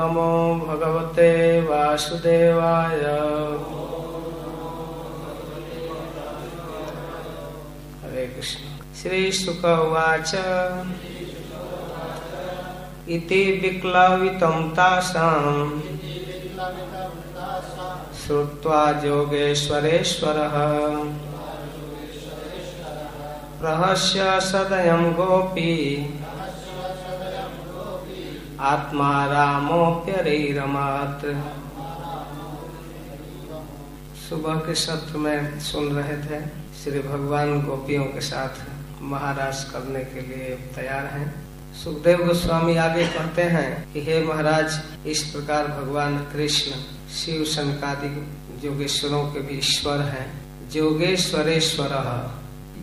नमो भगवते वासुदेवाय। हरे कृष्ण। श्रीशुक उवाच। इति विक्लवितं तासाम् श्रुत्वा जोगेश्वरेश्वरः। प्रहस्य सदयं गोपी। आत्मा रामोप्यरमात सुबह के सत्र में सुन रहे थे श्री भगवान गोपियों के साथ महाराज करने के लिए तैयार हैं। सुखदेव गोस्वामी आगे कहते हैं कि हे महाराज, इस प्रकार भगवान कृष्ण, शिव शंकादि जोगेश्वरों के भी ईश्वर हैं। जोगेश्वरेश्वर।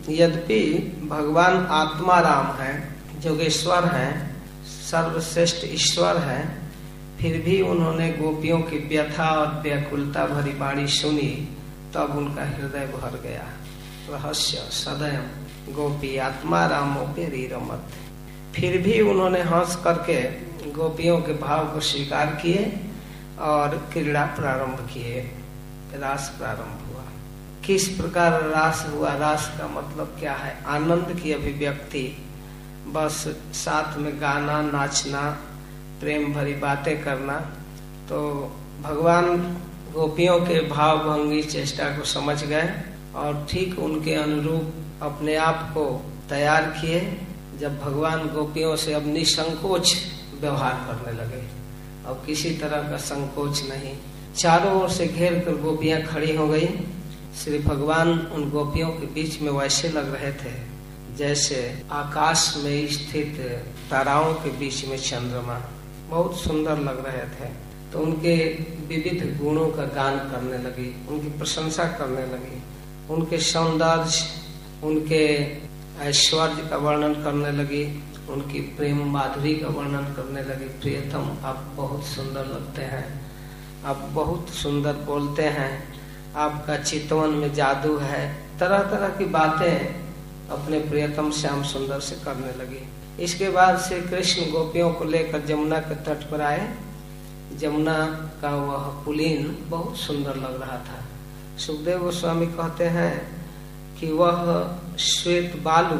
यद्यपि भगवान आत्मा राम है, जोगेश्वर हैं सर्वश्रेष्ठ ईश्वर है, फिर भी उन्होंने गोपियों की व्यथा और व्याकुलता भरी बाणी सुनी, तब उनका हृदय भर गया। रहस्य, सदयम, गोपी, आत्मा, रामो पेरी रमत। फिर भी उन्होंने हंस करके गोपियों के भाव को स्वीकार किए और क्रीड़ा प्रारंभ किए। रास प्रारंभ हुआ। किस प्रकार रास हुआ? रास का मतलब क्या है? आनंद की अभिव्यक्ति। बस साथ में गाना, नाचना, प्रेम भरी बातें करना। तो भगवान गोपियों के भाव भंगी चेष्टा को समझ गए और ठीक उनके अनुरूप अपने आप को तैयार किए, जब भगवान गोपियों से अब निसंकोच व्यवहार करने लगे। अब किसी तरह का संकोच नहीं। चारों ओर से घेर कर गोपियाँ खड़ी हो गई। श्री भगवान उन गोपियों के बीच में वैसे लग रहे थे। जैसे आकाश में स्थित ताराओं के बीच में चंद्रमा बहुत सुंदर लग रहे थे तो उनके विविध गुणों का गान करने लगी, उनकी प्रशंसा करने लगी, उनके सौंदर्य, उनके ऐश्वर्य का वर्णन करने लगी, उनकी प्रेम माधुरी का वर्णन करने लगी। प्रियतम, आप बहुत सुंदर लगते हैं, आप बहुत सुंदर बोलते हैं, आपका चितवन में जादू है तरह तरह की बातें अपने प्रियतम श्याम सुंदर से करने लगी। इसके बाद श्री कृष्ण गोपियों को लेकर जमुना के तट पर आए। जमुना का वह पुलीन बहुत सुंदर लग रहा था। सुखदेव गोस्वामी कहते हैं कि वह श्वेत बालू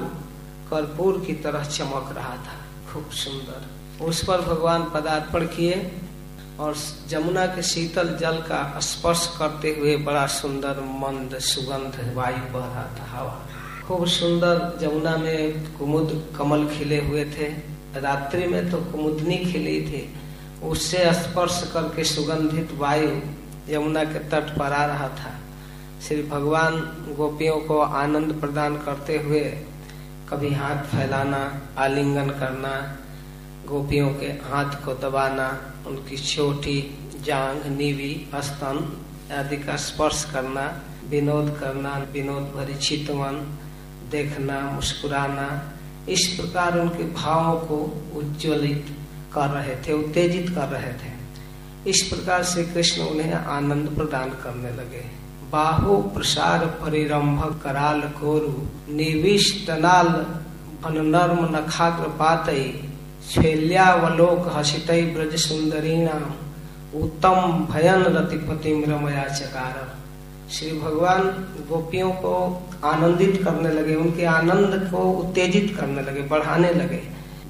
कर्पूर की तरह चमक रहा था। खूब सुंदर। उस पर भगवान पदार्पण किए और जमुना के शीतल जल का स्पर्श करते हुए बड़ा सुंदर, मंद सुगंध वायु बह रहा था, हवा। खूब सुंदर जमुना में कुमुद कमल खिले हुए थे। रात्रि में तो कुमुदनी खिली थी। उससे स्पर्श करके सुगंधित वायु यमुना के तट पर आ रहा था। श्री भगवान गोपियों को आनंद प्रदान करते हुए कभी हाथ फैलाना, आलिंगन करना, गोपियों के हाथ को दबाना, उनकी छोटी जांग नीवी, स्तन आदि का स्पर्श करना, विनोद करना, विनोद भरी चितवन देखना, मुस्कुराना, इस प्रकार उनके भावों को उज्ज्वलित कर रहे थे, उत्तेजित कर रहे थे। इस प्रकार श्री कृष्ण उन्हें आनंद प्रदान करने लगे। बाहु, प्रसार, परिरंभ, कराल कोरु निविष्टनाल नर्म नखाग्र पातई छेल्यावलोक हसित ब्रज सुंदरी नाम उत्तम, भयन रतिपति रमया चकार श्री भगवान गोपियों को आनंदित करने लगे, उनके आनंद को उत्तेजित करने लगे, बढ़ाने लगे।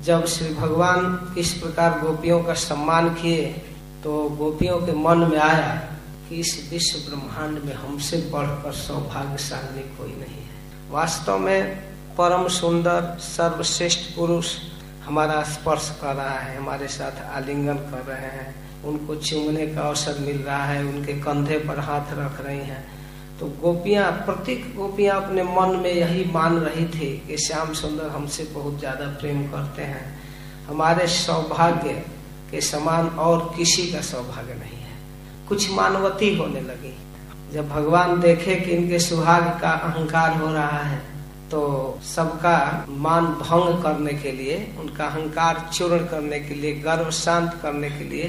जब श्री भगवान इस प्रकार गोपियों का सम्मान किए तो गोपियों के मन में आया कि इस विश्व ब्रह्मांड में हमसे बढ़कर सौभाग्यशाली कोई नहीं है। वास्तव में परम सुंदर, सर्वश्रेष्ठ पुरुष हमारा स्पर्श कर रहा है, हमारे साथ आलिंगन कर रहे हैं। उनको चूमने का अवसर मिल रहा है, उनके कंधे पर हाथ रख रही हैं। तो गोपियाँ, प्रत्येक गोपियाँ अपने मन में यही मान रही थी कि श्याम सुंदर हमसे बहुत ज़्यादा प्रेम करते हैं। हमारे सौभाग्य के समान और किसी का सौभाग्य नहीं है। कुछ मानवती होने लगी। जब भगवान देखे कि इनके सुहाग का अहंकार हो रहा है तो सबका मान भंग करने के लिए, उनका अहंकार चूर्ण करने के लिए, गर्व शांत करने के लिए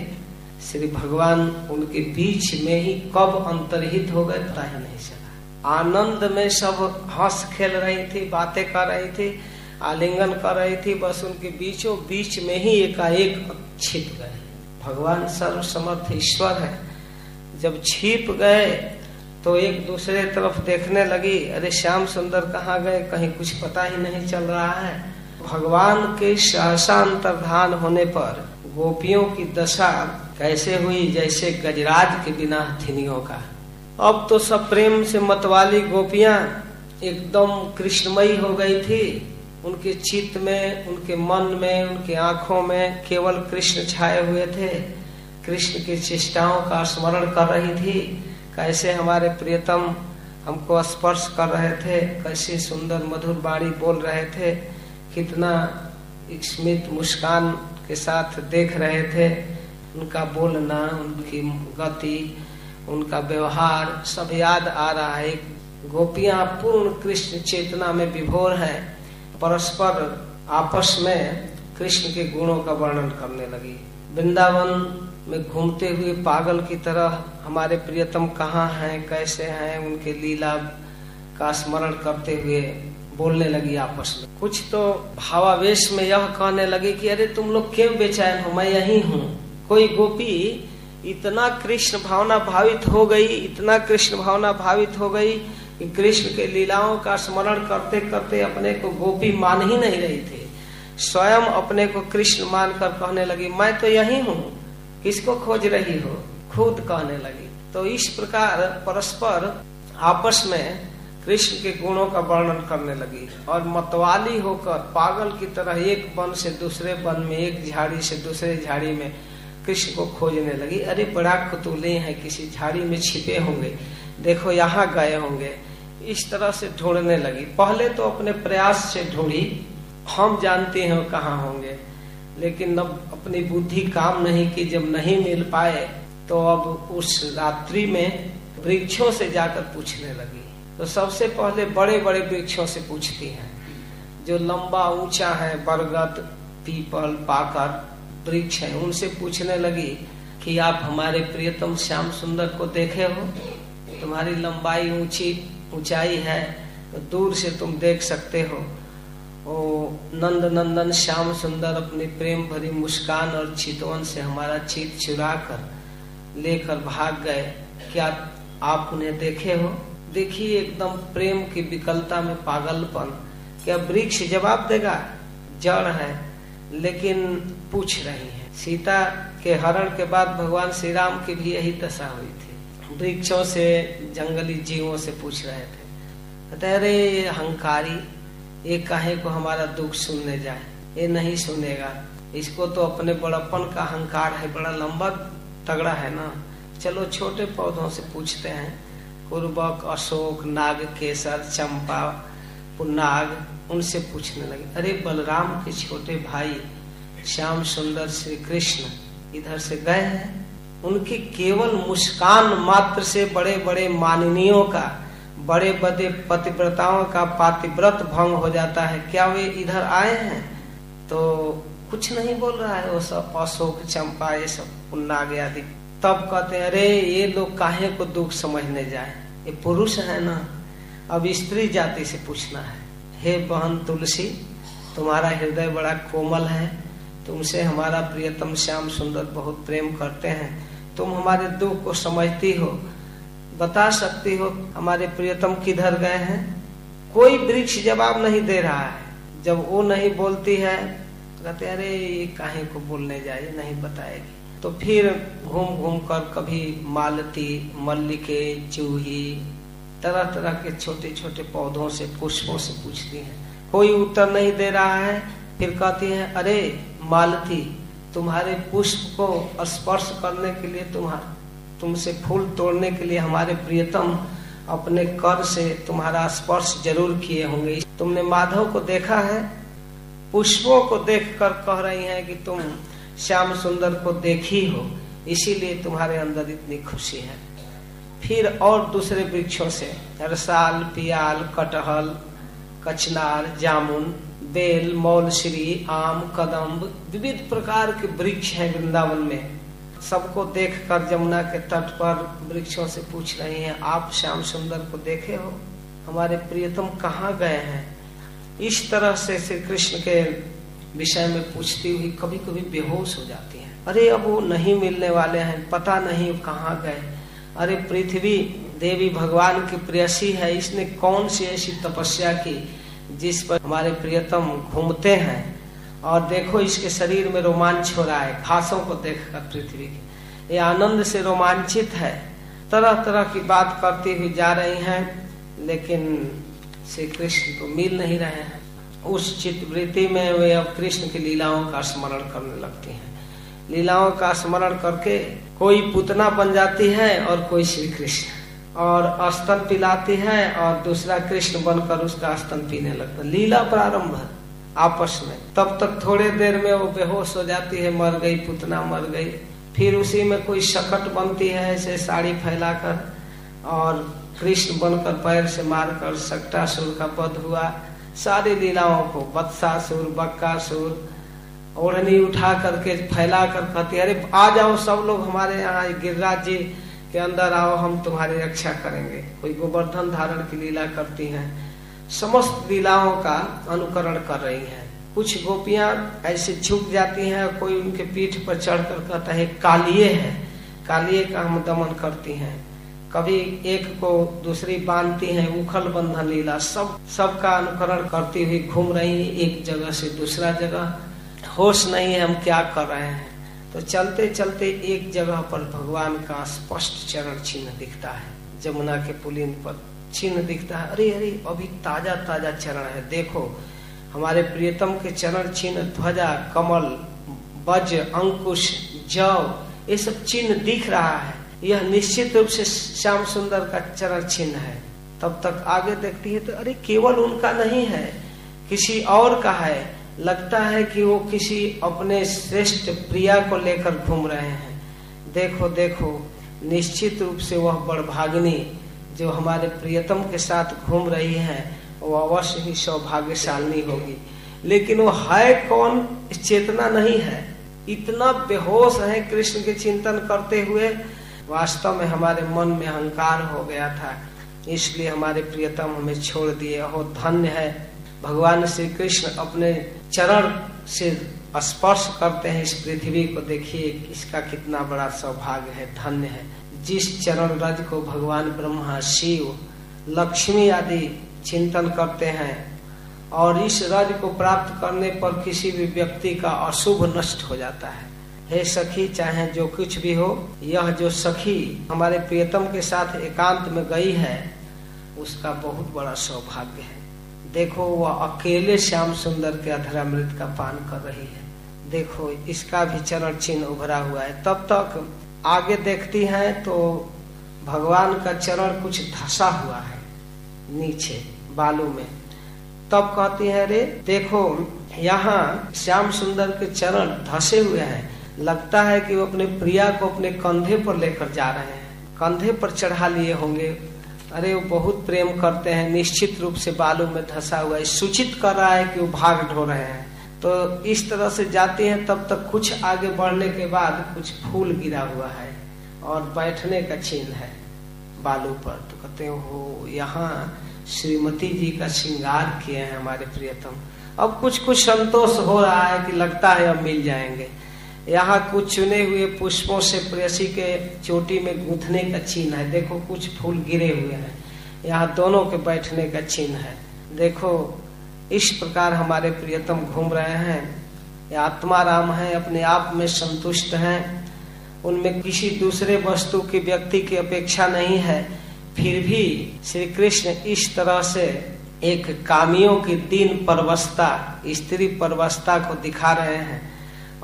श्री भगवान उनके बीच में ही कब अंतरहित हो गए पता ही नहीं चला। आनंद में सब हंस खेल रही थी, बातें कर रही थी, आलिंगन कर रही थी, बस उनके बीचों बीच में ही एकाएक छिप गए। भगवान सर्व समर्थ ईश्वर है। जब छिप गए तो एक दूसरे तरफ़ देखने लगी, अरे श्याम सुंदर कहाँ गए? कहीं कुछ पता ही नहीं चल रहा है। भगवान के सहसा अंतर्धान होने पर गोपियों की दशा कैसे हुई जैसे गजराज के बिना हथिनियों का। अब तो सब प्रेम से मतवाली गोपियाँ एकदम कृष्णमयी हो गई थी। उनके चित्त में, उनके मन में, उनके आँखों में केवल कृष्ण छाए हुए थे। कृष्ण की चेष्टाओं का स्मरण कर रही थी। कैसे हमारे प्रियतम हमको स्पर्श कर रहे थे। कैसे सुंदर मधुर बाणी बोल रहे थे। कितना स्मित मुस्कान के साथ देख रहे थे। उनका बोलना, उनकी गति, उनका व्यवहार, सब याद आ रहा है। गोपियाँ पूर्ण कृष्ण चेतना में विभोर हैं। परस्पर आपस में कृष्ण के गुणों का वर्णन करने लगी। वृंदावन में घूमते हुए पागल की तरह, हमारे प्रियतम कहाँ हैं, कैसे हैं, उनके लीला का स्मरण करते हुए बोलने लगी आपस में। कुछ तो भावावेश में यह कहने लगी कि अरे तुम लोग क्यों बेचैन हो? मैं यही हूँ। कोई गोपी इतना कृष्ण भावना भावित हो गई, इतना कृष्ण भावना भावित हो गई कि कृष्ण के लीलाओं का स्मरण करते करते अपने को गोपी मान ही नहीं रही थी। स्वयं अपने को कृष्ण मानकर कहने लगी, मैं तो यही हूँ, किसको खोज रही हो? खुद कहने लगी। तो इस प्रकार परस्पर आपस में कृष्ण के गुणों का वर्णन करने लगी और मतवाली होकर पागल की तरह एक वन से दूसरे वन में, एक झाड़ी से दूसरे झाड़ी में कृष्ण को खोजने लगी। अरे बड़ा कुतुले है, किसी झाड़ी में छिपे होंगे। देखो, यहाँ गए होंगे। इस तरह से ढूँढने लगी। पहले तो अपने प्रयास से ढूंढी। हम जानते हैं कहाँ होंगे। लेकिन अब अपनी बुद्धि काम नहीं की। जब नहीं मिल पाए तो अब उस रात्रि में वृक्षों से जाकर पूछने लगी। तो सबसे पहले बड़े बड़े वृक्षों से पूछती हैं। जो लंबा, ऊँचा है, बरगद, पीपल, पाकर वृक्ष है। उनसे पूछने लगी कि आप हमारे प्रियतम श्याम सुंदर को देखे हो? तुम्हारी लंबाई ऊँची, ऊंचाई है तो दूर से तुम देख सकते हो। ओ नंद नंदन श्याम सुंदर अपनी प्रेम भरी मुस्कान और चितवन से हमारा चित चुरा कर लेकर भाग गए। क्या आप उन्हें देखे हो? देखिए, एकदम प्रेम की विकलता में पागलपन। क्या वृक्ष जवाब देगा? जड़ है। लेकिन पूछ रही है। सीता के हरण के बाद भगवान श्री राम की भी यही दशा हुई थी। वृक्षों से, जंगली जीवों से पूछ रहे थे। कहते अरे अहंकारी, ये काहे को हमारा दुख सुनने जाए? ये नहीं सुनेगा। इसको तो अपने बड़प्पन का अहंकार है, बड़ा लंबा तगड़ा है ना। चलो, छोटे पौधों से पूछते हैं। कुर्बक, अशोक, नाग, केसर, चंपा पुनाग उनसे पूछने लगे, अरे बलराम के छोटे भाई श्याम सुंदर श्री कृष्ण इधर से गए हैं? उनकी केवल मुस्कान मात्र से बड़े बड़े माननीयों का बड़े बड़े पतिव्रताओं का पातिव्रत भंग हो जाता है। क्या वे इधर आए हैं? तो कुछ नहीं बोल रहा है वो सब, अशोक, चंपा, ये सब, पुन्नाग आदि। तब कहते हैं, अरे ये लोग काहे को दुख समझने जाए? ये पुरुष है ना। अब स्त्री जाति से पूछना है, हे बहन तुलसी, तुम्हारा हृदय बड़ा कोमल है, तुमसे हमारा प्रियतम श्याम सुंदर बहुत प्रेम करते हैं, तुम हमारे दुख को समझती हो, बता सकती हो हमारे प्रियतम किधर गए हैं? कोई वृक्ष जवाब नहीं दे रहा है। जब वो नहीं बोलती है तो कहते अरे, ये काहे को बोलने जाए, नहीं बताएगी। तो फिर घूम घूम कर कभी मालती, मल्लिके, चूही तरह तरह के छोटे छोटे पौधों से, पुष्पों से पूछती है। कोई उत्तर नहीं दे रहा है, फिर कहती है, अरे, मालती, तुम्हारे पुष्प को स्पर्श करने के लिए तुम्हारा तुमसे फूल तोड़ने के लिए हमारे प्रियतम अपने कर से तुम्हारा स्पर्श ज़रूर किए होंगे। तुमने माधव को देखा है? पुष्पों को देखकर कह रही हैं कि तुम श्याम सुंदर को देखी हो, इसीलिए तुम्हारे अंदर इतनी खुशी है। फिर और दूसरे वृक्षों से, रसाल, पियाल, कटहल, कचनार, जामुन, बेल, मौलश्री, आम, कदम्ब, विविध प्रकार के वृक्ष हैं वृंदावन में। सबको देखकर जमुना के तट पर वृक्षों से पूछ रही हैं, आप श्याम सुंदर को देखे हो? हमारे प्रियतम कहाँ गए हैं? इस तरह से श्री कृष्ण के विषय में पूछती हुई कभी कभी बेहोश हो जाती है। अरे अब वो नहीं मिलने वाले हैं, पता नहीं कहाँ गए। अरे पृथ्वी देवी भगवान की प्रियसी है, इसने कौन सी ऐसी तपस्या की जिस पर हमारे प्रियतम घूमते हैं? और देखो, इसके शरीर में रोमांच हो रहा है घासों को देखकर पृथ्वी के। ये आनंद से रोमांचित है। तरह तरह की बात करती हुई जा रही हैं, लेकिन श्री कृष्ण को मिल नहीं रहे हैं। उस चित्तवृत्ति में वे अब कृष्ण की लीलाओं का स्मरण करने लगती हैं। लीलाओं का स्मरण करके कोई पुतना बन जाती है और कोई श्री कृष्ण और स्तन पिलाती है और दूसरा कृष्ण बनकर उसका स्तन पीने लगता लीला प्रारंभ है आपस में। तब तक थोड़े देर में वो बेहोश हो जाती है, मर गई, पुतना मर गई। फिर उसी में कोई शकट बनती है, ऐसे साड़ी फैलाकर और कृष्ण बनकर पैर से मारकर सक्टासुर का वध हुआ। सारी लीलाओं को बत्सासुर बक्कासुर ओढ़नी उठा करके फैला कर कहती अरे, आ जाओ सब लोग हमारे यहाँ गिरिराज जी के अंदर आओ, हम तुम्हारी रक्षा करेंगे। कोई गोवर्धन धारण की लीला करती हैं। समस्त लीलाओं का अनुकरण कर रही हैं। कुछ गोपियाँ ऐसे झुक जाती हैं, कोई उनके पीठ पर चढ़कर कहता है, कालिए है। कालिए का हम दमन करती हैं। कभी एक को दूसरी बांधती हैं, उखल बंधन लीला। सब, सबका अनुकरण करती हुई घूम रही एक जगह से दूसरा जगह। होश नहीं है, हम क्या कर रहे हैं? तो चलते चलते एक जगह पर भगवान का स्पष्ट चरण चिन्ह दिखता है। जमुना के पुलिन पर चिन्ह दिखता है। अरे अरे, अभी ताज़ा ताज़ा चरण है। देखो, हमारे प्रियतम के चरण चिन्ह, ध्वजा, कमल, बज, अंकुश जव ये सब चिन्ह दिख रहा है। यह निश्चित रूप से श्याम सुंदर का चरण चिन्ह है। तब तक आगे देखती है तो अरे, केवल उनका नहीं है, किसी और का है। लगता है कि वो किसी अपने श्रेष्ठ प्रिया को लेकर घूम रहे हैं। देखो देखो, निश्चित रूप से वह बड़भाग्नि जो हमारे प्रियतम के साथ घूम रही है, वो अवश्य ही सौभाग्यशालिनी होगी। लेकिन वो है कौन? चेतना नहीं है। इतना बेहोश है कृष्ण के चिंतन करते हुए, वास्तव में हमारे मन में अहंकार हो गया था। इसलिए हमारे प्रियतम हमें छोड़ दिए। हो धन्य है। भगवान श्री कृष्ण अपने चरण से स्पर्श करते हैं इस पृथ्वी को, देखिए इसका कितना बड़ा सौभाग्य है, धन्य है। जिस चरण रज को भगवान ब्रह्मा, शिव, लक्ष्मी आदि चिंतन करते हैं और इस रज को प्राप्त करने पर किसी भी व्यक्ति का अशुभ नष्ट हो जाता है। हे सखी, चाहे जो कुछ भी हो, यह जो सखी हमारे प्रियतम के साथ एकांत में गई है, उसका बहुत बड़ा सौभाग्य है। देखो वह अकेले श्याम सुंदर के अधरामृत का पान कर रही है। देखो, इसका भी चरण चिन्ह उभरा हुआ है। तब तक आगे देखती है तो भगवान का चरण कुछ धसा हुआ है नीचे, बालू में। तब कहती है रे देखो, यहाँ श्याम सुंदर के चरण धसे हुए हैं। लगता है कि वो अपने प्रिया को अपने कंधे पर लेकर जा रहे हैं। कंधे पर चढ़ा लिए होंगे। अरे वो बहुत प्रेम करते हैं, निश्चित रूप से बालू में धसा हुआ है। सूचित कर रहा है कि वो भाग ढो रहे हैं। तो इस तरह से जाते हैं, तब तक कुछ आगे बढ़ने के बाद कुछ फूल गिरा हुआ है और बैठने का चिन्ह है बालू पर। तो कहते हो यहाँ श्रीमती जी का श्रृंगार किए हैं हमारे प्रियतम। अब कुछ कुछ संतोष हो रहा है कि लगता है अब मिल जाएँगे। यहाँ कुछ चुने हुए पुष्पों से प्रेसी के चोटी में गूंथने का चिन्ह है। देखो, कुछ फूल गिरे हुए हैं। यहाँ दोनों के बैठने का चिन्ह है। देखो, इस प्रकार हमारे प्रियतम घूम रहे हैं। ये आत्मा राम है, अपने आप में संतुष्ट हैं। उनमें किसी दूसरे वस्तु की व्यक्ति की अपेक्षा नहीं है। फिर भी श्री कृष्ण इस तरह से एक कामियों की दीन परवस्था स्त्री परवस्था को दिखा रहे हैं।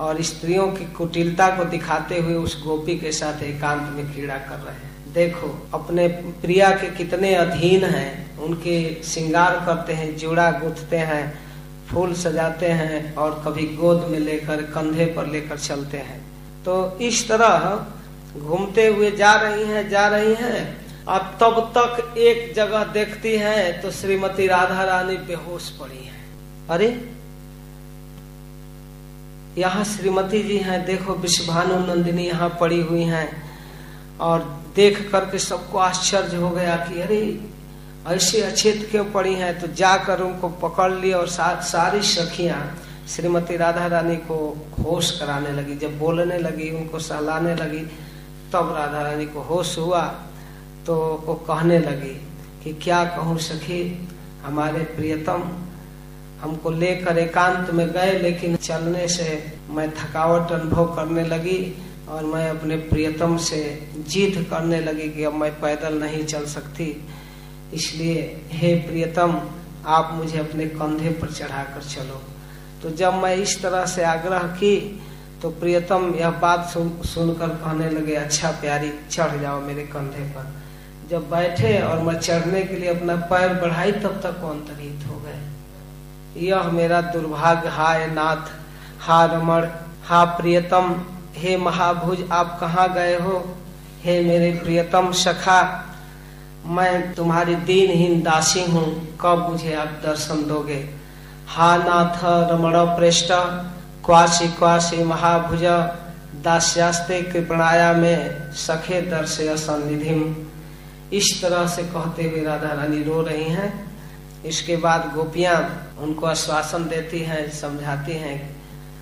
और स्त्रियों की कुटिलता को दिखाते हुए उस गोपी के साथ एकांत में क्रीड़ा कर रहे हैं। देखो, अपने प्रिया के कितने अधीन हैं, उनके श्रृंगार करते हैं, जोड़ा गुथते हैं, फूल सजाते हैं और कभी गोद में लेकर, कंधे पर लेकर चलते हैं। तो इस तरह घूमते हुए जा रही हैं, जा रही हैं। अब तब तक एक जगह देखती हैं तो श्रीमती राधा रानी बेहोश पड़ी है। अरे यहाँ श्रीमती जी हैं देखो विश्वभानु नंदिनी यहाँ पड़ी हुई हैं। और देख करके सबको आश्चर्य हो गया कि अरे ऐसी अछेत क्यों पड़ी हैं? तो जाकर उनको पकड़ लिया और सा, सारी सखियाँ श्रीमती राधा रानी को होश कराने लगी। जब बोलने लगी उनको सहलाने लगी तब राधा रानी को होश हुआ तो वो कहने लगी कि क्या कहूँ सखी हमारे प्रियतम हमको लेकर एकांत में गए, लेकिन चलने से मैं थकावट अनुभव करने लगी और मैं अपने प्रियतम से जीत करने लगी कि अब मैं पैदल नहीं चल सकती। इसलिए, हे प्रियतम, आप मुझे अपने कंधे पर चढ़ाकर चलो। तो जब मैं इस तरह से आग्रह की तो प्रियतम यह बात सुन, सुनकर कहने लगे अच्छा प्यारी, चढ़ जाओ मेरे कंधे पर। जब बैठे और मैं चढ़ने के लिए अपना पैर बढ़ाई, तब तक वो अंतरित हो गए। यह मेरा दुर्भाग्य। हाय नाथ हा रमण हा प्रियतम। हे महाभुज, आप कहाँ गए हो? हे मेरे प्रियतम सखा, मैं तुम्हारी दीनहीन दासी हूँ। कब मुझे आप दर्शन दोगे? हा नाथ, रमण प्रेष्ठ, क्वासी क्वासी महाभुज, दास्यास्ते कृपणाया में, सखे दर्शय सन्निधिम। इस तरह से कहते हुए राधा रानी रो रही हैं। इसके बाद गोपियाँ उनको आश्वासन देती हैं, समझाती हैं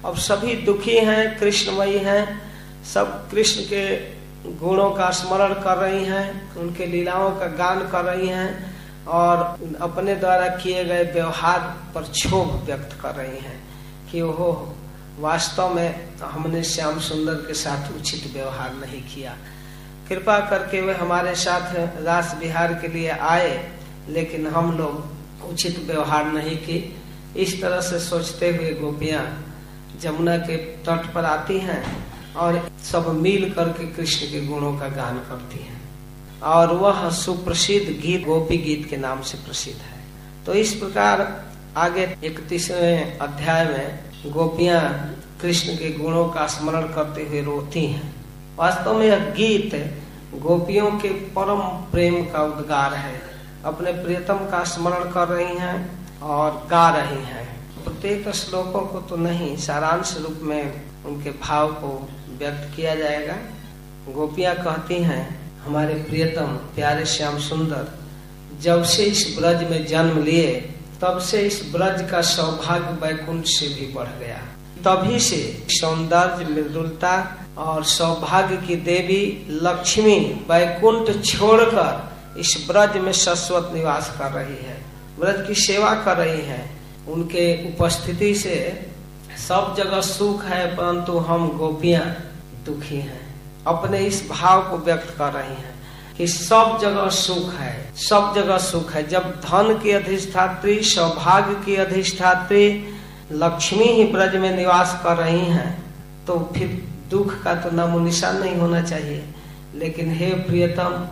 अब सभी दुखी हैं, कृष्णमयी हैं, सब कृष्ण के गुणों का स्मरण कर रही हैं, उनके लीलाओं का गान कर रही हैं और अपने द्वारा किए गए व्यवहार पर क्षोभ व्यक्त कर रही हैं कि वो वास्तव में हमने श्याम सुंदर के साथ उचित व्यवहार नहीं किया। कृपा करके वे हमारे साथ रास बिहार के लिए आए, लेकिन हम लोग उचित व्यवहार नहीं की इस तरह से सोचते हुए गोपियाँ जमुना के तट पर आती हैं और सब मिल करके कृष्ण के गुणों का गान करती हैं। और वह सुप्रसिद्ध गीत, गोपी गीत के नाम से प्रसिद्ध है। तो इस प्रकार आगे इकतीसवें अध्याय में गोपियाँ कृष्ण के गुणों का स्मरण करते हुए रोती हैं। वास्तव में यह गीत गोपियों के परम प्रेम का उद्गार है। अपने प्रियतम का स्मरण कर रही हैं और गा रही हैं। प्रत्येक श्लोकों को तो नहीं, सारांश रूप में उनके भाव को व्यक्त किया जाएगा। गोपियाँ कहती हैं, हमारे प्रियतम, प्यारे श्याम सुंदर, जब से इस ब्रज में जन्म लिए, तब से इस ब्रज का सौभाग्य वैकुंठ से भी बढ़ गया। तभी से सौंदर्य, मृदुलता और सौभाग्य की देवी लक्ष्मी वैकुंठ छोड़कर इस ब्रज में शाश्वत निवास कर रही है, ब्रज की सेवा कर रही है। उनके उपस्थिति से सब जगह सुख है, परंतु हम गोपियाँ दुखी हैं। अपने इस भाव को व्यक्त कर रही हैं कि सब जगह सुख है, सब जगह सुख है। जब धन की अधिष्ठात्री, सौभाग्य की अधिष्ठात्री लक्ष्मी ही ब्रज में निवास कर रही हैं तो फिर दुख का तो नामो निशान नहीं होना चाहिए। लेकिन हे प्रियतम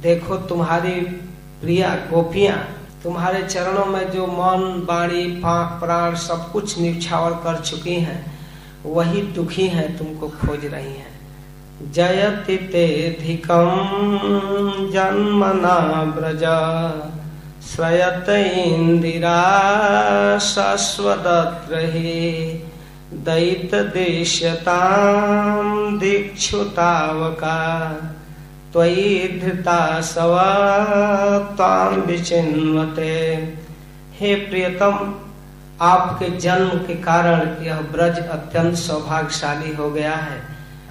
देखो तुम्हारी प्रिया गोपियाँ, तुम्हारे चरणों में जो मन वाणी प्राण सब कुछ निछावर कर चुकी हैं, वही दुखी हैं तुमको खोज रही हैं। जयति तेधिकम जन्मना ब्रज, श्रयत इंदिरा शश्वदत्र दैत देश्यताम दीक्षुतावका। त्वयि धृता विचिन्वते। हे प्रियतम, आपके जन्म के कारण यह ब्रज अत्यंत सौभाग्यशाली हो गया है।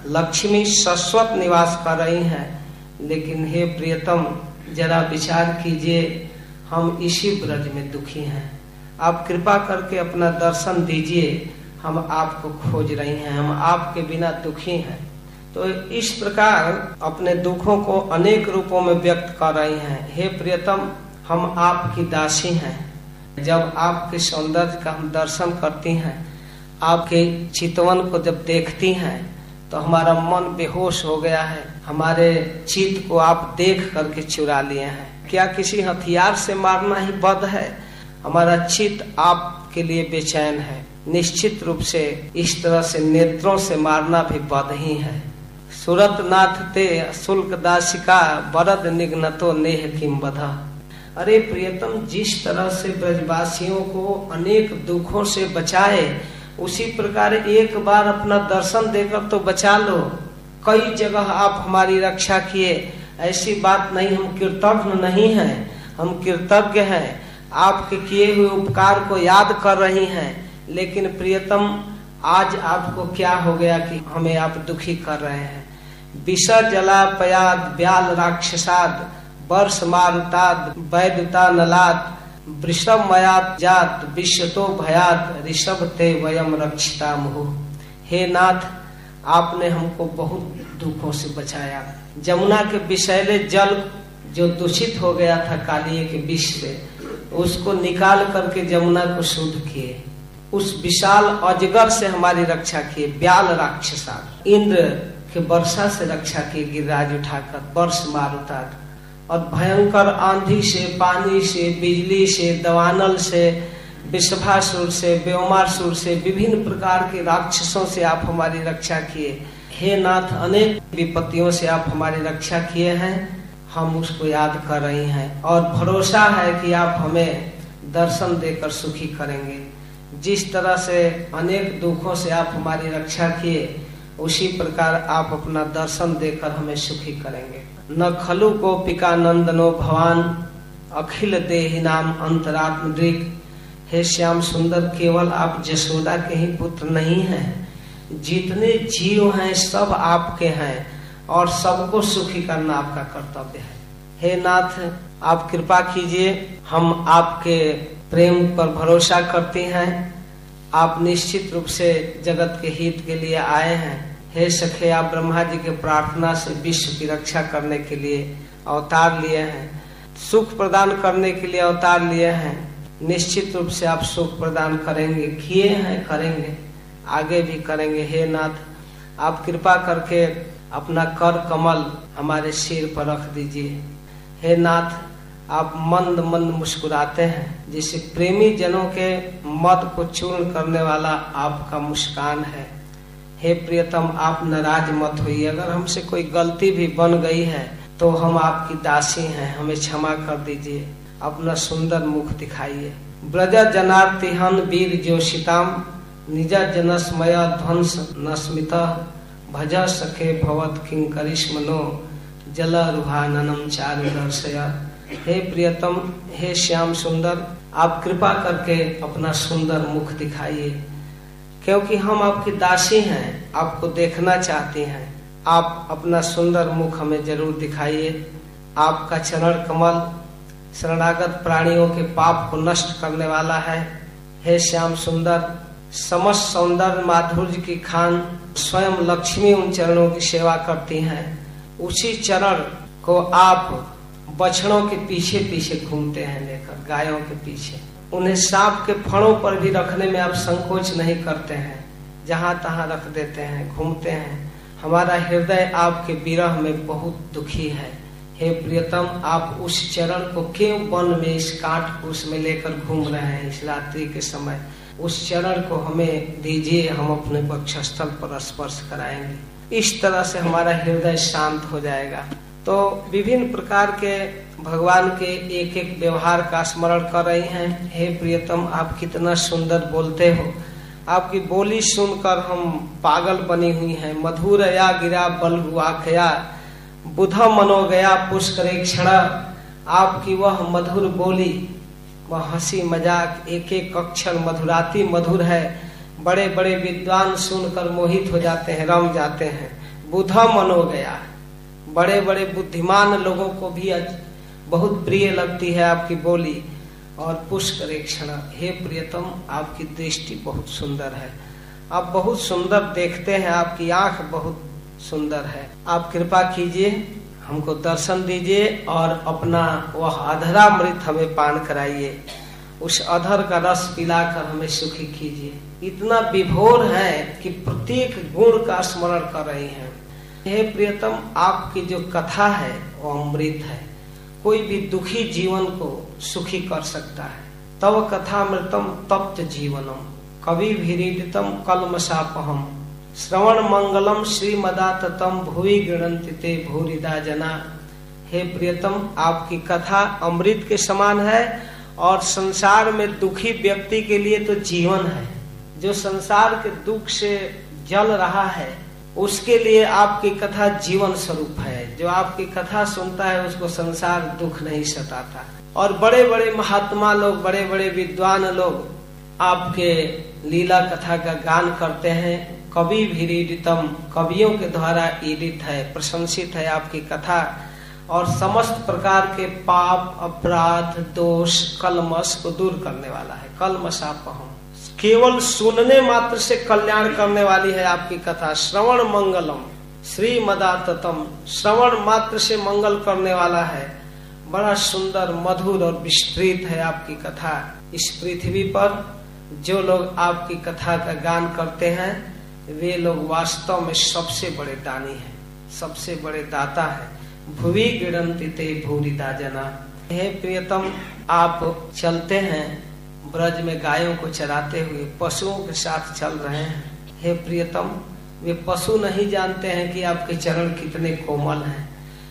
लक्ष्मी शाश्वत निवास कर रही हैं। लेकिन हे प्रियतम, जरा विचार कीजिए, हम इसी ब्रज में दुखी हैं। आप कृपा करके अपना दर्शन दीजिए, हम आपको खोज रही हैं, हम आपके बिना दुखी हैं। तो इस प्रकार अपने दुखों को अनेक रूपों में व्यक्त कर रही हैं। हे प्रियतम, हम आपकी दासी हैं। जब आपके सौंदर्य का हम दर्शन करती हैं, आपके चितवन को जब देखती हैं तो हमारा मन बेहोश हो गया है। हमारे चित को आप देख करके चुरा लिए हैं। क्या किसी हथियार से मारना ही बद है? हमारा चित आपके लिए बेचैन है। निश्चित रूप से इस तरह से नेत्रों से मारना भी बद ही है। सुरत नाथ ते शुल्क दासिका बरद निग्नतो नेह किम बधा। अरे प्रियतम, जिस तरह से ब्रजवासियों को अनेक दुखों से बचाए, उसी प्रकार एक बार अपना दर्शन देकर तो बचा लो। कई जगह आप हमारी रक्षा किए, ऐसी बात नहीं, हम कृतज्ञ नहीं है, हम कृतज्ञ हैं। आपके किए हुए उपकार को याद कर रही हैं। लेकिन प्रियतम, आज आपको क्या हो गया कि हमें आप दुखी कर रहे हैं? विष जला पयाद ब्याल राक्षसाद वर्ष मारुताद, वैदता नलाद वृषभ मयात जात, विश्वतो भयात ऋषभ ते वयम रक्षिता मुह हे नाथ, आपने हमको बहुत दुखों से बचाया। जमुना के विषैले जल जो दूषित हो गया था कालिए के विष से, उसको निकाल करके जमुना को शुद्ध किए। उस विशाल अजगर से हमारी रक्षा किए ब्याल राक्षसा इंद्र के वर्षा से रक्षा किए गिरिराज उठाकर वर्ष मारुता और भयंकर आंधी से, पानी से, बिजली से, दवानल से विषभासुर से, व्योमासुर से, विभिन्न प्रकार के राक्षसों से आप हमारी रक्षा किए। हे नाथ, अनेक विपत्तियों से आप हमारी रक्षा किए हैं। हम उसको याद कर रही हैं और भरोसा है कि आप हमें दर्शन देकर सुखी करेंगे। जिस तरह से अनेक दुखों से आप हमारी रक्षा किए उसी प्रकार आप अपना दर्शन देकर हमें सुखी करेंगे। न खलु को पिका नंदनो भवान, अखिल देह नाम अंतरात्म हे श्याम सुंदर, केवल आप जसोदा के ही पुत्र नहीं हैं। जितने जीव हैं, सब आपके हैं और सबको सुखी करना आपका कर्तव्य है। हे नाथ, आप कृपा कीजिए, हम आपके प्रेम पर भरोसा करते हैं। आप निश्चित रूप से जगत के हित के लिए आए हैं। हे सखे आप ब्रह्मा जी के प्रार्थना से विश्व की रक्षा करने के लिए अवतार लिए हैं। सुख प्रदान करने के लिए अवतार लिए हैं। निश्चित रूप से आप सुख प्रदान करेंगे, किए हैं, करेंगे। आगे भी करेंगे। हे नाथ, आप कृपा करके अपना कर कमल हमारे सिर पर रख दीजिए। हे नाथ, आप मंद मंद मुस्कुराते हैं, जिसे प्रेमी जनों के मत को चूर्ण करने वाला आपका मुस्कान है। हे प्रियतम, आप नाराज़ मत होइए। अगर हमसे कोई गलती भी बन गई है तो हम आपकी दासी हैं। हमें क्षमा कर दीजिए। अपना सुंदर मुख दिखाइए। ब्रज जनार्तिहन वीर जोशिताम निजा जनस्मय ध्वंस नस्मित, भज सखे भवत किंग करिश्मनो जल रुहाननम चारु दर्शया। हे प्रियतम, हे श्याम सुंदर, आप कृपा करके अपना सुंदर मुख दिखाइए। क्योंकि हम आपकी दासी हैं, आपको देखना चाहते हैं। आप अपना सुंदर मुख हमें ज़रूर दिखाइए। आपका चरण कमल शरणागत प्राणियों के पाप को नष्ट करने वाला है। हे श्याम सुंदर, समस्त सौंदर्य माधुर्य की खान स्वयं लक्ष्मी उन चरणों की सेवा करती हैं। उसी चरण को आप बछड़ों के पीछे पीछे घूमते हैं लेकर, गायों के पीछे। उन्हें सांप के फणों पर भी रखने में आप संकोच नहीं करते हैं। जहाँ तहां रख देते हैं, घूमते हैं। हमारा हृदय आपके विरह में बहुत दुखी है। हे प्रियतम, आप उस चरण को क्यों वन में इस काट कुश में लेकर घूम रहे हैं इस रात्रि के समय? उस चरण को हमें दीजिए, हम अपने वक्षस्थल पर स्पर्श कराएँगे। इस तरह से हमारा हृदय शांत हो जाएगा। तो विभिन्न प्रकार के भगवान के एक एक व्यवहार का स्मरण कर रही हैं। हे प्रियतम, आप कितना सुंदर बोलते हो। आपकी बोली सुनकर हम पागल बनी हुई हैं। मधुर या गिरा बल हुआ खया बुध मनो गया पुष्कर क्षण। आपकी वह मधुर बोली, वह हँसी मज़ाक एक एक अक्षर मधुराती मधुर है। बड़े बड़े विद्वान सुनकर मोहित हो जाते हैं, रम जाते हैं। बुधा मन गया बड़े बड़े बुद्धिमान लोगों को भी बहुत प्रिय लगती है आपकी बोली और पुष्कर क्षण। हे प्रियतम, आपकी दृष्टि बहुत सुंदर है। आप बहुत सुंदर देखते हैं, आपकी आँख बहुत सुंदर है। आप कृपा कीजिए, हमको दर्शन दीजिए और अपना वह अधरामृत हमें पान कराइए। उस अधर का रस पिलाकर हमें सुखी कीजिए। इतना विभोर है कि प्रत्येक गुण का स्मरण कर रही हैं। हे प्रियतम, आपकी जो कथा है, वो अमृत है। कोई भी दुखी जीवन को सुखी कर सकता है। तब कथा मृतम तप्त जीवनम, कवि भीतम कलमशापहम श्रवण मंगलम श्री मदातम भूवि गणंति ते भूरिदा जना। हे प्रियतम, आपकी कथा अमृत के समान है और संसार में दुखी व्यक्ति के लिए तो जीवन है। जो संसार के दुख से जल रहा है उसके लिए आपकी कथा जीवन स्वरूप है। जो आपकी कथा सुनता है, उसको संसार दुख नहीं सताता। और बड़े बड़े महात्मा लोग बड़े बड़े विद्वान लोग आपके लीला कथा का गान करते हैं। कवि भीड़ितम कवियों के द्वारा ईडित है, प्रशंसित है आपकी कथा। और समस्त प्रकार के पाप, अपराध, दोष, कलमश को दूर करने वाला है। कलमश आप केवल सुनने मात्र से कल्याण करने वाली है आपकी कथा। श्रवण मंगलम श्री मदातम श्रवण मात्र से मंगल करने वाला है। बड़ा सुंदर, मधुर और विस्तृत है आपकी कथा। इस पृथ्वी पर जो लोग आपकी कथा का गान करते हैं, वे लोग वास्तव में सबसे बड़े दानी हैं, सबसे बड़े दाता है। भूवि गिड़ंती ते भूरिदा जना हे प्रियतम, आप चलते हैं। ब्रज में गायों को चराते हुए पशुओं के साथ चल रहे हैं। हे प्रियतम, वे पशु नहीं जानते हैं कि आपके चरण कितने कोमल हैं।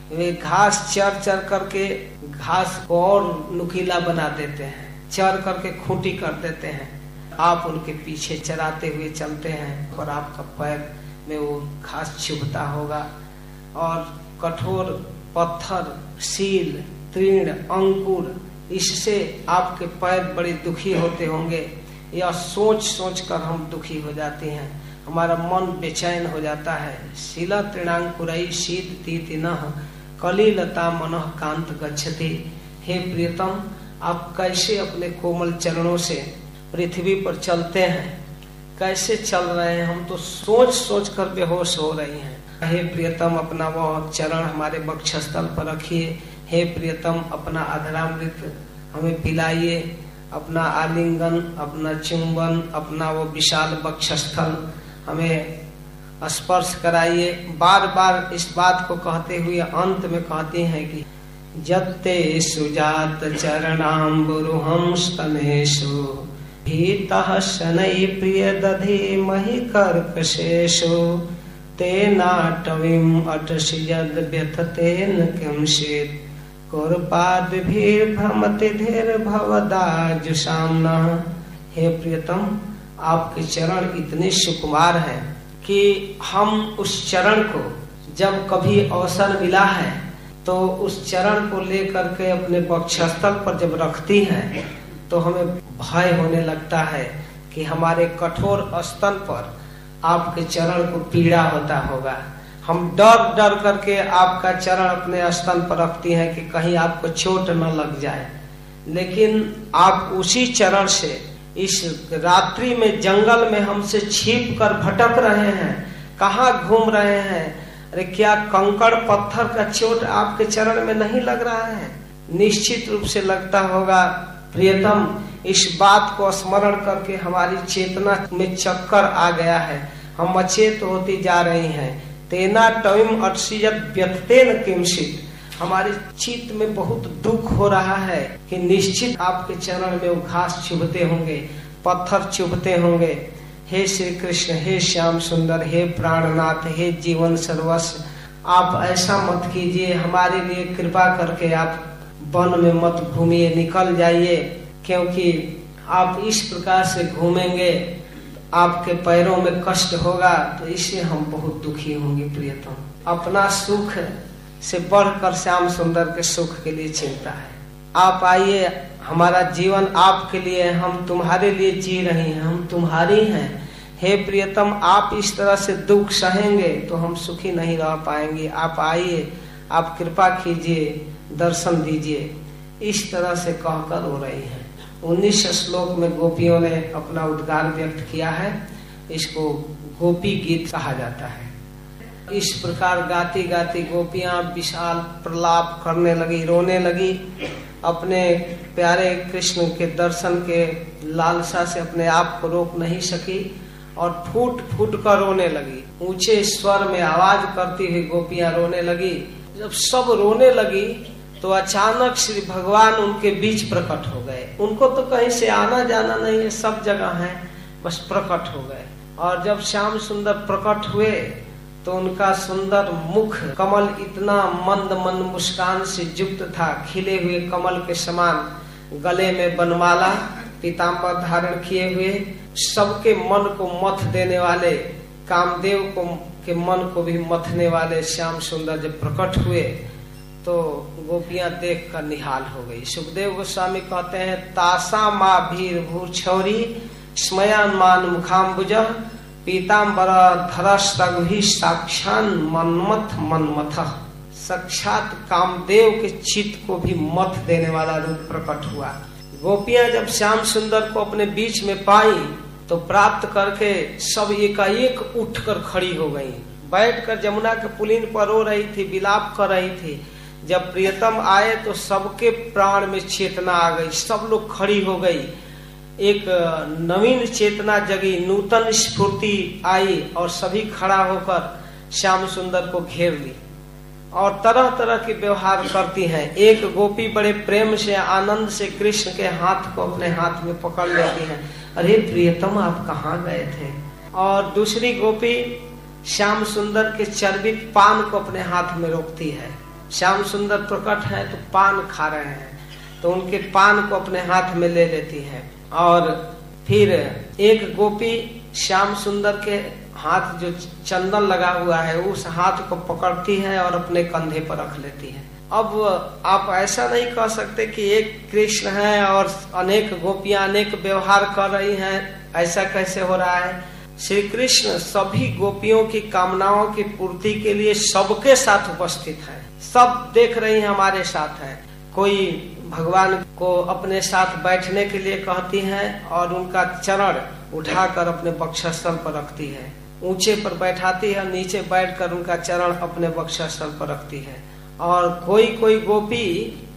वे घास चर चर करके घास को और नुकीला बना देते हैं, चर करके खूंटी कर देते हैं। आप उनके पीछे चराते हुए चलते हैं और आपका पैर में वो घास चुभता होगा और कठोर पत्थर, सील तीर्ण अंकुर इससे आपके पैर बड़े दुखी होते होंगे या सोच सोच कर हम दुखी हो जाते हैं। हमारा मन बेचैन हो जाता है। शिला तृणांकुरई शीत तीत न कली लता मन कांत गच्छति। हे प्रियतम, आप कैसे अपने कोमल चरणों से पृथ्वी पर चलते हैं? कैसे चल रहे हैं? हम तो सोच सोच कर बेहोश हो रही हैं। हे प्रियतम, अपना वह चरण हमारे बक्षस्थल पर रखिए। हे प्रियतम, अपना अधरामृत हमें पिलाइए। अपना आलिंगन, अपना चुंबन, अपना वो विशाल बक्षस्थल हमें स्पर्श कराइए। बार बार इस बात को कहते हुए अंत में कहते हैं कि, जत्ते सुजात चरणाम्बुरुहम स्तनेशु भीतः शनै प्रिय दधे महि कर्कशेषु, ते नाटवीम अटसि यद व्यथतेन किंचित् हे प्रियतम, आपके चरण इतने सुकुमार हैं कि हम उस चरण को जब कभी अवसर मिला है तो उस चरण को लेकर के अपने वक्षस्थल पर जब रखती हैं तो हमें भय होने लगता है कि हमारे कठोर स्तन पर आपके चरण को पीड़ा होता होगा। हम डर डर करके आपका चरण अपने स्तन पर रखती हैं कि कहीं आपको चोट न लग जाए। लेकिन आप उसी चरण से, इस रात्रि में जंगल में हमसे छिप कर भटक रहे हैं। कहाँ घूम रहे हैं? अरे क्या कंकड़ पत्थर का चोट आपके चरण में नहीं लग रहा है? निश्चित रूप से लगता होगा, प्रियतम, इस बात को स्मरण करके हमारी चेतना में चक्कर आ गया है। हम अचेत होती जा रही हैं। तेना टविम अटसियत व्यक्तेन किमसित हमारे चित्त में बहुत दुख हो रहा है कि निश्चित आपके चरण में वो घास चुभते होंगे, पत्थर चुभते होंगे। हे श्री कृष्ण हे श्याम सुंदर, हे प्राणनाथ, हे जीवन सर्वस्व, आप ऐसा मत कीजिए, हमारे लिए कृपा करके आप वन में मत घूमिए, निकल जाइए, क्योंकि आप इस प्रकार से घूमेंगे। आपके पैरों में कष्ट होगा तो इससे हम बहुत दुखी होंगे प्रियतम। अपना सुख से बढ़कर श्याम सुंदर के सुख के लिए चिंता है। आप आइए, हमारा जीवन आपके लिए हम तुम्हारे लिए जी रहे हैं, हम तुम्हारी हैं। हे प्रियतम, आप इस तरह से दुख सहेंगे तो हम सुखी नहीं रह पाएँगे। आप आइए, आप कृपा कीजिए, दर्शन दीजिए, इस तरह से कहकर हो रही हैं। उन्नीस श्लोक में गोपियों ने अपना उद्गार व्यक्त किया है। इसको गोपी गीत कहा जाता है। इस प्रकार गाती गाती गोपियाँ विशाल प्रलाप करने लगी, रोने लगी। अपने प्यारे कृष्ण के दर्शन के लालसा से अपने आप को रोक नहीं सकी और फूट फूट कर रोने लगी। ऊँचे स्वर में आवाज़ करती हुई गोपियाँ रोने लगी। जब सब रोने लगी तो अचानक श्री भगवान उनके बीच प्रकट हो गए। उनको तो कहीं से आना जाना नहीं है, सब जगह है, बस प्रकट हो गए। और जब श्याम सुंदर प्रकट हुए तो उनका सुंदर मुख कमल इतना मंद मंद मुस्कान से युक्त था, खिले हुए कमल के समान गले में बनमाला पीताम्बर धारण किए हुए, सबके मन को मथ देने वाले, कामदेव को के मन को भी मथने वाले श्याम सुंदर जब प्रकट हुए तो गोपियाँ देख कर निहाल हो गई। सुखदेव गोस्वामी कहते हैं, तासा माँ भीर भूर छौरी, स्मयान मुखाम्बुज पीताम्बर धरस रघुही साक्षान मनमथ मनमथ। साक्षात कामदेव के चित्त को भी मत देने वाला रूप प्रकट हुआ। गोपियाँ जब श्याम सुंदर को अपने बीच में पाई तो प्राप्त करके सब एकाएक उठकर खड़ी हो गई। बैठकर जमुना के पुलिन पर रो रही थी, विलाप कर रही थी। जब प्रियतम आए तो सबके प्राण में चेतना आ गई, सब लोग खड़ी हो गई। एक नवीन चेतना जगी, नूतन स्फूर्ति आई और सभी खड़ा होकर श्याम सुंदर को घेर ली। और तरह तरह के व्यवहार करती हैं। एक गोपी बड़े प्रेम से, आनंद से कृष्ण के हाथ को अपने हाथ में पकड़ लेती हैं। अरे प्रियतम, आप कहाँ गए थे? और दूसरी गोपी श्याम सुंदर के चर्बित पान को अपने हाथ में रोकती है। श्याम सुंदर प्रकट है तो पान खा रहे हैं। तो उनके पान को अपने हाथ में ले लेती है। और फिर एक गोपी श्याम सुंदर के हाथ जो चंदन लगा हुआ है, उस हाथ को पकड़ती है और अपने कंधे पर रख लेती है। अब आप ऐसा नहीं कह सकते कि एक कृष्ण है और अनेक गोपियाँ, अनेक व्यवहार कर रही हैं। ऐसा कैसे हो रहा है? श्री कृष्ण सभी गोपियों की कामनाओं की पूर्ति के लिए सबके साथ उपस्थित है। सब देख रही हैं हमारे साथ है। कोई भगवान को अपने साथ बैठने के लिए कहती है और उनका चरण उठाकर अपने बक्षस्थल पर रखती है। ऊँचे पर बैठाती है, नीचे बैठकर उनका चरण अपने बक्षस्थल पर रखती है। और कोई कोई गोपी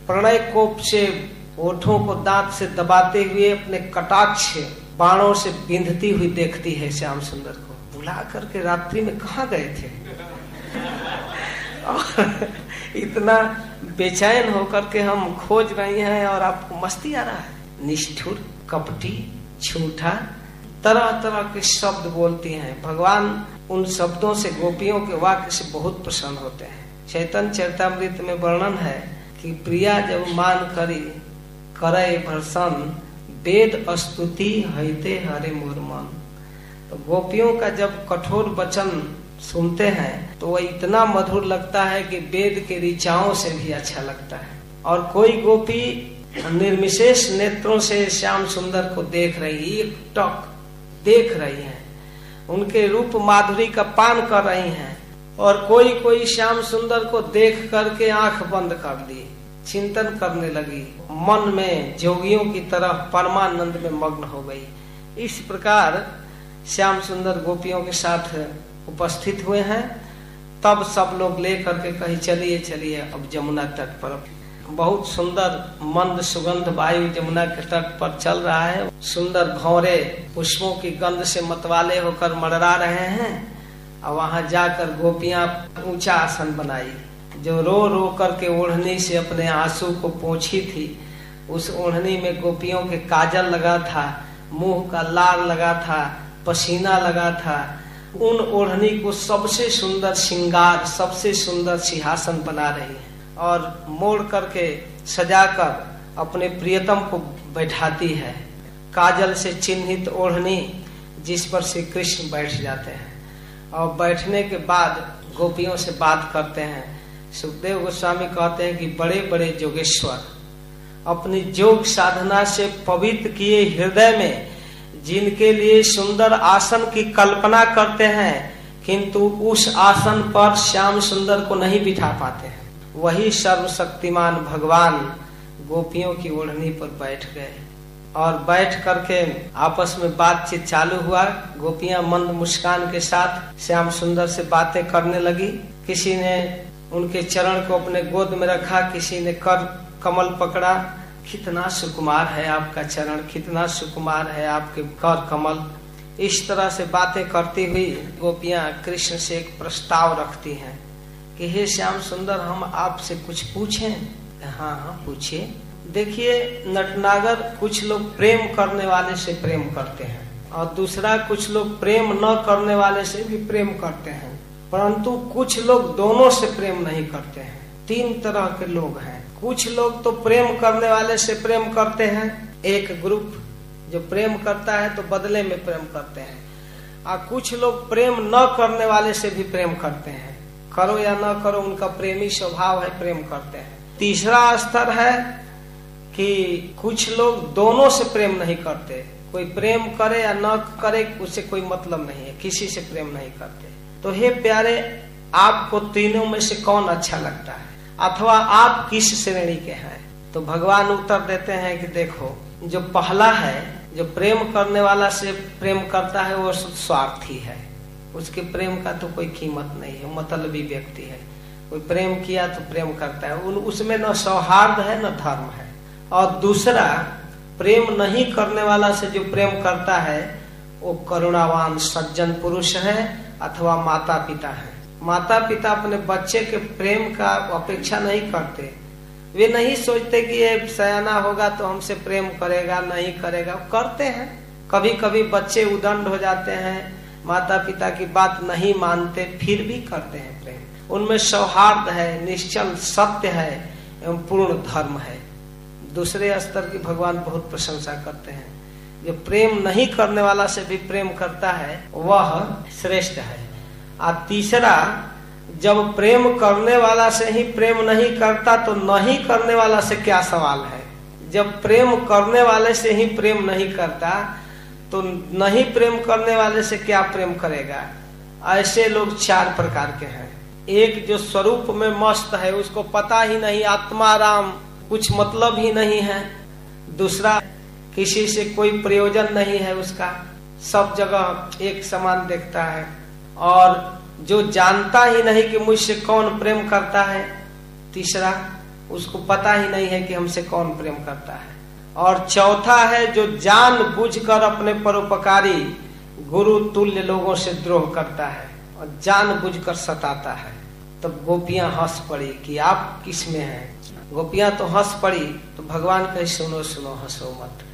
प्रणय कोप से ओठों को दांत से दबाते हुए अपने कटाक्ष बाणों से बिंधती हुई देखती है श्याम सुंदर को। बुला करके रात्रि में कहा गए थे? इतना बेचैन होकर के हम खोज रहे हैं और आपको मस्ती आ रहा है। निष्ठुर, कपटी, झूठा तरह तरह के शब्द बोलती हैं। भगवान उन शब्दों से गोपियों के वाक्य से बहुत प्रसन्न होते हैं। चैतन चैतामृत में वर्णन है कि प्रिया जब मान करी करे भरसन वेद स्तुति हईते हरे मोर मन तो गोपियों का जब कठोर वचन सुनते हैं तो वह इतना मधुर लगता है कि वेद के ऋचाओं से भी अच्छा लगता है। और कोई गोपी निर्विशेष नेत्रों से श्याम सुंदर को देख रही, टक, देख रही है। उनके रूप माधुरी का पान कर रही हैं। और कोई कोई श्याम सुंदर को देख करके आँख बंद कर दी। चिंतन करने लगी। मन में जोगियों की तरह परमानंद में मग्न हो गई। इस प्रकार श्याम सुंदर गोपियों के साथ उपस्थित हुए हैं। तब सब लोग ले करके कही, चलिए चलिए, अब जमुना तट पर। बहुत सुंदर, मंद सुगंध वायु जमुना के तट पर चल रहा है। सुंदर भौरे पुष्पों की गंध से मतवाले होकर मड़रा रहे हैं। और वहाँ जाकर गोपियाँ ऊँचा आसन बनाई। जो रो रो करके ओढ़नी से अपने आँसू को पोछी थी, उस ओढ़नी में गोपियों के काजल लगा था, मुँह का लाल लगा था, पसीना लगा था। उन ओढ़नी को सबसे सुंदर श्रृंगार, सबसे सुंदर सिंहासन बना रही है और मोड़ करके सजाकर अपने प्रियतम को बैठाती है। काजल से चिन्हित ओढ़नी जिस पर श्री कृष्ण बैठ जाते हैं और बैठने के बाद गोपियों से बात करते हैं। सुखदेव गोस्वामी कहते हैं कि बड़े बड़े जोगेश्वर अपनी जोग साधना से पवित्र किए हृदय में, जिनके लिए सुंदर आसन की कल्पना करते हैं, किंतु उस आसन पर श्याम सुंदर को नहीं बिठा पाते हैं। वही सर्वशक्तिमान भगवान गोपियों की ओढ़नी पर बैठ गए और बैठ करके आपस में बातचीत चालू हुआ। गोपियाँ मंद मुस्कान के साथ श्याम सुंदर से बातें करने लगी। किसी ने उनके चरण को अपने गोद में रखा, किसी ने कर, कमल पकड़ा। कितना सुकुमार है आपका चरण, कितना सुकुमार है आपके कर, कमल। इस तरह से बातें करती हुई गोपियाँ कृष्ण से एक प्रस्ताव रखती हैं कि, हे श्याम सुंदर, हम आपसे कुछ पूछें? हाँ हाँ पूछिए। देखिए, नटनागर कुछ लोग प्रेम करने वाले से प्रेम करते हैं और दूसरा, कुछ लोग प्रेम न करने वाले से भी प्रेम करते हैं। परंतु कुछ लोग दोनों से प्रेम नहीं करते हैं। तीन तरह के लोग हैं। कुछ लोग तो प्रेम करने वाले से प्रेम करते हैं। एक ग्रुप जो प्रेम करता है तो बदले में प्रेम करते हैं। और कुछ लोग प्रेम न करने वाले से भी प्रेम करते हैं। करो या न करो, उनका प्रेमी स्वभाव है, प्रेम करते हैं। तीसरा स्तर है कि कुछ लोग दोनों से प्रेम नहीं करते। कोई प्रेम करे या न करे उससे कोई मतलब नहीं है। किसी से प्रेम नहीं करते। तो हे प्यारे, आपको तीनों में से कौन अच्छा लगता है? अथवा आप किस श्रेणी के हैं? तो भगवान उत्तर देते हैं कि देखो, जो पहला है, जो प्रेम करने वाला से प्रेम करता है, वो स्वार्थी है। उसके प्रेम का तो कोई कीमत नहीं है, मतलबी व्यक्ति है। कोई प्रेम किया तो प्रेम करता है। उन, उसमें न सौहार्द है, न धर्म है। और दूसरा, प्रेम नहीं करने वाला से जो प्रेम करता है, वो करुणावान सज्जन पुरुष है अथवा माता पिता है। माता पिता अपने बच्चे के प्रेम का अपेक्षा नहीं करते। वे नहीं सोचते कि ये सयाना होगा तो हमसे प्रेम करेगा, नहीं करेगा। करते हैं। कभी कभी बच्चे उदंड हो जाते हैं। माता पिता की बात नहीं मानते, फिर भी करते हैं प्रेम। उनमें सौहार्द है, निश्चल सत्य है, एवं पूर्ण धर्म है। दूसरे स्तर की भगवान बहुत प्रशंसा करते हैं। जो प्रेम नहीं करने वाला से भी प्रेम करता है, वह श्रेष्ठ है। और तीसरा, जब प्रेम करने वाला से ही प्रेम नहीं करता तो नहीं करने वाला से क्या सवाल है? जब प्रेम करने वाले से ही प्रेम नहीं करता तो नहीं प्रेम करने वाले से क्या प्रेम करेगा? ऐसे लोग चार प्रकार के हैं। एक जो स्वरूप में मस्त है, उसको पता ही नहीं, आत्मा राम कुछ मतलब ही नहीं है। दूसरा किसी से कोई प्रयोजन नहीं है उसका। सब जगह एक समान देखता है। और जो जानता ही नहीं कि मुझसे कौन प्रेम करता है, तीसरा, उसको पता ही नहीं है कि हमसे कौन प्रेम करता है। और चौथा है, जो जान बुझकर अपने परोपकारी गुरु तुल्य लोगों से द्रोह करता है और जान बुझकर सताता है। तब तो गोपियाँ हंस पड़ी कि आप किसमें हैं? गोपियाँ तो हंस पड़ी तो भगवान कहे, सुनो सुनो, हंसो मत।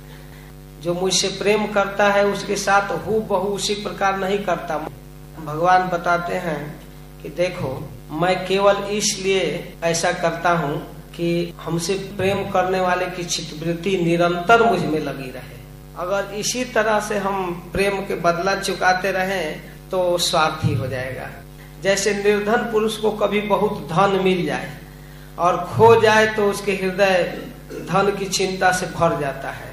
जो मुझसे प्रेम करता है, उसके साथ हु बहु उसी प्रकार नहीं करता। भगवान बताते हैं कि देखो, मैं केवल इसलिए ऐसा करता हूँ कि हमसे प्रेम करने वाले की चित्तवृत्ति निरंतर मुझमें लगी रहे। अगर इसी तरह से हम प्रेम के बदला चुकाते रहे तो स्वार्थी हो जाएगा। जैसे निर्धन पुरुष को कभी बहुत धन मिल जाए, और खो जाए तो उसके हृदय धन की चिंता से भर जाता है।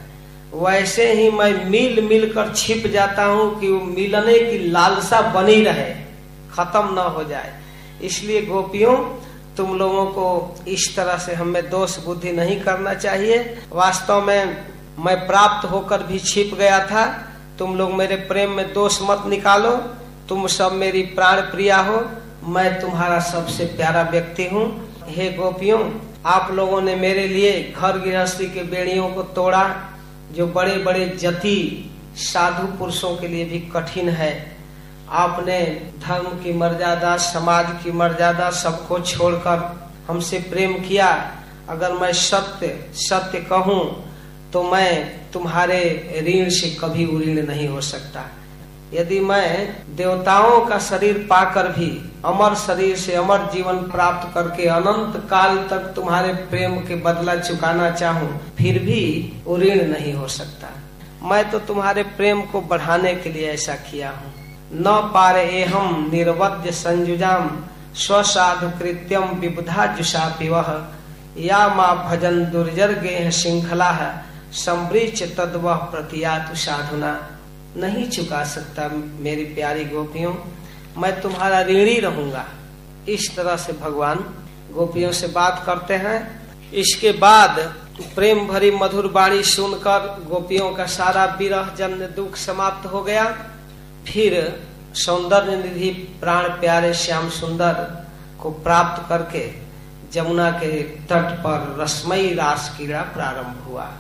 वैसे ही मैं मिल मिल कर छिप जाता हूँ कि वो मिलने की लालसा बनी रहे, खत्म न हो जाए। इसलिए गोपियों, तुम लोगों को इस तरह से हमें दोष बुद्धि नहीं करना चाहिए। वास्तव में मैं प्राप्त होकर भी छिप गया था। तुम लोग मेरे प्रेम में दोष मत निकालो। तुम सब मेरी प्राण प्रिया हो। मैं तुम्हारा सबसे प्यारा व्यक्ति हूँ। हे गोपियों, आप लोगों ने मेरे लिए घर गृहस्थी के बेड़ियों को तोड़ा। जो बड़े बड़े जति साधु पुरुषों के लिए भी कठिन है, आपने धर्म की मर्यादा, समाज की मर्यादा सबको छोड़कर हमसे प्रेम किया। अगर मैं सत्य सत्य कहूँ तो मैं तुम्हारे ऋण से कभी उऋण नहीं हो सकता। यदि मैं देवताओं का शरीर पाकर भी अमर शरीर से अमर जीवन प्राप्त करके अनंत काल तक तुम्हारे प्रेम के बदला चुकाना चाहूँ, फिर भी ऋण नहीं हो सकता। मैं तो तुम्हारे प्रेम को बढ़ाने के लिए ऐसा किया हूँ। न पारे एहम निर्वध्य संयुजाम, स्वसाधु कृत्यम विबुधा जुषा पिवह। या माँ भजन दुर्जर गेह श्रृंखला संवृच तद्व प्रतियातु साधुना। नहीं चुका सकता मेरी प्यारी गोपियों, मैं तुम्हारा ऋणी रहूँगा। इस तरह से भगवान गोपियों से बात करते हैं। इसके बाद प्रेम भरी मधुर बाणी सुनकर गोपियों का सारा विरह जन्य दुख समाप्त हो गया। फिर सौंदर्य निधि प्राण प्यारे श्याम सुंदर को प्राप्त करके जमुना के तट पर रसमई रास क्रीड़ा प्रारंभ हुआ।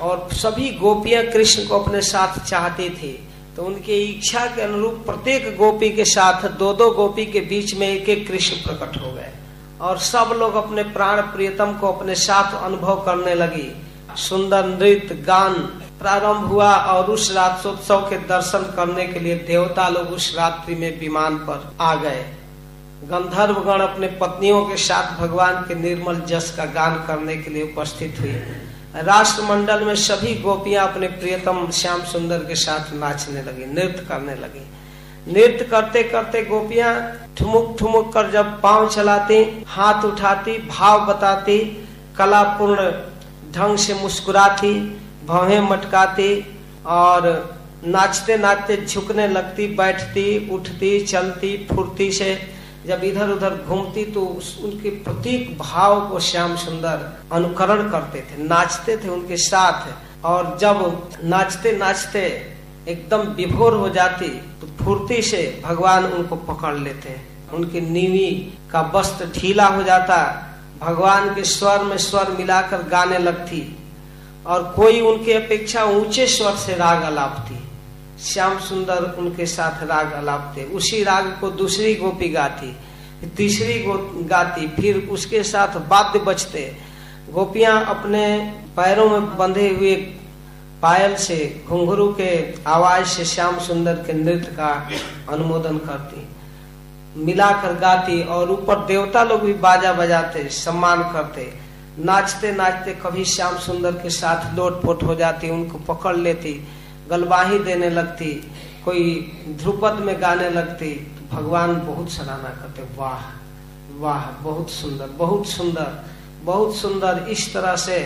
और सभी गोपियाँ कृष्ण को अपने साथ चाहती थी तो उनके इच्छा के अनुरूप प्रत्येक गोपी के साथ दो दो गोपी के बीच में एक एक कृष्ण प्रकट हो गए। और सब लोग अपने प्राण प्रियतम को अपने साथ अनुभव करने लगी। सुंदर नृत्य, गान प्रारंभ हुआ और उस रात्रोत्सव के दर्शन करने के लिए देवता लोग उस रात्रि में विमान पर आ गए। गंधर्व गण अपने पत्नियों के साथ भगवान के निर्मल जस का गान करने के लिए उपस्थित हुए। राष्ट्रमंडल में सभी गोपियाँ अपने प्रियतम श्याम सुंदर के साथ नाचने लगी, नृत्य करने लगी। नृत्य करते करते गोपियाँ ठुमुक ठुमुक कर जब पाँव चलाती, हाथ उठाती, भाव बताती, कलापूर्ण ढंग से मुस्कुराती, भवें मटकाती और नाचते नाचते झुकने लगती, बैठती, उठती, चलती, फुर्ती से जब इधर उधर घूमती तो उनके प्रतीक भाव को श्याम सुंदर अनुकरण करते थे, नाचते थे उनके साथ। और जब नाचते नाचते एकदम विभोर हो जाती तो फुर्ती से भगवान उनको पकड़ लेते। उनकी नीवी का वस्त्र ढीला हो जाता, भगवान के स्वर में स्वर मिलाकर गाने लगती, और कोई उनके अपेक्षा ऊँचे स्वर से राग अलापती। श्याम सुंदर उनके साथ राग अलापते उसी राग को दूसरी गोपी गाती, तीसरी गो गाती, फिर उसके साथ वाद्य बचते गोपियाँ अपने पैरों में बंधे हुए पायल से घुंघरू के आवाज़ से श्याम सुंदर के नृत्य का अनुमोदन करती। मिलाकर गाती और ऊपर देवता लोग भी बाजा बजाते, सम्मान करते। नाचते नाचते कभी श्याम सुंदर के साथ लोटपोट हो जाती, उनको पकड़ लेती। गलबाही देने लगती, कोई ध्रुपद में गाने लगती तो भगवान बहुत सराहना करते, वाह वाह, बहुत सुंदर बहुत सुंदर बहुत सुंदर, इस तरह से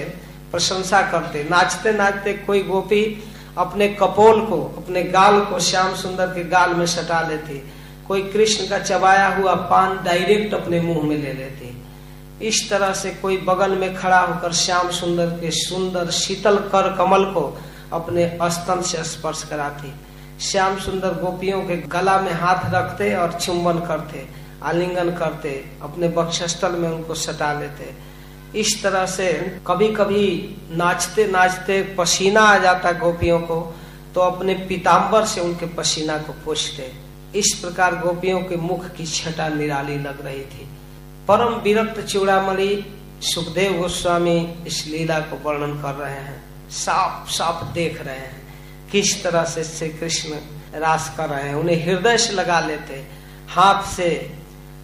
प्रशंसा करते। नाचते नाचते कोई गोपी अपने कपोल को, अपने गाल को श्याम सुंदर के गाल में सटा लेती, कोई कृष्ण का चबाया हुआ पान डायरेक्ट अपने मुँह में ले लेती। इस तरह से कोई बगल में खड़ा होकर श्याम सुंदर के सुंदर, शीतल कर कमल को अपने स्तन से स्पर्श कराती। श्याम सुंदर गोपियों के गला में हाथ रखते और चुंबन करते, आलिंगन करते, अपने बक्षस्थल में उनको सटा लेते। इस तरह से कभी कभी नाचते नाचते पसीना आ जाता गोपियों को तो अपने पीताम्बर से उनके पसीना को पोछते। इस प्रकार गोपियों के मुख की छटा निराली लग रही थी। परम विरक्त चूड़ामणि सुखदेव गोस्वामी इस लीला को वर्णन कर रहे हैं। साफ़ साफ़ देख रहे हैं। किस तरह से श्री कृष्ण रास कर रहे हैं। उन्हें हृदय से लगा लेते हाथ से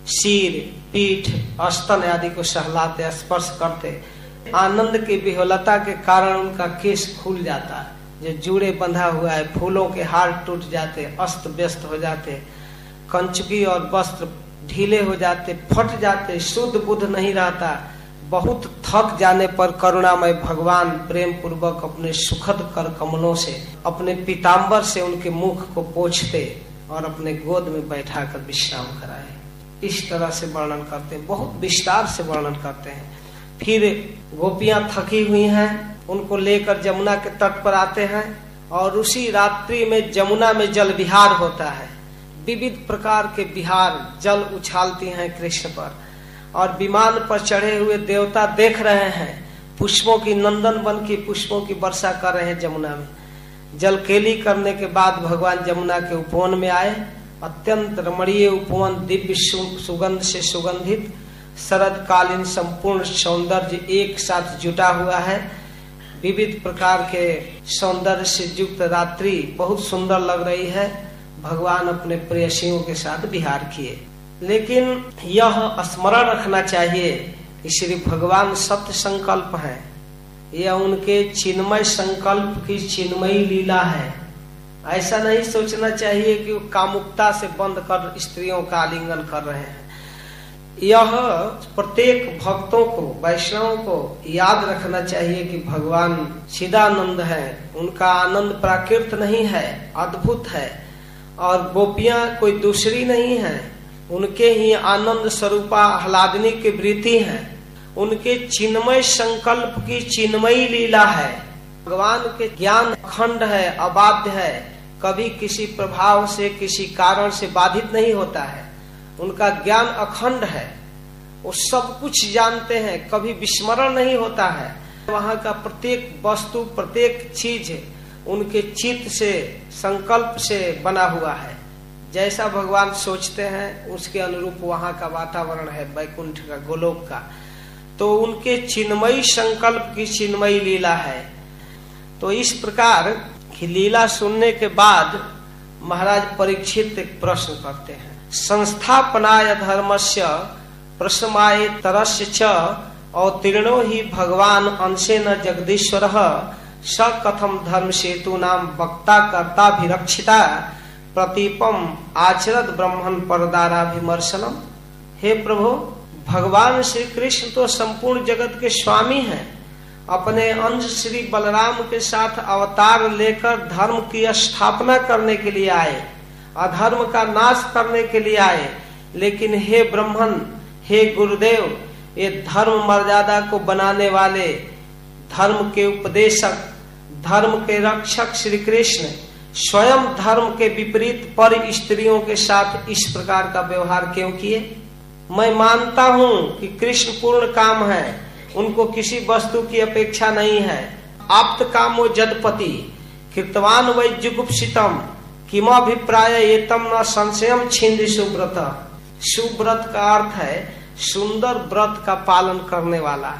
सिर, पीठ स्तन आदि को सहलाते स्पर्श करते आनंद की विहलता के कारण उनका केस खुल जाता है। जो जूड़े बंधा हुआ है, फूलों के हार टूट जाते अस्त व्यस्त हो जाते कंचुकी और वस्त्र ढीले हो जाते फट जाते शुद्ध बुद्ध नहीं रहता। बहुत थक जाने पर करुणामय भगवान प्रेम पूर्वक अपने सुखद कर कमलों से, अपने पीताम्बर से उनके मुख को पोछते और अपने गोद में बैठा कर विश्राम कराए। इस तरह से वर्णन करते हैं, बहुत विस्तार से वर्णन करते हैं। फिर गोपियाँ थकी हुई हैं, उनको लेकर जमुना के तट पर आते हैं और उसी रात्रि में जमुना में जल विहार होता है। विविध प्रकार के बिहार जल उछालती हैं कृष्ण पर। और विमान पर चढ़े हुए देवता देख रहे हैं। पुष्पों की नंदन बन की पुष्पों की वर्षा कर रहे हैं जमुना में। जल केली करने के बाद भगवान जमुना के उपवन में आए। अत्यंत रमणीय उपवन, दिव्य सुगंध से सुगंधित। शरद कालीन संपूर्ण सौंदर्य एक साथ जुटा हुआ है। विविध प्रकार के सौंदर्य से युक्त रात्रि बहुत सुंदर लग रही है। भगवान अपने प्रेयसियों के साथ विहार किए। लेकिन यह स्मरण रखना चाहिए कि श्री भगवान सत्य संकल्प है। यह उनके चिन्मय संकल्प की चिन्मयी लीला है। ऐसा नहीं सोचना चाहिए कि कामुकता से बंद कर स्त्रियों का आलिंगन कर रहे हैं। यह प्रत्येक भक्तों को, वैष्णव को याद रखना चाहिए कि भगवान चिदानंद है। उनका आनंद प्राकृत नहीं है, अद्भुत है। और गोपियाँ कोई दूसरी नहीं है। उनके ही आनंद स्वरूपा आह्लादनी की वृत्ति है। उनके चिन्मय संकल्प की चिन्मयी लीला है। भगवान के ज्ञान अखंड है, अबाध्य है। कभी किसी प्रभाव से, किसी कारण से बाधित नहीं होता है। उनका ज्ञान अखंड है। वो सब कुछ जानते हैं, कभी विस्मरण नहीं होता है। वहाँ का प्रत्येक वस्तु, प्रत्येक चीज़ उनके चित्त से, संकल्प से बना हुआ है। जैसा भगवान सोचते हैं, उसके अनुरूप वहाँ का वातावरण है बैकुंठ का, गोलोक का। तो उनके चिन्मयी संकल्प की चिन्मयी लीला है। तो इस प्रकार की लीला सुनने के बाद महाराज परीक्षित एक प्रश्न करते हैं। संस्थापनाय धर्मस्य प्रसमाय तरस्य च, अवतीर्णो ही भगवान अंशे न जगदीश्वर। स कथम धर्म सेतु नाम वक्ता कर्ता विरक्षिता। प्रतीपम आचरत ब्रह्मण परदारा विमर्शनम हे प्रभु, भगवान श्री कृष्ण तो संपूर्ण जगत के स्वामी हैं। अपने अंश श्री बलराम के साथ अवतार लेकर धर्म की स्थापना करने के लिए आए, अधर्म का नाश करने के लिए आए। लेकिन हे ब्रह्मन, हे गुरुदेव, ये धर्म मर्यादा को बनाने वाले धर्म के उपदेशक, धर्म के रक्षक श्री कृष्ण स्वयं धर्म के विपरीत पर स्त्रियों के साथ इस प्रकार का व्यवहार क्यों किए? मैं मानता हूँ कि कृष्ण पूर्ण काम है। उनको किसी वस्तु की अपेक्षा नहीं है। आप्त कामो जदपति। कृतवान वै जुगुप्सितम किमाभिप्राय ये तम न संशयम छिंद सुव्रत। सुव्रत का अर्थ है सुंदर व्रत का पालन करने वाला।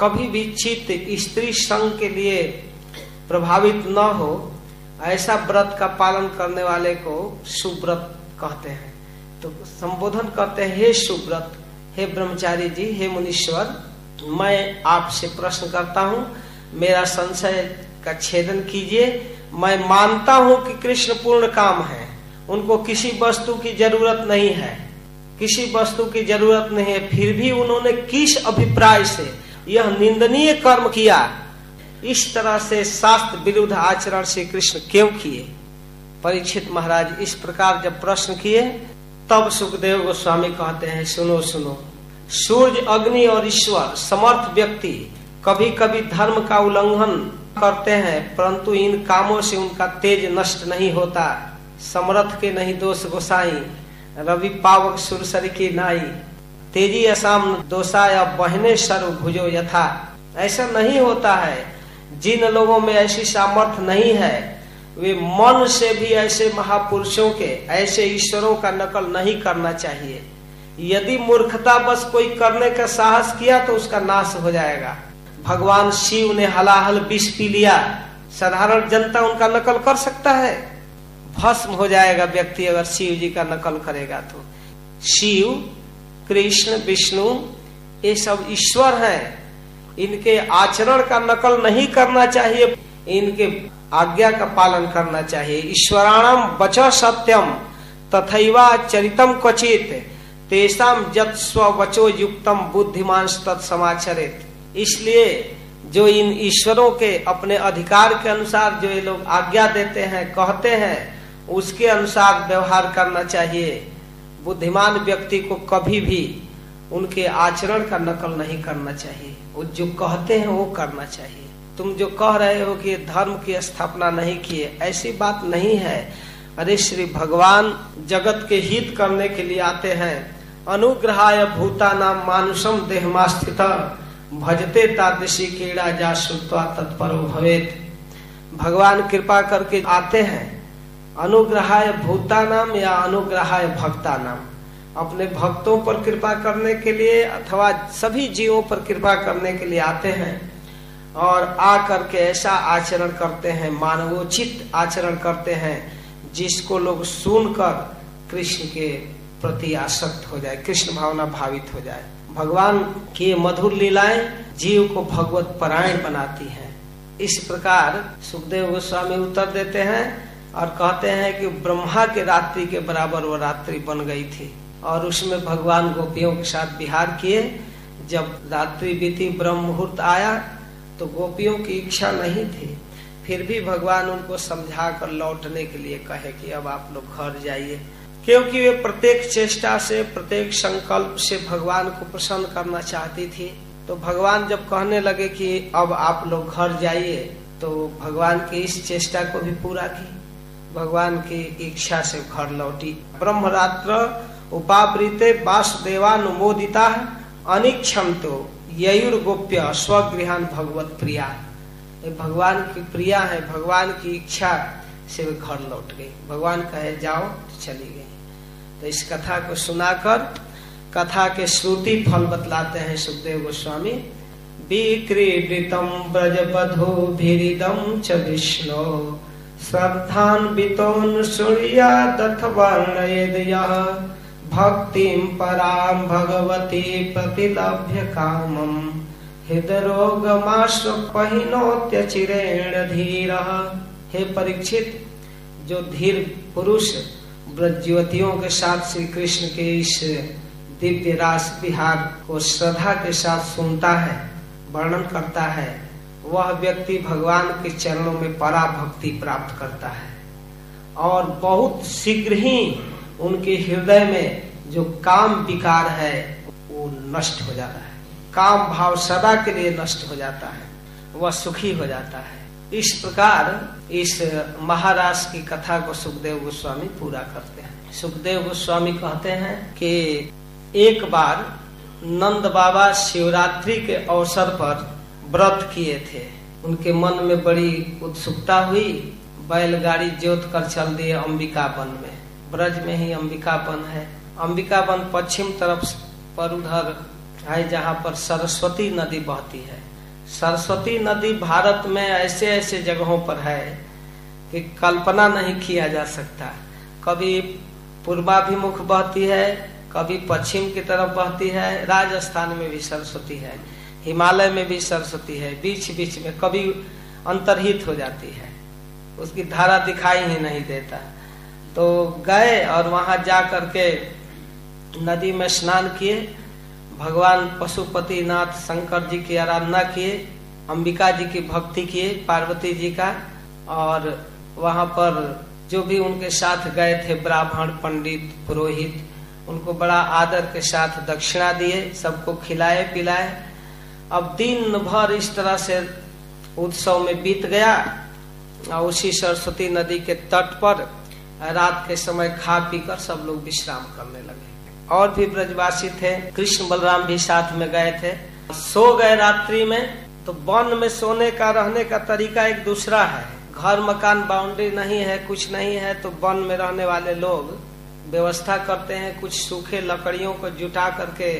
कभी भी चित्त स्त्री संघ के लिए प्रभावित न हो। ऐसा व्रत का पालन करने वाले को सुव्रत कहते हैं। तो संबोधन करते हैं, हे सुव्रत, हे ब्रह्मचारी जी, हे मुनीश्वर, मैं आपसे प्रश्न करता हूँ, मेरा संशय का छेदन कीजिए। मैं मानता हूँ कि कृष्ण पूर्ण काम है। उनको किसी वस्तु की ज़रूरत नहीं है। किसी वस्तु की ज़रूरत नहीं है। फिर भी उन्होंने किस अभिप्राय से यह निंदनीय कर्म किया? इस तरह से शास्त्र विरुद्ध आचरण श्री कृष्ण क्यों किए? परीक्षित महाराज इस प्रकार जब प्रश्न किए, तब सुखदेव गोस्वामी कहते हैं, सुनो सुनो। सूर्य, अग्नि और ईश्वर, समर्थ व्यक्ति कभी कभी धर्म का उल्लंघन करते हैं, परंतु इन कामों से उनका तेज नष्ट नहीं होता। समर्थ के नहीं दोष गोसाई, रवि पावक सुरसर की नाई। तेज़ी असाम दोषा या बहने सर्व भुजो यथा। ऐसा नहीं होता है। जिन लोगों में ऐसी सामर्थ्य नहीं है, वे मन से भी ऐसे महापुरुषों के, ऐसे ईश्वरों का नकल नहीं करना चाहिए। यदि मूर्खता बस कोई करने का साहस किया तो उसका नाश हो जाएगा। भगवान शिव ने हलाहल विष पी लिया। साधारण जनता उनका नकल कर सकता है। भस्म हो जाएगा व्यक्ति अगर शिव जी का नकल करेगा तो। शिव, कृष्ण, विष्णु, ये सब ईश्वर हैं। इनके आचरण का नकल नहीं करना चाहिए, इनके आज्ञा का पालन करना चाहिए। ईश्वराणम बच सत्यम तथैवा चरितम क्वचित। तेसाम जत स्वचो युक्तम बुद्धिमान तत्समाचरित इसलिए जो इन ईश्वरों के अपने अधिकार के अनुसार जो ये लोग आज्ञा देते हैं, कहते हैं, उसके अनुसार व्यवहार करना चाहिए। बुद्धिमान व्यक्ति को कभी भी उनके आचरण का नकल नहीं करना चाहिए। वो जो कहते हैं, वो करना चाहिए। तुम जो कह रहे हो कि धर्म की स्थापना नहीं किए ऐसी बात नहीं है। अरे, श्री भगवान जगत के हित करने के लिए आते हैं। अनुग्रहाय भूता नाम मानुषम देहमा स्थित भजते तादृशी कीड़ा जा सुत्वा तत्पर भवेत। भगवान कृपा करके आते हैं। अनुग्रहाय भूता नाम या अनुग्रहाय भक्ता नाम अपने भक्तों पर कृपा करने के लिए अथवा सभी जीवों पर कृपा करने के लिए आते हैं और आ करके ऐसा आचरण करते हैं, मानवोचित आचरण करते हैं, जिसको लोग सुनकर कृष्ण के प्रति आसक्त हो जाए, कृष्ण भावना भावित हो जाए। भगवान की मधुर लीलाएँ जीव को भगवत परायण बनाती हैं। इस प्रकार सुखदेव गोस्वामी उत्तर देते हैं और कहते हैं कि ब्रह्मा के रात्रि के बराबर वो रात्रि बन गई थी। और उसमें भगवान गोपियों के साथ विहार किए। जब रात्रि बीती, ब्रह्म मुहूर्त आया तो गोपियों की इच्छा नहीं थी। फिर भी भगवान उनको समझा कर लौटने के लिए कहे कि अब आप लोग घर जाइए। क्योंकि वे प्रत्येक चेष्टा से, प्रत्येक संकल्प से भगवान को प्रसन्न करना चाहती थी। तो भगवान जब कहने लगे कि अब आप लोग घर जाइए तो भगवान की इस चेष्टा को भी पूरा की। भगवान की इच्छा से घर लौटी। ब्रह्मरात्र उपावृते वासुदेवानुमोदिता अनिक्षम तो ययुर गोप्य स्वगृहान भगवत प्रिया। भगवान की प्रिया है, भगवान की इच्छा से वे घर लौट गई भगवान कहे, जाओ तो चली गई। तो इस कथा को सुनाकर, कथा के श्रुति फल बतलाते हैं सुखदेव गोस्वामी। विक्रीडितम ब्रजबधो भीरिदम च विष्णु। श्रद्धान्वितोन सूर्या दथ वर्णयद भक्तिम पराम भगवती प्रतिलभ्य कामम हृदरोगमाश्वहिनोत्यचिरेण धीर। हे परीक्षित, जो धीर पुरुष ब्रजयुवतियों के साथ श्री कृष्ण के इस दिव्य रास विहार को श्रद्धा के साथ सुनता है, वर्णन करता है, वह व्यक्ति भगवान के चरणों में परा भक्ति प्राप्त करता है। और बहुत शीघ्र ही उनके हृदय में जो काम विकार है, वो नष्ट हो जाता है। काम भाव सदा के लिए नष्ट हो जाता है, वह सुखी हो जाता है। इस प्रकार इस महाराज की कथा को सुखदेव गोस्वामी पूरा करते हैं। सुखदेव गोस्वामी कहते हैं कि एक बार नंद बाबा शिवरात्रि के अवसर पर व्रत किए थे। उनके मन में बड़ी उत्सुकता हुई, बैलगाड़ी जोत कर चल दिए अंबिका वन में। ब्रज में ही अंबिका वन है। अंबिका वन पश्चिम तरफ़ पर उधर है, जहाँ पर सरस्वती नदी बहती है। सरस्वती नदी भारत में ऐसे ऐसे जगहों पर है कि कल्पना नहीं किया जा सकता। कभी पूर्वाभिमुख बहती है, कभी पश्चिम की तरफ़ बहती है, राजस्थान में भी सरस्वती है, हिमालय में भी सरस्वती है, बीच बीच में कभी अंतरहित हो जाती है। उसकी धारा दिखाई ही नहीं देता। तो गए और वहाँ जा करके नदी में स्नान किए। भगवान पशुपति नाथ शंकर जी की आराधना किए, अंबिका जी की भक्ति किए, पार्वती जी का। और वहाँ पर जो भी उनके साथ गए थे ब्राह्मण, पंडित, पुरोहित, उनको बड़ा आदर के साथ दक्षिणा दिए, सबको खिलाए, पिलाए। अब दिन भर इस तरह से उत्सव में बीत गया। उसी सरस्वती नदी के तट पर रात के समय खा पी कर सब लोग विश्राम करने लगे। और भी ब्रजवासी थे, कृष्ण बलराम भी साथ में गए थे। सो गए रात्रि में तो वन में सोने का, रहने का तरीका एक दूसरा है। घर, मकान, बाउंड्री नहीं है, कुछ नहीं है तो वन में रहने वाले लोग व्यवस्था करते हैं, कुछ सूखे लकड़ियों को जुटा करके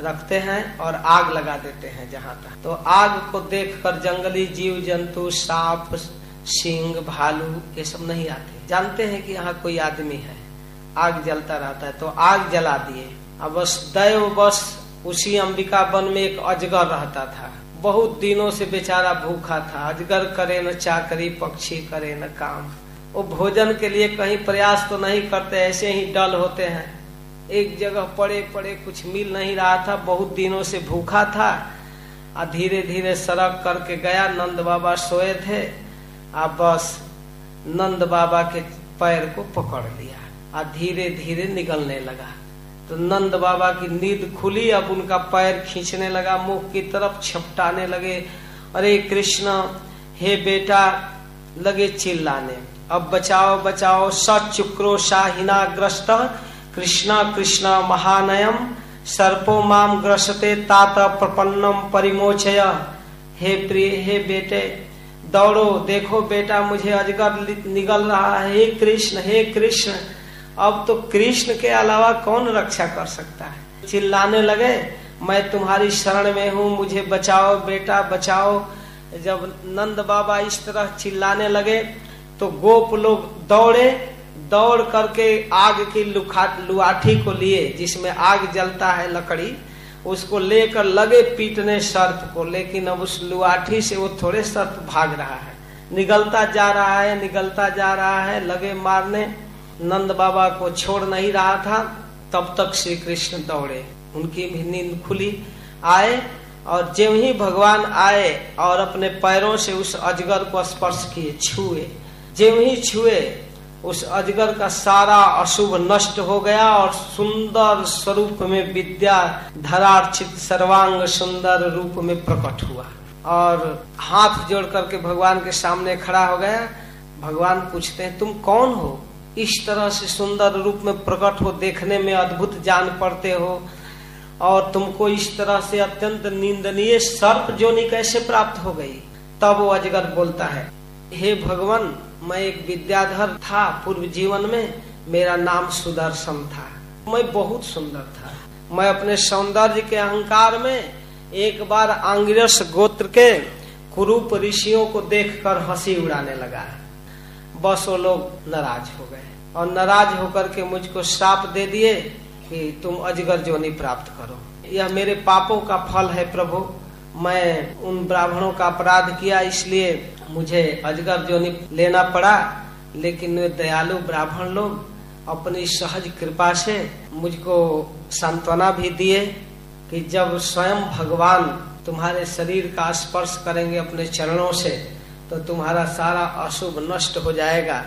रखते हैं और आग लगा देते हैं जहाँ तक। तो आग को देखकर जंगली जीव, जंतु, सांप सिंह भालू, ये सब नहीं आते। जानते हैं कि यहाँ कोई आदमी है। आग जलता रहता है तो आग जला दिए। अब बस दैव बस उसी अंबिका वन में एक अजगर रहता था। बहुत दिनों से बेचारा भूखा था। अजगर करे न चाकरी, पक्षी करे न काम। वो भोजन के लिए कहीं प्रयास तो नहीं करते, ऐसे ही डल होते हैं। एक जगह पड़े पड़े कुछ मिल नहीं रहा था, बहुत दिनों से भूखा था। धीरे धीरे सड़क करके गया, नंद बाबा सोए थे। आ बस नंद बाबा के पैर को पकड़ लिया और धीरे धीरे निकलने लगा। तो नंद बाबा की नींद खुली, अब उनका पैर खींचने लगा मुख की तरफ़ छपटाने लगे। अरे कृष्ण, हे बेटा, लगे चिल्लाने। अब बचाओ बचाओ सचुक्रो शाहिना ग्रस्त कृष्ण कृष्ण महानयम, सर्पो माम ग्रसते, तात प्रपन्नम परिमोचय। हे प्रिय, हे बेटे दौड़ो, देखो बेटा, मुझे अजगर निगल रहा है। हे कृष्ण हे कृष्ण, अब तो कृष्ण के अलावा कौन रक्षा कर सकता है? चिल्लाने लगे, मैं तुम्हारी शरण में हूँ, मुझे बचाओ बेटा, बचाओ। जब नंद बाबा इस तरह चिल्लाने लगे तो गोप लोग दौड़े, दौड़ करके आग की लुआठी को लिए, जिसमें आग जलता है लकड़ी। उसको लेकर लगे पीटने सर्प को, लेकिन अब उस लुआठी से वो थोड़े सर्प भाग रहा है। निगलता जा रहा है, निगलता जा रहा है, लगे मारने। नंद बाबा को छोड़ नहीं रहा था, तब तक श्री कृष्ण दौड़े। उनकी भी नींद खुली, आए और जब ही भगवान आए और अपने पैरों से उस अजगर को स्पर्श किए, छुए। जब ही छुए उस अजगर का सारा अशुभ नष्ट हो गया और सुंदर स्वरूप में विद्या धरार्चित सर्वांग सुंदर रूप में प्रकट हुआ। और हाथ जोड़ करके भगवान के सामने खड़ा हो गया। भगवान पूछते हैं, तुम कौन हो? इस तरह से सुंदर रूप में प्रकट हो, देखने में अद्भुत जान पड़ते हो। और तुमको इस तरह से अत्यंत निंदनीय सर्प जोनी कैसे प्राप्त हो गई? तब वो अजगर बोलता है, हे भगवान मैं एक विद्याधर था पूर्व जीवन में। मेरा नाम सुदर्शन था। मैं बहुत सुंदर था। मैं अपने सौंदर्य के अहंकार में एक बार आंगिरस गोत्र के कुरूप ऋषियों को देखकर हँसी उड़ाने लगा। बस वो लोग नाराज़ हो गए और नाराज़ होकर के मुझको श्राप दे दिए कि तुम अजगर जोनी प्राप्त करो। यह मेरे पापों का फल है प्रभु। मैं उन ब्राह्मणों का अपराध किया, इसलिए मुझे अजगर जोनी लेना पड़ा। लेकिन वे दयालु ब्राह्मण लोग अपनी सहज कृपा से मुझको सांत्वना भी दिए कि जब स्वयं भगवान तुम्हारे शरीर का स्पर्श करेंगे अपने चरणों से तो तुम्हारा सारा अशुभ नष्ट हो जाएगा।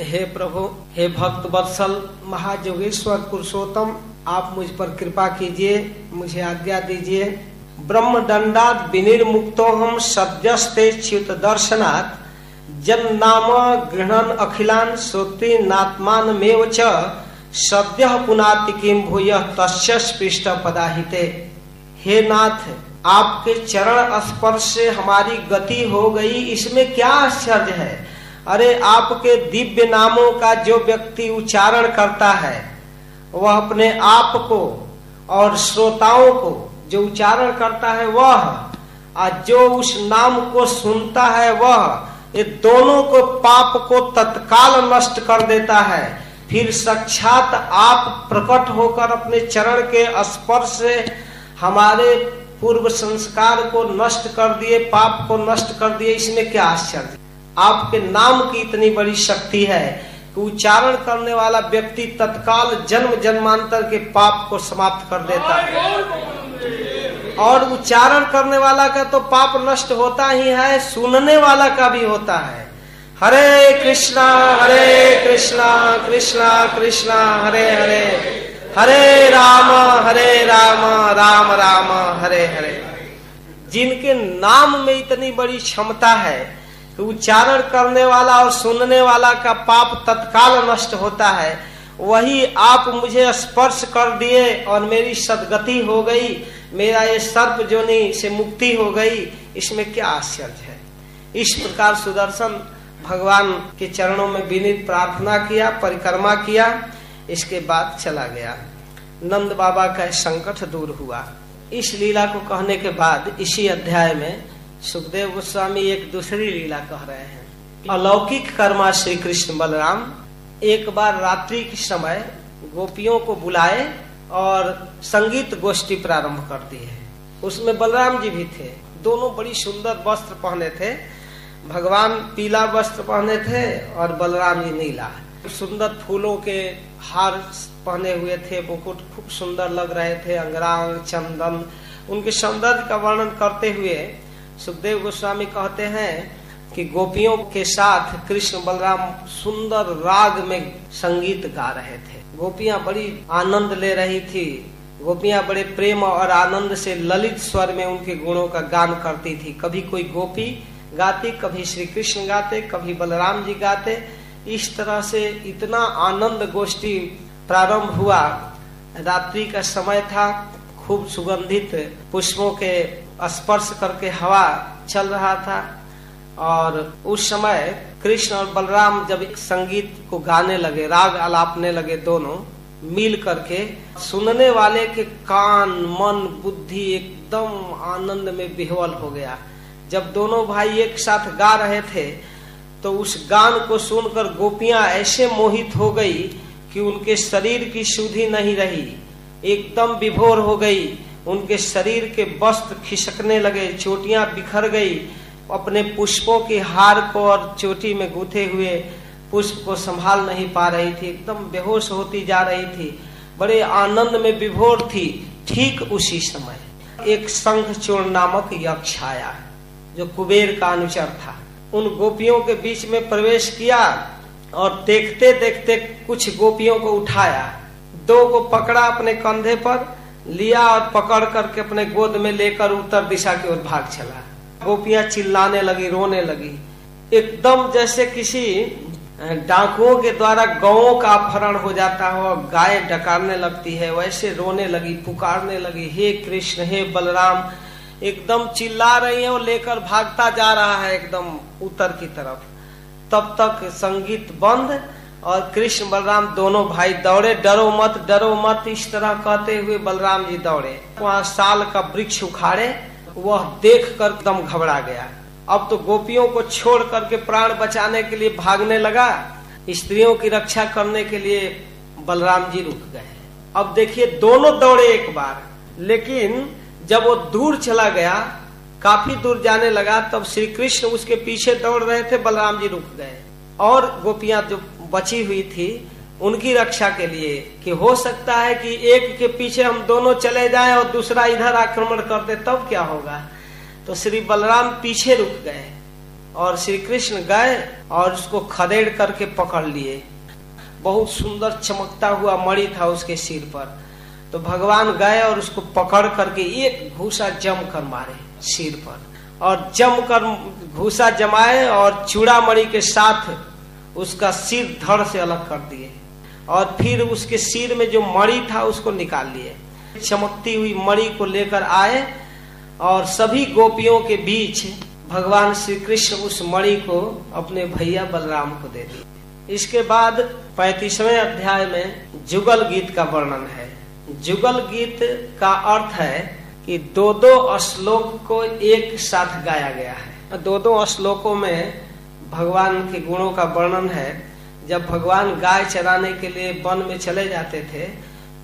हे प्रभु, हे भक्त बत्सल महाजोगेश्वर पुरुषोत्तम, आप मुझ पर कृपा कीजिए, मुझे आज्ञा दीजिए। ब्रह्म दंडात विनिर्मुक्तो हम सद्यस्ते च्युत दर्शनात् जन नाम गृहण अखिलान श्रोति नात्मान में च सद्य पुनाति किम भूय तस्पृष्ट पदाहिते हे नाथ, आपके चरण स्पर्श से हमारी गति हो गई, इसमें क्या आश्चर्य है? अरे, आपके दिव्य नामों का जो व्यक्ति उच्चारण करता है, वह अपने आप को और श्रोताओं को जो उच्चारण करता है वह, और जो उस नाम को सुनता है वह, ये दोनों को पाप को तत्काल नष्ट कर देता है। फिर साक्षात आप प्रकट होकर अपने चरण के स्पर्श से हमारे पूर्व संस्कार को नष्ट कर दिए, पाप को नष्ट कर दिए, इसमें क्या आश्चर्य? आपके नाम की इतनी बड़ी शक्ति है। कि उच्चारण करने वाला व्यक्ति तत्काल जन्म जन्मांतर के पाप को समाप्त कर देता है। और उच्चारण करने वाला का तो पाप नष्ट होता ही है, सुनने वाला का भी होता है। हरे कृष्णा हरे कृष्णा कृष्णा कृष्णा, हरे हरे। हरे राम हरे राम राम राम, हरे हरे। जिनके नाम में इतनी बड़ी क्षमता है कि उच्चारण करने वाला और सुनने वाला का पाप तत्काल नष्ट होता है। वही आप मुझे स्पर्श कर दिए और मेरी सदगति हो गई, मेरा ये सर्प जोनी से मुक्ति हो गई। इसमें क्या आश्चर्य है? इस प्रकार सुदर्शन भगवान के चरणों में विनीत प्रार्थना किया, परिक्रमा किया, इसके बाद चला गया। नंद बाबा का संकट दूर हुआ। इस लीला को कहने के बाद इसी अध्याय में सुखदेव गोस्वामी एक दूसरी लीला कह रहे हैं। अलौकिक कर्मा श्री कृष्ण बलराम, एक बार रात्रि के समय गोपियों को बुलाए और संगीत गोष्ठी प्रारंभ कर दी है उसमें बलराम जी भी थे। दोनों बड़ी सुंदर वस्त्र पहने थे। भगवान पीला वस्त्र पहने थे और बलराम जी नीला। सुंदर फूलों के हार पहने हुए थे। मुकुट खूब सुंदर लग रहे थे। अंगरांग, चंदन, उनके सौंदर्य का वर्णन करते हुए सुखदेव गोस्वामी कहते हैं कि गोपियों के साथ कृष्ण बलराम सुंदर राग में संगीत गा रहे थे। गोपियाँ बड़ी आनंद ले रही थी। गोपियाँ बड़े प्रेम और आनंद से ललित स्वर में उनके गुणों का गान करती थी। कभी कोई गोपी गाती, कभी श्री कृष्ण गाते, कभी बलराम जी गाते। इस तरह से इतना आनंद गोष्ठी प्रारंभ हुआ। रात्रि का समय था। खूब सुगंधित पुष्पों के स्पर्श करके हवा चल रहा था। और उस समय कृष्ण और बलराम जब संगीत को गाने लगे, राग अलापने लगे दोनों मिल करके, सुनने वाले के कान, मन, बुद्धि एकदम आनंद में बिहवल हो गया। जब दोनों भाई एक साथ गा रहे थे तो उस गान को सुनकर गोपियाँ ऐसे मोहित हो गई कि उनके शरीर की शुद्धि नहीं रही। एकदम विभोर हो गई। उनके शरीर के वस्त्र खिसकने लगे, चोटियाँ बिखर गई। अपने पुष्पों के हार को और चोटी में गुथे हुए पुष्प को संभाल नहीं पा रही थी। एकदम बेहोश होती जा रही थी। बड़े आनंद में विभोर थी। ठीक उसी समय एक संघ चोर नामक यक्ष आया, जो कुबेर का अनुचर था। उन गोपियों के बीच में प्रवेश किया और देखते देखते कुछ गोपियों को उठाया। दो को पकड़ा अपने कंधे पर लिया और पकड़ करके अपने गोद में लेकर उत्तर दिशा की ओर भाग चला। गोपियाँ चिल्लाने लगी, रोने लगी। एकदम जैसे किसी डाकुओं के द्वारा गौों का अपहरण हो जाता हो गाय डकारने लगती है, वैसे रोने लगी, पुकारने लगी, हे कृष्ण, हे बलराम, एकदम चिल्ला रही है और लेकर भागता जा रहा है एकदम उत्तर की तरफ़। तब तक संगीत बंद और कृष्ण बलराम दोनों भाई दौड़े, डरो मत डरो मत, इस तरह कहते हुए बलराम जी दौड़े। वहाँ साल का वृक्ष उखाड़े, वह देख कर एकदम घबरा गया। अब तो गोपियों को छोड़ करके प्राण बचाने के लिए भागने लगा। स्त्रियों की रक्षा करने के लिए बलराम जी रुक गए। अब देखिए, दोनों दौड़े एक बार। लेकिन जब वो दूर चला गया, काफ़ी दूर जाने लगा, तब श्री कृष्ण उसके पीछे दौड़ रहे थे, बलराम जी रुक गए। और गोपियाँ जो बची हुई थी, उनकी रक्षा के लिए कि हो सकता है कि एक के पीछे हम दोनों चले जाएँ और दूसरा इधर आक्रमण कर दे, तब क्या होगा? तो श्री बलराम पीछे रुक गए और श्री कृष्ण गए और उसको खदेड़ करके पकड़ लिए। बहुत सुंदर चमकता हुआ मणि था उसके सिर पर। तो भगवान गए और उसको पकड़ करके एक घूसा जम कर मारे सिर पर। और जम कर घूसा जमाए और चूड़ामणि के साथ उसका सिर धड़ से अलग कर दिए और फिर उसके सिर में जो मणि था उसको निकाल लिए। चमकती हुई मणि को लेकर आए और सभी गोपियों के बीच भगवान श्री कृष्ण उस मणि को अपने भैया बलराम को दे दिए। इसके बाद पैतीसवें अध्याय में जुगल गीत का वर्णन है। जुगल गीत का अर्थ है कि दो दो श्लोक को एक साथ गाया गया है। दो दो श्लोकों में भगवान के गुणों का वर्णन है। जब भगवान गाय चराने के लिए वन में चले जाते थे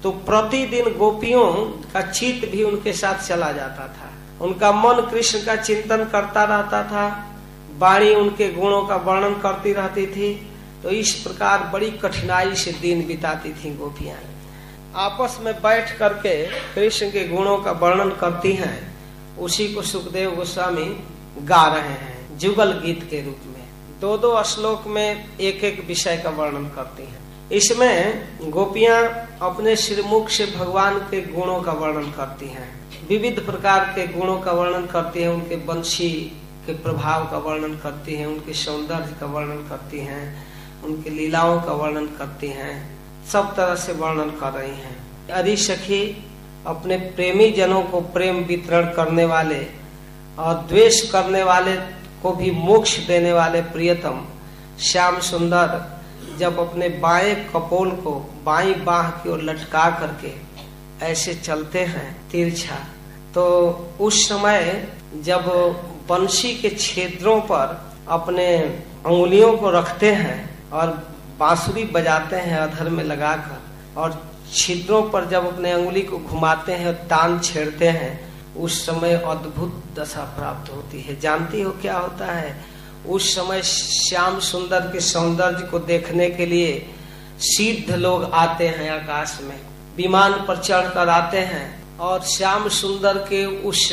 तो प्रतिदिन गोपियों का चित भी उनके साथ चला जाता था। उनका मन कृष्ण का चिंतन करता रहता था। वाणी उनके गुणों का वर्णन करती रहती थी। तो इस प्रकार बड़ी कठिनाई से दिन बिताती थी गोपियाँ। आपस में बैठ करके कृष्ण के गुणों का वर्णन करती हैं। उसी को सुखदेव गोस्वामी गा रहे हैं, जुगल गीत के रूप में। दो दो श्लोक में एक एक विषय का वर्णन करती हैं। इसमें गोपियाँ अपने श्रीमुख से भगवान के गुणों का वर्णन करती हैं। विविध प्रकार के गुणों का वर्णन करती हैं, उनके वंशी के प्रभाव का वर्णन करती हैं, उनके सौंदर्य का वर्णन करती हैं, उनकी लीलाओं का वर्णन करती हैं, सब तरह से वर्णन कर रही हैं। अरि सखी अपने प्रेमी जनों को प्रेम वितरण करने वाले और द्वेष करने वाले को भी मोक्ष देने वाले प्रियतम श्याम सुंदर जब अपने बाएँ कपोल को बाई बाह की ओर लटका करके ऐसे चलते हैं तिरछा। तो उस समय जब बंशी के छेद्रों पर अपने उंगलियों को रखते हैं और बांसुरी बजाते हैं अधर में लगाकर और छिद्रों पर जब अपने अंगुली को घुमाते हैं और तान छेड़ते हैं उस समय अद्भुत दशा प्राप्त होती है। जानती हो क्या होता है? उस समय श्याम सुंदर के सौंदर्य को देखने के लिए सिद्ध लोग आते हैं आकाश में। विमान पर चढ़कर आते हैं और श्याम सुंदर के उस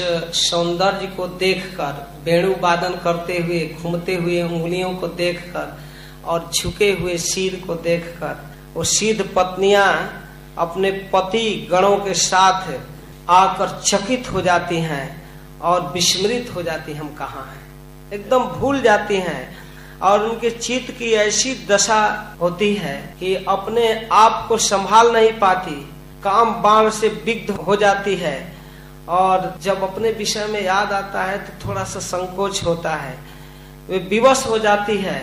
सौंदर्य को देखकर वेणु वादन करते हुए, घूमते हुए, उंगलियों को देखकर और झुके हुए सिर को देखकर, वो सिद्ध पत्नियाँ अपने पति गणों के साथ आकर चकित हो जाती हैं और विस्मृत हो जाती हम कहा हैं। एकदम भूल जाती हैं और उनके चित्त की ऐसी दशा होती है कि अपने आप को संभाल नहीं पाती, काम बाण से विग्ध हो जाती है और जब अपने विषय में याद आता है तो थोड़ा सा संकोच होता है। वे विवश हो जाती है,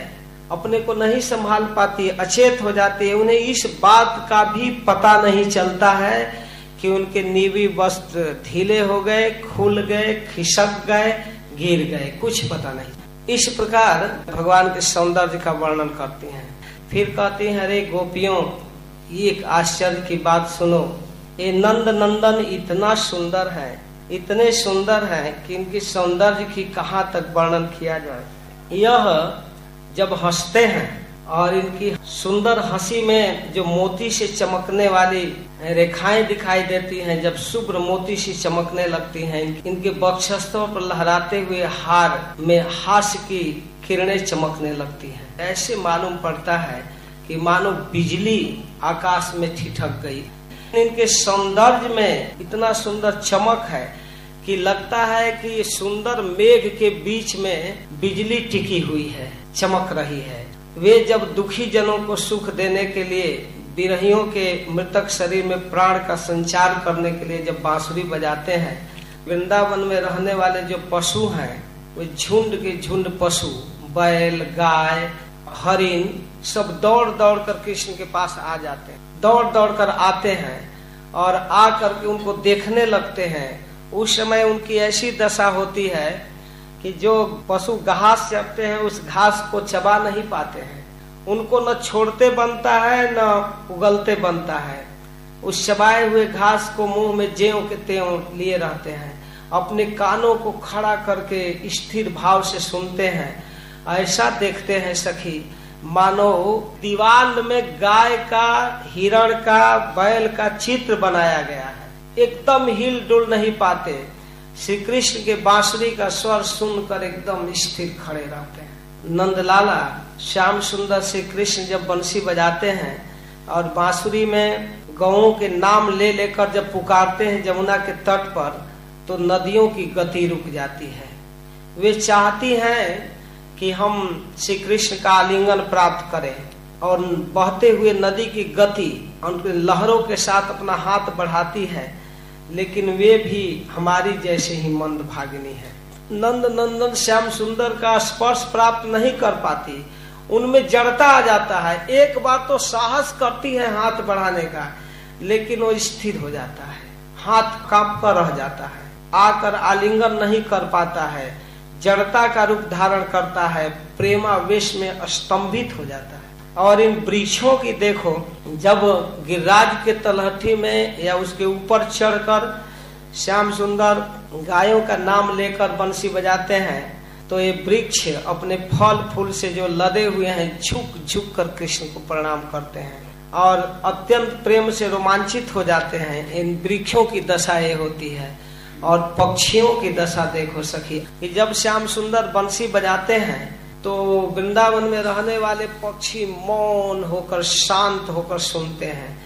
अपने को नहीं संभाल पाती, अचेत हो जाती है, उन्हें इस बात का भी पता नहीं चलता है कि उनके नीवी वस्त्र ढीले हो गए, खुल गए, खिसक गए, गिर गए, कुछ पता नहीं। इस प्रकार भगवान के सौंदर्य का वर्णन करती हैं। फिर कहती हैं, अरे गोपियों, ये एक आश्चर्य की बात सुनो। ये नंद नंदन इतना सुंदर है, इतने सुंदर है कि इनकी सौंदर्य की कहाँ तक वर्णन किया जाए? यह जब हँसते हैं और इनकी सुंदर हँसी में जो मोती से चमकने वाली रेखाएँ दिखाई देती हैं, जब शुभ्र मोती से चमकने लगती हैं, इनके बक्षस्थों पर लहराते हुए हार में हास्य की किरणें चमकने लगती हैं। ऐसे मालूम पड़ता है कि मानो बिजली आकाश में ठिठक गई। इनके सौंदर्य में इतना सुंदर चमक है कि लगता है कि सुंदर मेघ के बीच में बिजली टिकी हुई है, चमक रही है। वे जब दुखी जनों को सुख देने के लिए, बिरहियों के मृतक शरीर में प्राण का संचार करने के लिए जब बांसुरी बजाते हैं, वृंदावन में रहने वाले जो पशु हैं, वे झुंड के झुंड पशु, बैल, गाय हरिन सब दौड़ दौड़ कर कृष्ण के पास आ जाते हैं। दौड़ दौड़ कर आते हैं और आ करके उनको देखने लगते हैं। उस समय उनकी ऐसी दशा होती है कि जो पशु घास चरते हैं, उस घास को चबा नहीं पाते हैं। उनको न छोड़ते बनता है, न उगलते बनता है। उस चबाए हुए घास को मुँह में ज्यो के त्यों लिए रहते हैं। अपने कानों को खड़ा करके स्थिर भाव से सुनते हैं। ऐसा देखते हैं सखी, मानो दीवाल में गाय का, हिरण का, बैल का चित्र बनाया गया है। एकदम हिल डुल नहीं पाते। श्री कृष्ण के बांसुरी का स्वर सुनकर एकदम स्थिर खड़े रहते हैं। नंदलाला, श्याम सुंदर श्री कृष्ण जब बंसी बजाते हैं और बांसुरी में गौ के नाम ले लेकर जब पुकारते हैं जमुना के तट पर तो नदियों की गति रुक जाती है। वे चाहती हैं कि हम श्री कृष्ण का आलिंगन प्राप्त करें और बहते हुए नदी की गति, उनके लहरों के साथ अपना हाथ बढ़ाती है। लेकिन वे भी हमारी जैसे ही मंद भागिनी है। नंद नंदन श्याम सुंदर का स्पर्श प्राप्त नहीं कर पाती। उनमें जड़ता आ जाता है। एक बार तो साहस करती है हाथ बढ़ाने का, लेकिन वो स्थिर हो जाता है। हाथ काँप कर रह जाता है। आकर आलिंगन नहीं कर पाता है। जड़ता का रूप धारण करता है। प्रेमावेश में स्तंभित हो जाता है। और इन वृक्षों की देखो, जब गिरिराज के तलहटी में या उसके ऊपर चढ़कर श्याम सुंदर गायों का नाम लेकर बंसी बजाते हैं तो ये वृक्ष अपने फल फूल से जो लदे हुए हैं, झुक झुक कर कृष्ण को प्रणाम करते हैं और अत्यंत प्रेम से रोमांचित हो जाते हैं। इन वृक्षों की दशा ये होती है और पक्षियों की दशा देखो सखी, कि जब श्याम सुंदर बंसी बजाते हैं तो वृंदावन में रहने वाले पक्षी मौन होकर, शांत होकर सुनते हैं।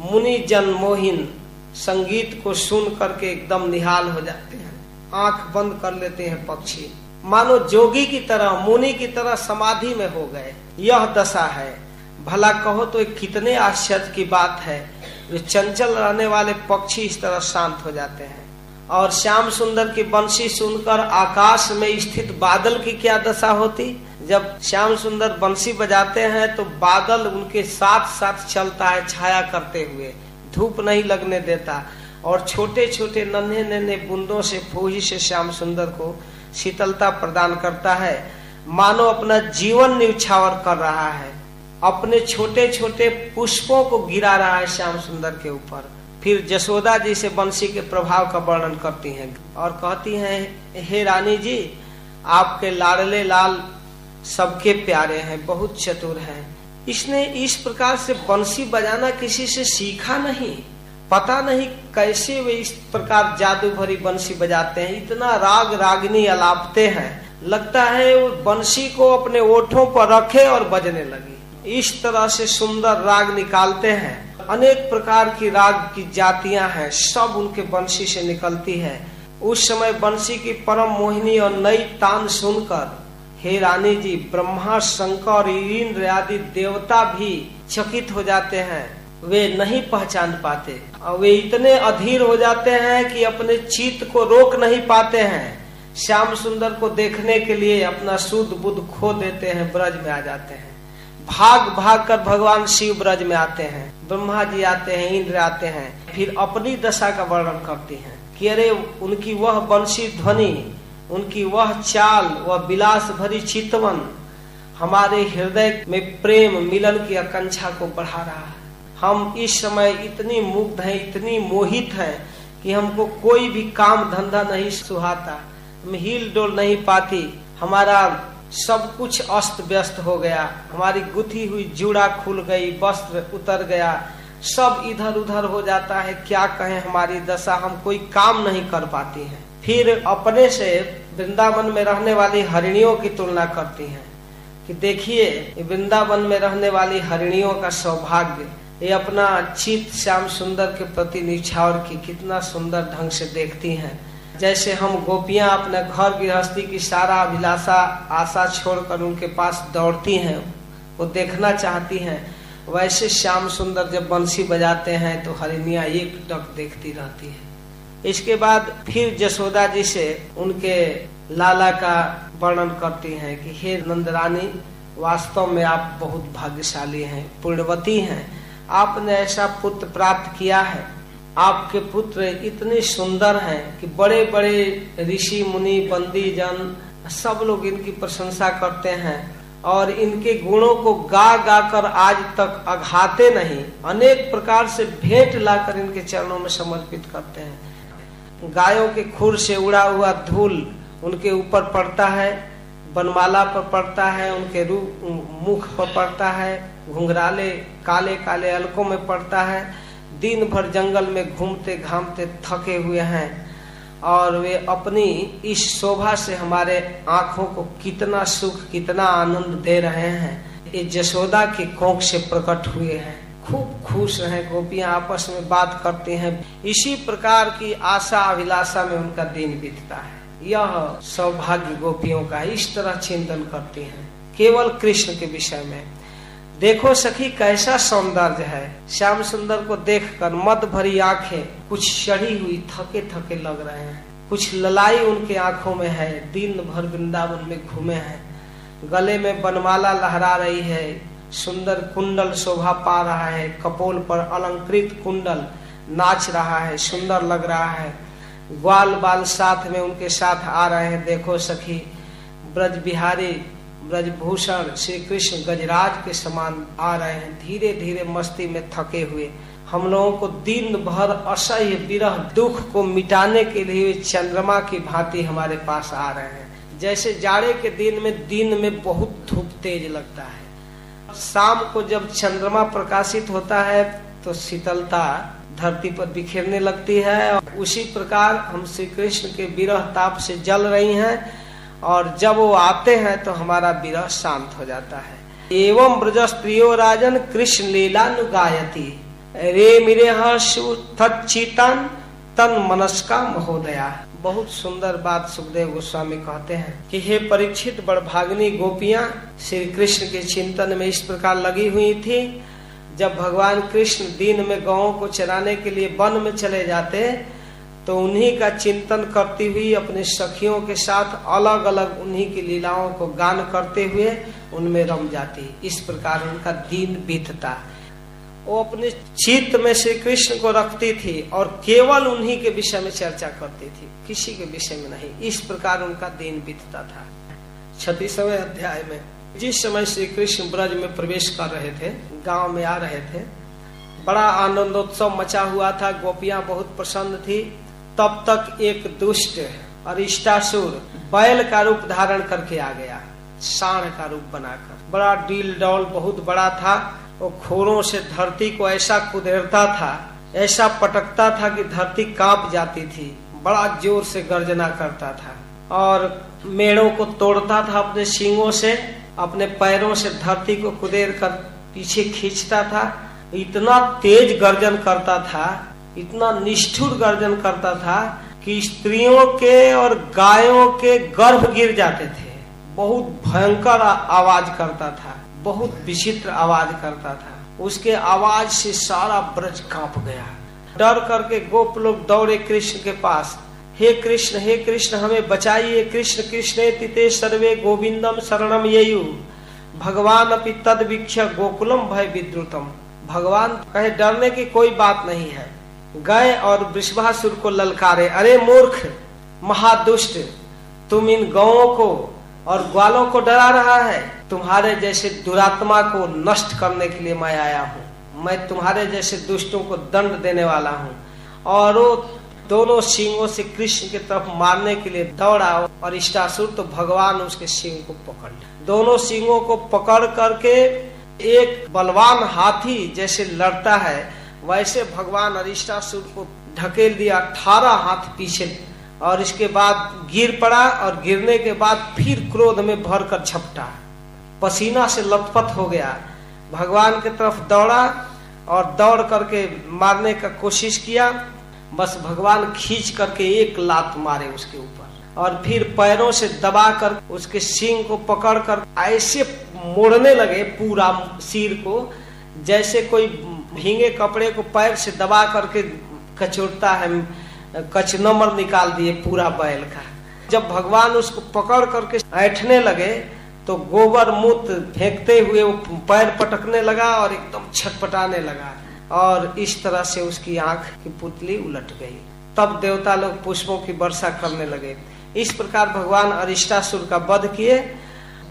मुनि जन मोहिन संगीत को सुन करके एकदम निहाल हो जाते हैं। आँख बंद कर लेते हैं पक्षी। मानो जोगी की तरह, मुनि की तरह समाधि में हो गए। यह दशा है। भला कहो तो कितने आश्चर्य की बात है। जो चंचल रहने वाले पक्षी इस तरह शांत हो जाते हैं। और श्याम सुंदर की बंसी सुनकर आकाश में स्थित बादल की क्या दशा होती? जब श्याम सुंदर बंसी बजाते हैं तो बादल उनके साथ साथ चलता है छाया करते हुए। धूप नहीं लगने देता। और छोटे छोटे नन्हे नन्हे बूंदों से फूही से श्याम सुंदर को शीतलता प्रदान करता है। मानो अपना जीवन निछावर कर रहा है। अपने छोटे छोटे पुष्पों को गिरा रहा है श्याम सुंदर के ऊपर। फिर जसोदा जी से बंसी के प्रभाव का वर्णन करती हैं और कहती हैं, हे रानी जी, आपके लाडले लाल सबके प्यारे हैं, बहुत चतुर हैं। इसने इस प्रकार से बंसी बजाना किसी से सीखा नहीं। पता नहीं कैसे वे इस प्रकार जादू भरी बंसी बजाते हैं। इतना राग रागनी अलापते हैं। लगता है वो बंसी को अपने ओठों पर रखे और बजने लगी। इस तरह से सुंदर राग निकालते हैं। अनेक प्रकार की राग की जातियाँ हैं, सब उनके बंशी से निकलती है। उस समय बंशी की परम मोहिनी और नई तान सुनकर, हे रानी जी, ब्रह्मा, शंकर, इंद्र आदि देवता भी चकित हो जाते हैं। वे नहीं पहचान पाते। और वे इतने अधीर हो जाते हैं कि अपने चित्त को रोक नहीं पाते हैं। श्याम सुंदर को देखने के लिए अपना शुद्ध बुद्ध खो देते हैं, ब्रज में आ जाते हैं। भाग भाग कर भगवान शिव ब्रज में आते हैं। ब्रह्मा जी आते हैं, इंद्र आते हैं, फिर अपनी दशा का वर्णन करते हैं कि अरे उनकी वह बंशी ध्वनि, उनकी वह चाल, वह विलास भरी चितवन हमारे हृदय में प्रेम मिलन की आकांक्षा को बढ़ा रहा है। हम इस समय इतनी मुग्ध हैं, इतनी मोहित हैं कि हमको कोई भी काम धंधा नहीं सुहाता, हम हिल डोल नहीं पाती, हमारा सब कुछ अस्त व्यस्त हो गया। हमारी गुथी हुई जुड़ा खुल गई, वस्त्र उतर गया। सब इधर उधर हो जाता है। क्या कहें हमारी दशा? हम कोई काम नहीं कर पाती हैं। फिर अपने से वृंदावन में रहने वाली हरिणियों की तुलना करती हैं कि देखिए वृंदावन में रहने वाली हरिणियों का सौभाग्य, ये अपना चित श्याम सुंदर के प्रति निछावर की कितना सुंदर ढंग से देखती हैं। जैसे हम गोपियाँ अपने घर गृहस्थी की सारा अभिलाषा, आशा छोड़कर उनके पास दौड़ती हैं, वो देखना चाहती हैं। वैसे श्याम सुंदर जब बंसी बजाते हैं तो हरिणिया एक टक देखती रहती है। इसके बाद फिर जसोदा जी से उनके लाला का वर्णन करती हैं कि, हे नंदरानी, वास्तव में आप बहुत भाग्यशाली हैं पुण्यवती हैं। आपने ऐसा पुत्र प्राप्त किया है। आपके पुत्र इतने सुंदर हैं कि बड़े बड़े ऋषि, मुनि, बंदी, जन सब लोग इनकी प्रशंसा करते हैं और इनके गुणों को गा गा कर आज तक अघाते नहीं, अनेक प्रकार से भेंट लाकर इनके चरणों में समर्पित करते हैं। गायों के खुर से उड़ा हुआ धूल उनके ऊपर पड़ता है, बनमाला पर पड़ता है, उनके रूप मुख पर पड़ता है, घुंघराले काले काले अलकों में पड़ता है। दिन भर जंगल में घूमते घामते थके हुए हैं और वे अपनी इस शोभा से हमारे आँखों को कितना सुख, कितना आनंद दे रहे हैं। ये जसोदा के कोख से प्रकट हुए हैं। खूब खुश रहे गोपियाँ, आपस में बात करती हैं। इसी प्रकार की आशा अभिलाषा में उनका दिन बीतता है। यह सौभाग्य गोपियों का इस तरह चिंतन करती हैं। केवल कृष्ण के विषय में देखो सखी, कैसा सौंदर्य है। श्याम सुंदर को देखकर मद भरी आँखें कुछ चढ़ी हुई थके थके लग रहे हैं। कुछ ललाई उनके आँखों में है, दिन भर वृंदावन में घूमे हैं। गले में बनमाला लहरा रही है, सुंदर कुंडल शोभा पा रहा है, कपोल पर अलंकृत कुंडल नाच रहा है, सुंदर लग रहा है। ग्वाल बाल साथ में उनके साथ आ रहे हैं। देखो सखी, ब्रज बिहारी ब्रजभूषण श्री कृष्ण गजराज के समान आ रहे हैं। धीरे धीरे मस्ती में थके हुए। हम लोगों को दिन भर असह्य विरह दुख को मिटाने के लिए चंद्रमा की भांति हमारे पास आ रहे हैं। जैसे जाड़े के दिन में दिन में बहुत धूप तेज लगता है। शाम को जब चंद्रमा प्रकाशित होता है तो शीतलता धरती पर बिखेरने लगती है उसी प्रकार हम श्री कृष्ण के विरह ताप से जल रही हैं। और जब वो आते हैं तो हमारा विरह शांत हो जाता है। एवं ब्रज स्त्रियो राजन कृष्ण लीला नुगायती रे मिरे हर्षितन तन मनस्का महोदया। बहुत सुंदर बात सुखदेव गोस्वामी कहते हैं कि हे परीक्षित बड़भाग्नि गोपियाँ, श्री कृष्ण के चिंतन में इस प्रकार लगी हुई थी। जब भगवान कृष्ण दिन में गाँवों को चराने के लिए वन में चले जाते तो उन्हीं का चिंतन करती हुई अपने सखियों के साथ अलग अलग उन्हीं की लीलाओं को गान करते हुए उनमें रम जाती। इस प्रकार उनका दिन बीतता। वो अपने चित्त में श्री कृष्ण को रखती थी और केवल उन्हीं के विषय में चर्चा करती थी। किसी के विषय में नहीं, इस प्रकार उनका दिन बीतता था। छत्तीसवें अध्याय में, जिस समय श्री कृष्ण ब्रज में प्रवेश कर रहे थे, गाँव में आ रहे थे, बड़ा आनंदोत्सव मचा हुआ था, गोपियाँ बहुत प्रसन्न थी तब तक एक दुष्ट अरिष्टासुर बैल का रूप धारण करके आ गया। साढ़ का रूप बनाकर। बड़ा डील डॉल बहुत बड़ा था वो खोरों से धरती को ऐसा कुदेरता था, ऐसा पटकता था कि धरती काँप जाती थी। बड़ा ज़ोर से गर्जना करता था और मेड़ों को तोड़ता था अपने सींगों से, अपने पैरों से धरती को कुदेर कर पीछे खींचता था। इतना तेज गर्जन करता था इतना निष्ठुर गर्जन करता था कि स्त्रियों के और गायों के गर्भ गिर जाते थे। बहुत भयंकर आवाज़ करता था, बहुत विचित्र आवाज़ करता था। उसके आवाज़ से सारा ब्रज काँप गया। डर करके गोप लोग दौड़े कृष्ण के पास। हे कृष्ण हे कृष्ण, हमें बचाइए। कृष्ण कृष्ण, तिते सर्वे गोविंदम शरणम येयु। भगवान अपनी तद गोकुलम भय विद्रुतम। भगवान कहे, डरने की कोई बात नहीं है। गए और वृषभासुर को ललकारे, अरे मूर्ख, महादुष्ट, तुम इन गौों को और ग्वालों को डरा रहा है। तुम्हारे जैसे दुरात्मा को नष्ट करने के लिए मैं आया हूँ। मैं तुम्हारे जैसे दुष्टों को दंड देने वाला हूँ। और वो दोनों सिंगों से कृष्ण की तरफ़ मारने के लिए दौड़ा और इष्टासुर तो भगवान उसके सिंह को पकड़ दोनों सिंगों को पकड़ करके एक बलवान हाथी जैसे लड़ता है वैसे भगवान अरिष्टासुर को ढकेल दिया, अठारह हाथ पीछे। और इसके बाद गिर पड़ा और गिरने के बाद फिर क्रोध में भरकर झपटा पसीना से लथपथ हो गया। भगवान की तरफ़ दौड़ा और दौड़ करके मारने का कोशिश किया। बस भगवान खींच करके एक लात मारे उसके ऊपर। और फिर पैरों से दबा कर उसके सिंग को पकड़ कर ऐसे मोड़ने लगे पूरा सिर को, जैसे कोई भींगे कपड़े को पैर से दबा करके कचोड़ता है कचनमर निकाल दिए पूरा बैल का। जब भगवान उसको पकड़ करके ऐठने लगे तो गोबर मूत फेंकते हुए वो पैर पटकने लगा और एकदम छटपटाने लगा और इस तरह से उसकी आँख की पुतली उलट गई। तब देवता लोग पुष्पों की वर्षा करने लगे। इस प्रकार भगवान अरिष्टासुर का वध किए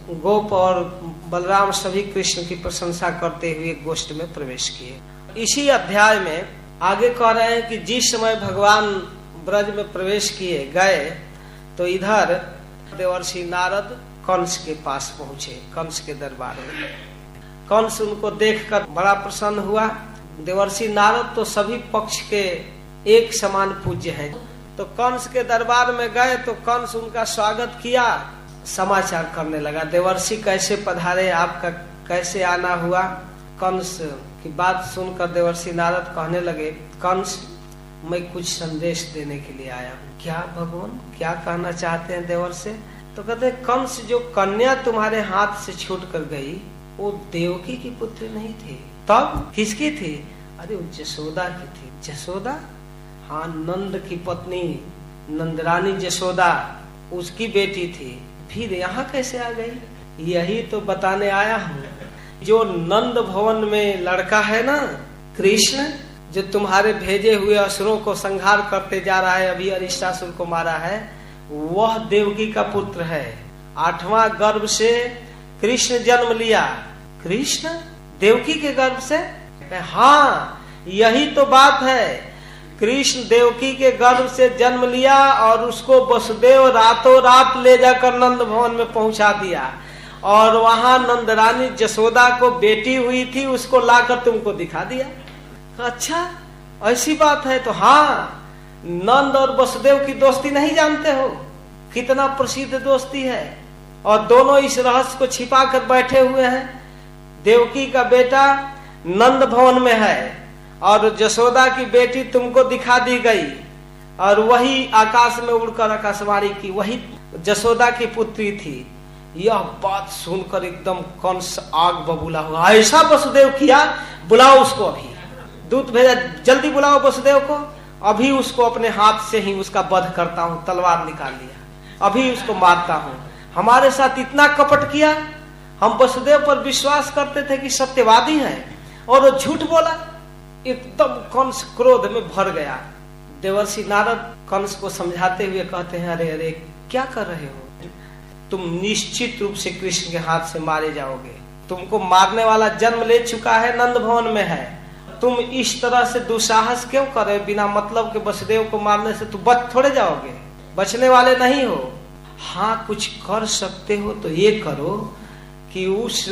गोप और बलराम सभी कृष्ण की प्रशंसा करते हुए गोष्ठ में प्रवेश किए। इसी अध्याय में आगे कह रहे हैं कि जिस समय भगवान ब्रज में प्रवेश किए गए तो इधर देवर्षि नारद कंस के पास पहुँचे, कंस के दरबार में। कंस उनको देखकर बड़ा प्रसन्न हुआ। देवर्षि नारद तो सभी पक्ष के एक समान पूज्य हैं। तो कंस के दरबार में गए तो कंस उनका स्वागत किया। समाचार करने लगा, देवर्षि कैसे पधारे, आपका कैसे आना हुआ? कंस की बात सुनकर देवर्षि नारद कहने लगे, कंस, मैं कुछ संदेश देने के लिए आया हूँ। क्या भगवान, क्या कहना चाहते हैं देवर से तो कहते कंस, जो कन्या तुम्हारे हाथ से छूट कर गई, वो देवकी की पुत्री नहीं थी। तब किसकी थी? अरे, वो जसोदा की थी। जसोदा? हाँ नंद की पत्नी, नंदरानी जसोदा, उसकी बेटी थी। फिर यहाँ कैसे आ गई? यही तो बताने आया हूँ। जो नंद भवन में लड़का है ना, कृष्ण, जो तुम्हारे भेजे हुए असुरों को संहार करते जा रहा है, अभी अरिष्टासुर को मारा है, वह देवकी का पुत्र है। आठवां गर्भ से कृष्ण जन्म लिया। कृष्ण देवकी के गर्भ से? हाँ यही तो बात है। कृष्ण देवकी के गर्भ से जन्म लिया और उसको वसुदेव रातों रात ले जाकर नंद भवन में पहुँचा दिया। और वहाँ नंदरानी जसोदा को बेटी हुई थी, उसको लाकर तुमको दिखा दिया। अच्छा ऐसी बात है तो हाँ नंद और वसुदेव की दोस्ती नहीं जानते हो? कितना प्रसिद्ध दोस्ती है। और दोनों इस रहस्य को छिपा कर बैठे हुए हैं। देवकी का बेटा नंद भवन में है। और जसोदा की बेटी तुमको दिखा दी गई। और वही आकाश में उड़कर आकाशवाणी की, वही जसोदा की पुत्री थी। यह बात सुनकर एकदम कंस आग बबूला हुआ। ऐसा वसुदेव किया, बुलाओ उसको अभी। दूत भेजा, जल्दी बुलाओ वसुदेव को। अभी उसको अपने हाथ से ही उसका वध करता हूँ, तलवार निकाल लिया। अभी उसको मारता हूँ। हमारे साथ इतना कपट किया। हम वसुदेव पर विश्वास करते थे कि सत्यवादी है। और वो झूठ बोला। एकदम कंस क्रोध में भर गया। देवर्षि नारद कंस को समझाते हुए कहते हैं, अरे अरे, क्या कर रहे हो? तुम निश्चित रूप से कृष्ण के हाथ से मारे जाओगे। तुमको मारने वाला जन्म ले चुका है नंद भवन में है। तुम इस तरह से दुसाहस क्यों करे बिना मतलब के वसुदेव को मारने से तुम बच थोड़े जाओगे। बचने वाले नहीं हो। हाँ कुछ कर सकते हो तो ये करो कि उस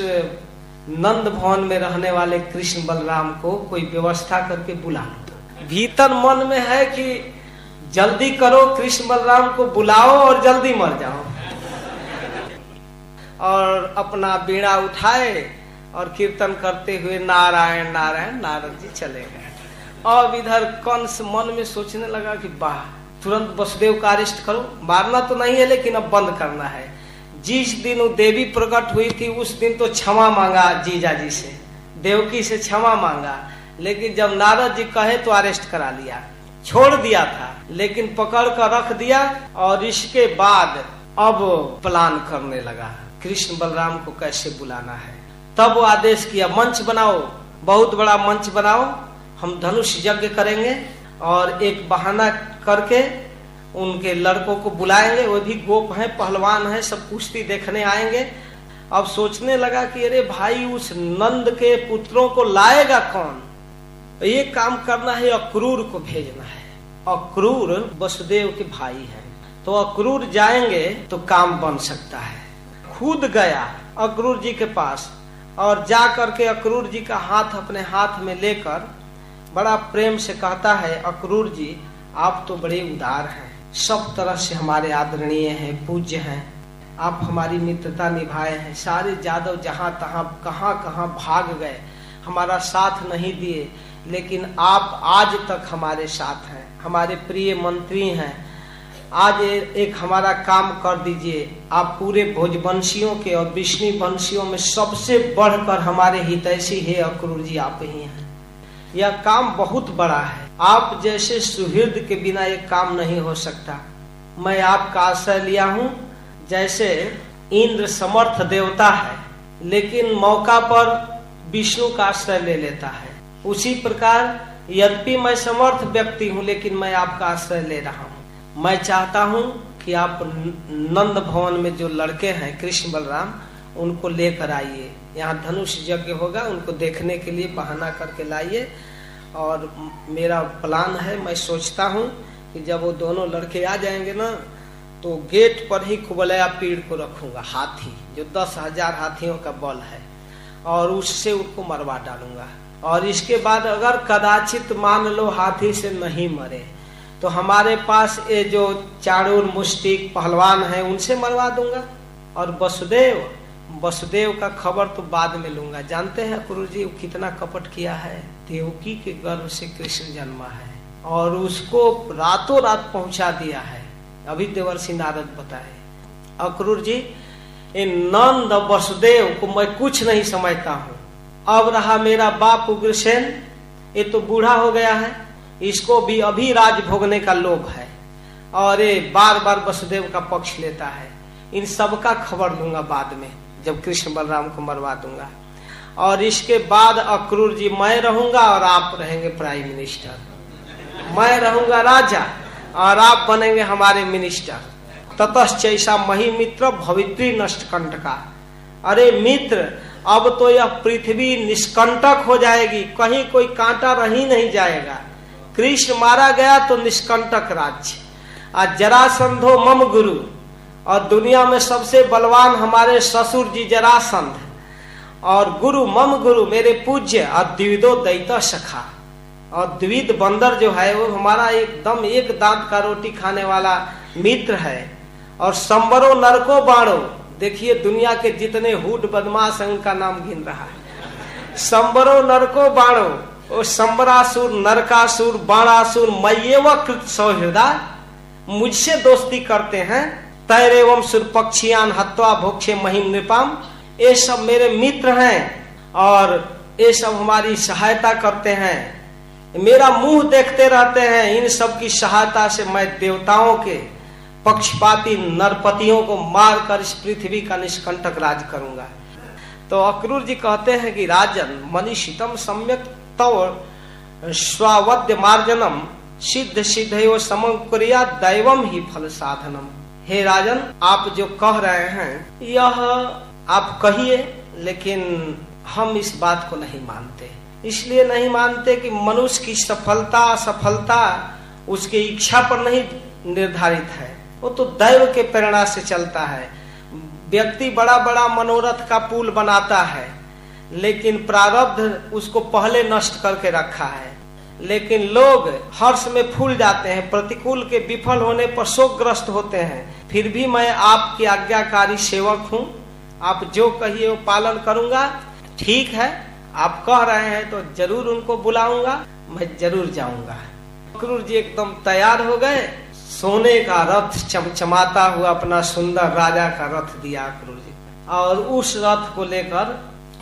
नंद भवन में रहने वाले कृष्ण बलराम को कोई व्यवस्था करके बुला लो। भीतर मन में है कि जल्दी करो, कृष्ण बलराम को बुलाओ और जल्दी मर जाओ। और अपना बीड़ा उठाए और कीर्तन करते हुए नारायण नारायण, नारद जी चले गए। अब इधर कंस मन में सोचने लगा कि वाह, तुरंत वसुदेव का अरेस्ट करो। मारना तो नहीं है, लेकिन अब बंद करना है। जिस दिन वो देवी प्रकट हुई थी, उस दिन तो क्षमा मांगा जीजा जी से। देवकी से क्षमा मांगा। लेकिन जब नारद जी कहे तो अरेस्ट करा लिया। छोड़ दिया था। लेकिन पकड़ कर रख दिया और इसके बाद अब प्लान करने लगा। कृष्ण बलराम को कैसे बुलाना है? तब वो आदेश किया, मंच बनाओ। बहुत बड़ा मंच बनाओ। हम धनुष यज्ञ करेंगे और एक बहाना करके उनके लड़कों को बुलाएँगे, वो भी गोप हैं, पहलवान हैं, सब कुश्ती देखने आएँगे। अब सोचने लगा कि अरे भाई, उस नंद के पुत्रों को लाएगा कौन? ये काम करना है, अक्रूर को भेजना है। अक्रूर वसुदेव के भाई हैं। तो अक्रूर जाएँगे तो काम बन सकता है। खुद गया अक्रूर जी के पास और जा करके अक्रूर जी का हाथ अपने हाथ में लेकर बड़ा प्रेम से कहता है, अक्रूर जी, आप तो बड़े उदार हैं। सब तरह से हमारे आदरणीय हैं, पूज्य हैं। आप हमारी मित्रता निभाए हैं। सारे जादव जहाँ तहाँ, कहाँ कहाँ भाग गए। हमारा साथ नहीं दिए, लेकिन आप आज तक हमारे साथ हैं। हमारे प्रिय मंत्री हैं। आज एक हमारा काम कर दीजिए। आप पूरे भोजवंशियों के और विष्णु वंशियों में सबसे बढ़कर हमारे हितैषी है, अक्रूर जी, आप ही हैं। यह काम बहुत बड़ा है। आप जैसे सुहृद के बिना ये काम नहीं हो सकता। मैं आपका आश्रय लिया हूँ, जैसे इंद्र समर्थ देवता है, लेकिन मौका पर विष्णु का आश्रय ले लेता है। उसी प्रकार यद्यपि मैं समर्थ व्यक्ति हूँ, लेकिन मैं आपका आश्रय ले रहा हूँ। मैं चाहता हूँ कि आप नंद भवन में जो लड़के हैं, कृष्ण बलराम उनको लेकर आइए। यहाँ धनुष यज्ञ होगा, उनको देखने के लिए बहाना करके लाइए। और मेरा प्लान है, मैं सोचता हूँ कि जब वो दोनों लड़के आ जाएँगे ना तो गेट पर ही कुबलया पीड़ को रखूँगा, हाथी, जो दस हज़ार हाथियों का बल है। और उससे उनको मरवा डालूँगा। और इसके बाद अगर कदाचित मान लो हाथी से नहीं मरे तो हमारे पास ये जो चारूर मुस्टिक पहलवान है, उनसे मरवा दूँगा। और वसुदेव वसुदेव का खबर तो बाद में लूँगा। जानते हैं गुरु जी कितना कपट किया है? देवकी के गर्भ से कृष्ण जन्मा है और उसको रातों रात पहुँचा दिया है। अभी देवर्षि नारद बताए। अक्रूर जी नंद वसुदेव को मैं कुछ नहीं समझता हूँ। अब रहा मेरा बाप उग्रसेन, ये तो बूढ़ा हो गया है। इसको भी अभी राज भोगने का लोभ है और ये बार बार वसुदेव का पक्ष लेता है। इन सब का खबर लूँगा बाद में। जब कृष्ण बलराम को मरवा दूँगा। और इसके बाद अक्रूर जी, मैं रहूँगा और आप रहेंगे प्राइम मिनिस्टर। मैं रहूँगा राजा और आप बनेंगे हमारे मिनिस्टर। ततश्चैसा मही मित्र भवित्री नष्ट कंटका अरे मित्र, अब तो यह पृथ्वी निष्कंटक हो जाएगी, कहीं कोई कांटा रही नहीं जाएगा। कृष्ण मारा गया तो निष्कंटक राज्य। आज जरासंधो मम गुरु। और दुनिया में सबसे बलवान हमारे ससुर जी जरासंध और गुरु मम गुरु मेरे पूज्य और द्विदो दैत सखा। और द्विद बंदर जो है, वो हमारा एकदम एक दांत का रोटी खाने वाला मित्र है। और संबरो नरको बाणो, देखिए दुनिया के जितने हुट बदमाश हैं, उनका नाम गिन रहा है। संबरो नरको बाणो, वो संबरासुर, नरकासुर, बाणासुर मयेव कृत सौहृदय, मुझसे दोस्ती करते हैं तैर एवं सुर पक्षियान हत्वा भोक्षे महिम नृपाम। ये सब मेरे मित्र हैं और ये सब हमारी सहायता करते हैं। मेरा मुँह देखते रहते हैं, इन सब की सहायता से मैं देवताओं के पक्षपाती नरपतियों को मारकर इस पृथ्वी का निष्कंटक राज करूँगा। तो अक्रूर जी कहते हैं कि राजन, मनीषितम सम्यक तव स्वावद्य मार्जनम, सिद्ध सिद्ध समम क्रिया दैवम ही फल साधनम। हे राजन, आप जो कह रहे हैं, यह आप कहिए, लेकिन हम इस बात को नहीं मानते। इसलिए नहीं मानते कि मनुष्य की सफलता, असफलता उसके इच्छा पर नहीं निर्धारित है। वो तो दैव के प्रेरणा से चलता है। व्यक्ति बड़ा बड़ा मनोरथ का पुल बनाता है, लेकिन प्रारब्ध उसको पहले नष्ट करके रखा है। लेकिन लोग हर्ष में फूल जाते हैं, प्रतिकूल के विफल होने पर शोकग्रस्त होते हैं। फिर भी मैं आपकी आज्ञाकारी सेवक हूँ। आप जो कहिए वो पालन करूँगा। ठीक है, आप कह रहे हैं तो ज़रूर उनको बुलाऊँगा। मैं ज़रूर जाऊँगा। क्रूर जी एकदम तैयार हो गए। सोने का रथ चमचमाता हुआ अपना सुंदर राजा का रथ दिया अक्रूर जी। और उस रथ को लेकर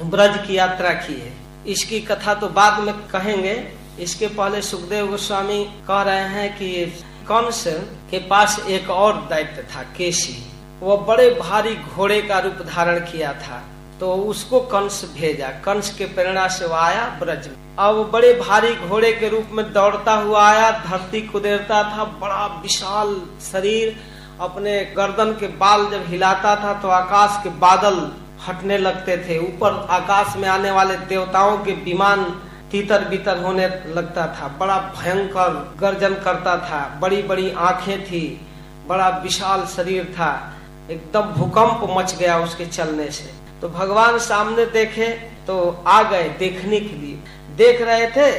ब्रज की यात्रा की है। इसकी कथा तो बाद में कहेंगे। इसके पहले सुखदेव गोस्वामी कह रहे हैं कि कंस के पास एक और दैत्य था, केसी। वो बड़े भारी घोड़े का रूप धारण किया था तो उसको कंस भेजा। कंस के प्रेरणा से वो आया ब्रज में। अब बड़े भारी घोड़े के रूप में दौड़ता हुआ आया, धरती कुदेरता था, बड़ा विशाल शरीर, अपने गर्दन के बाल जब हिलाता था तो आकाश के बादल हटने लगते थे। ऊपर आकाश में आने वाले देवताओं के विमान तीतर बीतर होने लगता था। बड़ा भयंकर गर्जन करता था। बड़ी बड़ी आँखें थी। बड़ा विशाल शरीर था। एकदम भूकंप मच गया उसके चलने से। तो भगवान सामने देखे तो आ गए देखने के लिए। देख रहे थे,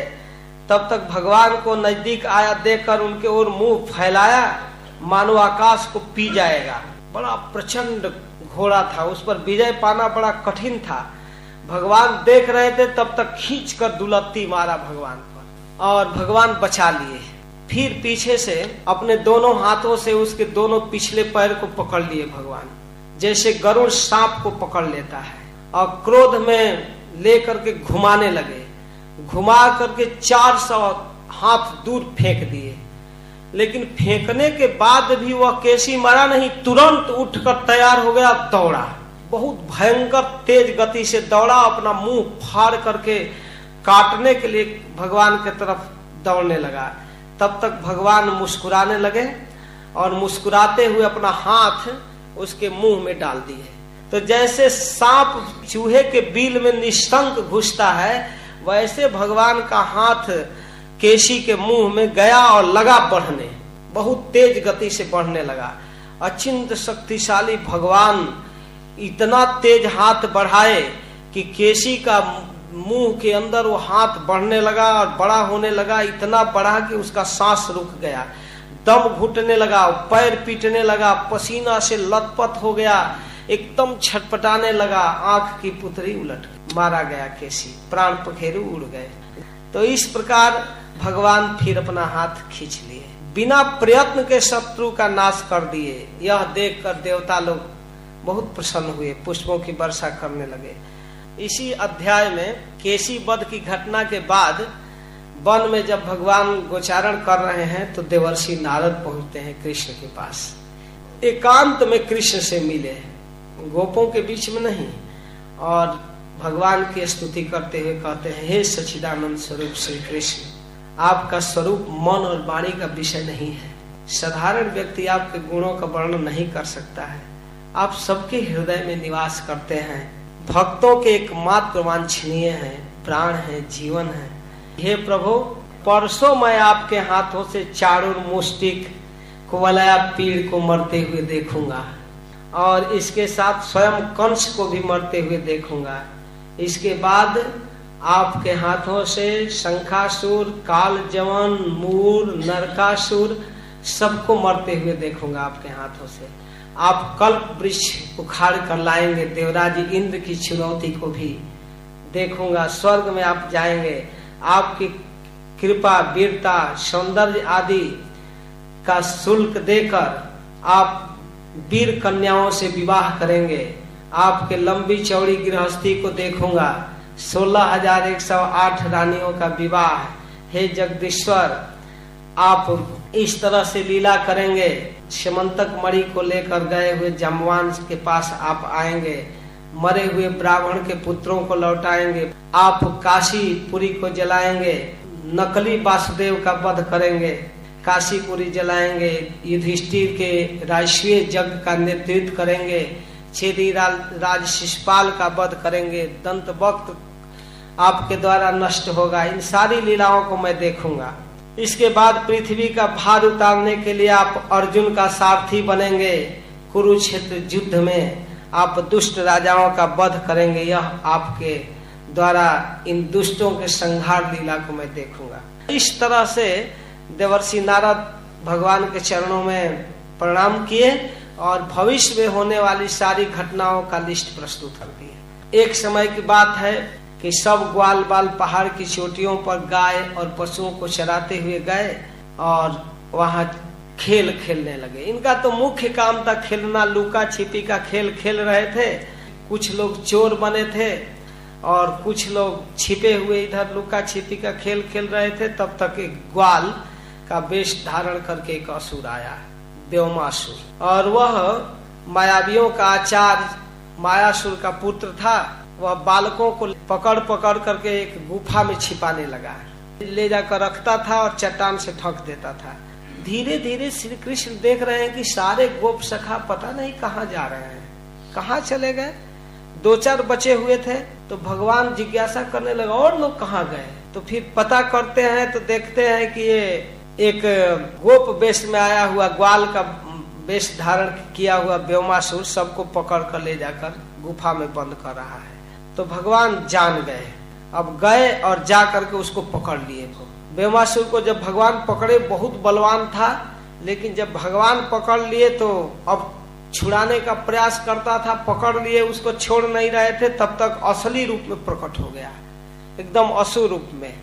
तब तक भगवान को नज़दीक आया, देखकर उनके ओर मुँह फैलाया, मानो आकाश को पी जाएगा। बड़ा प्रचंड घोड़ा था। उस पर विजय पाना बड़ा कठिन था। भगवान देख रहे थे, तब तक खींच कर दुलत्ती मारा भगवान पर। और भगवान बचा लिए। फिर पीछे से अपने दोनों हाथों से उसके दोनों पिछले पैर को पकड़ लिए भगवान। जैसे गरुड़ सांप को पकड़ लेता है। और क्रोध में लेकर के घुमाने लगे। घुमा करके चार सौ हाथ दूर फेंक दिए। लेकिन फेंकने के बाद भी वह केसी मरा नहीं, तुरंत उठकर तैयार हो गया, दौड़ा। बहुत भयंकर तेज गति से दौड़ा, अपना मुँह फाड़ करके काटने के लिए भगवान के तरफ़ दौड़ने लगा। तब तक भगवान मुस्कुराने लगे और मुस्कुराते हुए अपना हाथ उसके मुँह में डाल दिए। तो जैसे सांप चूहे के बिल में निशंक घुसता है, वैसे भगवान का हाथ केशी के मुँह में गया और लगा बढ़ने। बहुत तेज गति से बढ़ने लगा। अचिंत शक्तिशाली भगवान इतना तेज हाथ बढ़ाए कि केसी का मुँह के अंदर वो हाथ बढ़ने लगा और बड़ा होने लगा, इतना बड़ा कि उसका सांस रुक गया। दम घुटने लगा, पैर पीटने लगा, पसीना से लथपथ हो गया, एकदम छटपटाने लगा, आँख की पुतरी उलट मारा गया केसी, प्राण पखेरु उड़ गए। तो इस प्रकार भगवान फिर अपना हाथ खींच लिए। बिना प्रयत्न के शत्रु का नाश कर दिए। यह देखकर देवता लोग बहुत प्रसन्न हुए, पुष्पों की वर्षा करने लगे। इसी अध्याय में केसी वध की घटना के बाद वन में जब भगवान गोचारण कर रहे हैं तो देवर्षि नारद पहुँचते हैं कृष्ण के पास। एकांत में कृष्ण से मिले गोपों के बीच में नहीं, और भगवान की स्तुति करते हुए कहते हैं, हे सचिदानंद स्वरूप श्री कृष्ण, आपका स्वरूप मन और वाणी का विषय नहीं है। साधारण व्यक्ति आपके गुणों का वर्णन नहीं कर सकता है। आप सबके हृदय में निवास करते हैं। भक्तों के एकमात्र वांछनीय है, प्राण है, जीवन है। हे प्रभु, परसों मैं आपके हाथों से चारुर मुस्टिक कुवलया पीड़ को मरते हुए देखूँगा और इसके साथ स्वयं कंस को भी मरते हुए देखूँगा। इसके बाद आपके हाथों से शंखासुर काल जवन मूर, नरकासुर सबको मरते हुए देखूँगा आपके हाथों से। आप कल्प वृक्ष उखाड़ कर लाएँगे, देवराज इंद्र की चुनौती को भी। देखूँगा, स्वर्ग में आप जाएँगे। आपकी कृपा, वीरता, सौंदर्य आदि का शुल्क देकर आप वीर कन्याओं से विवाह करेंगे। आपके लंबी चौड़ी गृहस्थी को देखूँगा। सोलह हज़ार एक सौ आठ रानियों का विवाह। हे जगदीश्वर आप इस तरह से लीला करेंगे। समंतक मणि को लेकर गए हुए जमवान के पास आप आएँगे। मरे हुए ब्राह्मण के पुत्रों को लौटाएँगे। आप काशी पुरी को जलाएँगे। नकली वासुदेव का वध करेंगे। काशीपुरी जलाएँगे। युधिष्ठिर के राष्ट्रीय जग का नेतृत्व करेंगे। छेदी राज शिषपाल का वध करेंगे। दंत वक्त आपके द्वारा नष्ट होगा। इन सारी लीलाओं को मैं देखूँगा। इसके बाद पृथ्वी का भार उतारने के लिए आप अर्जुन का सारथी बनेंगे कुरुक्षेत्र युद्ध में। आप दुष्ट राजाओं का वध करेंगे। यह आपके द्वारा इन दुष्टों के संहार लीला को मैं देखूँगा। इस तरह से देवर्षि नारद भगवान के चरणों में प्रणाम किए और भविष्य में होने वाली सारी घटनाओं का लिस्ट प्रस्तुत कर दिए। एक समय की बात है कि सब ग्वाल बाल पहाड़ की चोटियों पर गाय और पशुओं को चराते हुए गए और वहाँ खेल खेलने लगे। इनका तो मुख्य काम था खेलना। लुका छिपी का खेल खेल रहे थे। कुछ लोग चोर बने थे और कुछ लोग छिपे हुए इधर लुका छिपी का खेल खेल रहे थे। तब तक एक ग्वाल का वेश धारण करके एक असुर आया व्योमासुर और वह मायावियों का आचार्य, मायासुर का पुत्र था। वह बालकों को पकड़ पकड़ करके एक गुफा में छिपाने लगा ले जाकर रखता था और चट्टान से ठक देता था। धीरे धीरे श्री कृष्ण देख रहे हैं कि सारे गोप सखा पता नहीं कहाँ जा रहे हैं। कहाँ चले गए? दो चार बचे हुए थे तो भगवान जिज्ञासा करने लगा, और लोग कहाँ गए? तो फिर पता करते हैं तो देखते हैं कि ये एक गोप वेश में आया हुआ, ग्वाल का वेश धारण किया हुआ व्योमासुर सबको पकड़ कर ले जाकर गुफा में बंद कर रहा है। तो भगवान जान गए। अब गए और जा करके उसको पकड़ लिए बेमासुर को जब भगवान पकड़े, बहुत बलवान था, लेकिन जब भगवान पकड़ लिए तो अब छुड़ाने का प्रयास करता था, पकड़ लिए, उसको छोड़ नहीं रहे थे, तब तक असली रूप में प्रकट हो गया। एकदम असुर रूप में।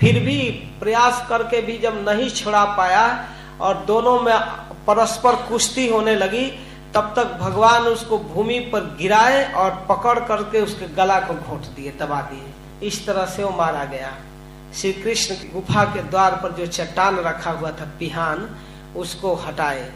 फिर भी प्रयास करके भी जब नहीं छुड़ा पाया और दोनों में परस्पर कुश्ती होने लगी तब तक भगवान उसको भूमि पर गिराए और पकड़ करके उसके गला को घोट दिए, दबा दिए। इस तरह से वो मारा गया। श्री कृष्ण की गुफा के द्वार पर जो चट्टान रखा हुआ था, पिहान, उसको हटाए,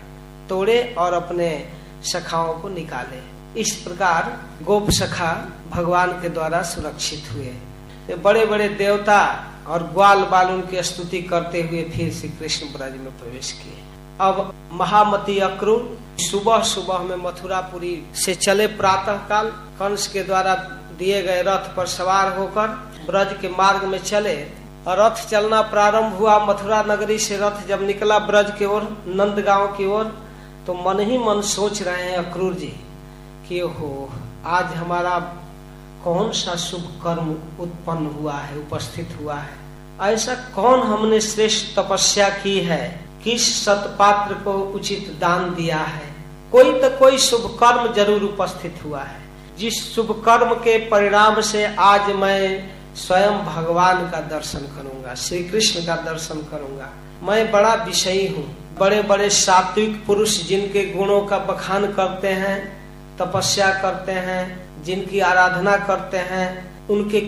तोड़े और अपने सखाओं को निकाले। इस प्रकार गोप सखा भगवान के द्वारा सुरक्षित हुए। बड़े बड़े देवता और ग्वाल बाल उनकी स्तुति करते हुए फिर श्री कृष्ण ब्रज में प्रवेश किए। अब महामती अक्रूर सुबह सुबह में मथुरापुरी से चले प्रातः काल कंस के द्वारा दिए गए रथ पर सवार होकर ब्रज के मार्ग में चले। और रथ चलना प्रारंभ हुआ। मथुरा नगरी से रथ जब निकला ब्रज की ओर नंद गाँव की ओर तो मन ही मन सोच रहे हैं अक्रूर जी कि हो आज हमारा कौन सा शुभ कर्म उत्पन्न हुआ है, उपस्थित हुआ है? ऐसा कौन हमने श्रेष्ठ तपस्या की है? किस सतपात्र को उचित दान दिया है? कोई तो कोई शुभ कर्म ज़रूर उपस्थित हुआ है। जिस शुभ कर्म के परिणाम से आज मैं स्वयं भगवान का दर्शन करूँगा श्री कृष्ण का दर्शन करूँगा। मैं बड़ा विषयी हूँ। बड़े बड़े सात्विक पुरुष जिनके गुणों का बखान करते हैं, तपस्या करते हैं, जिनकी आराधना करते हैं, उनके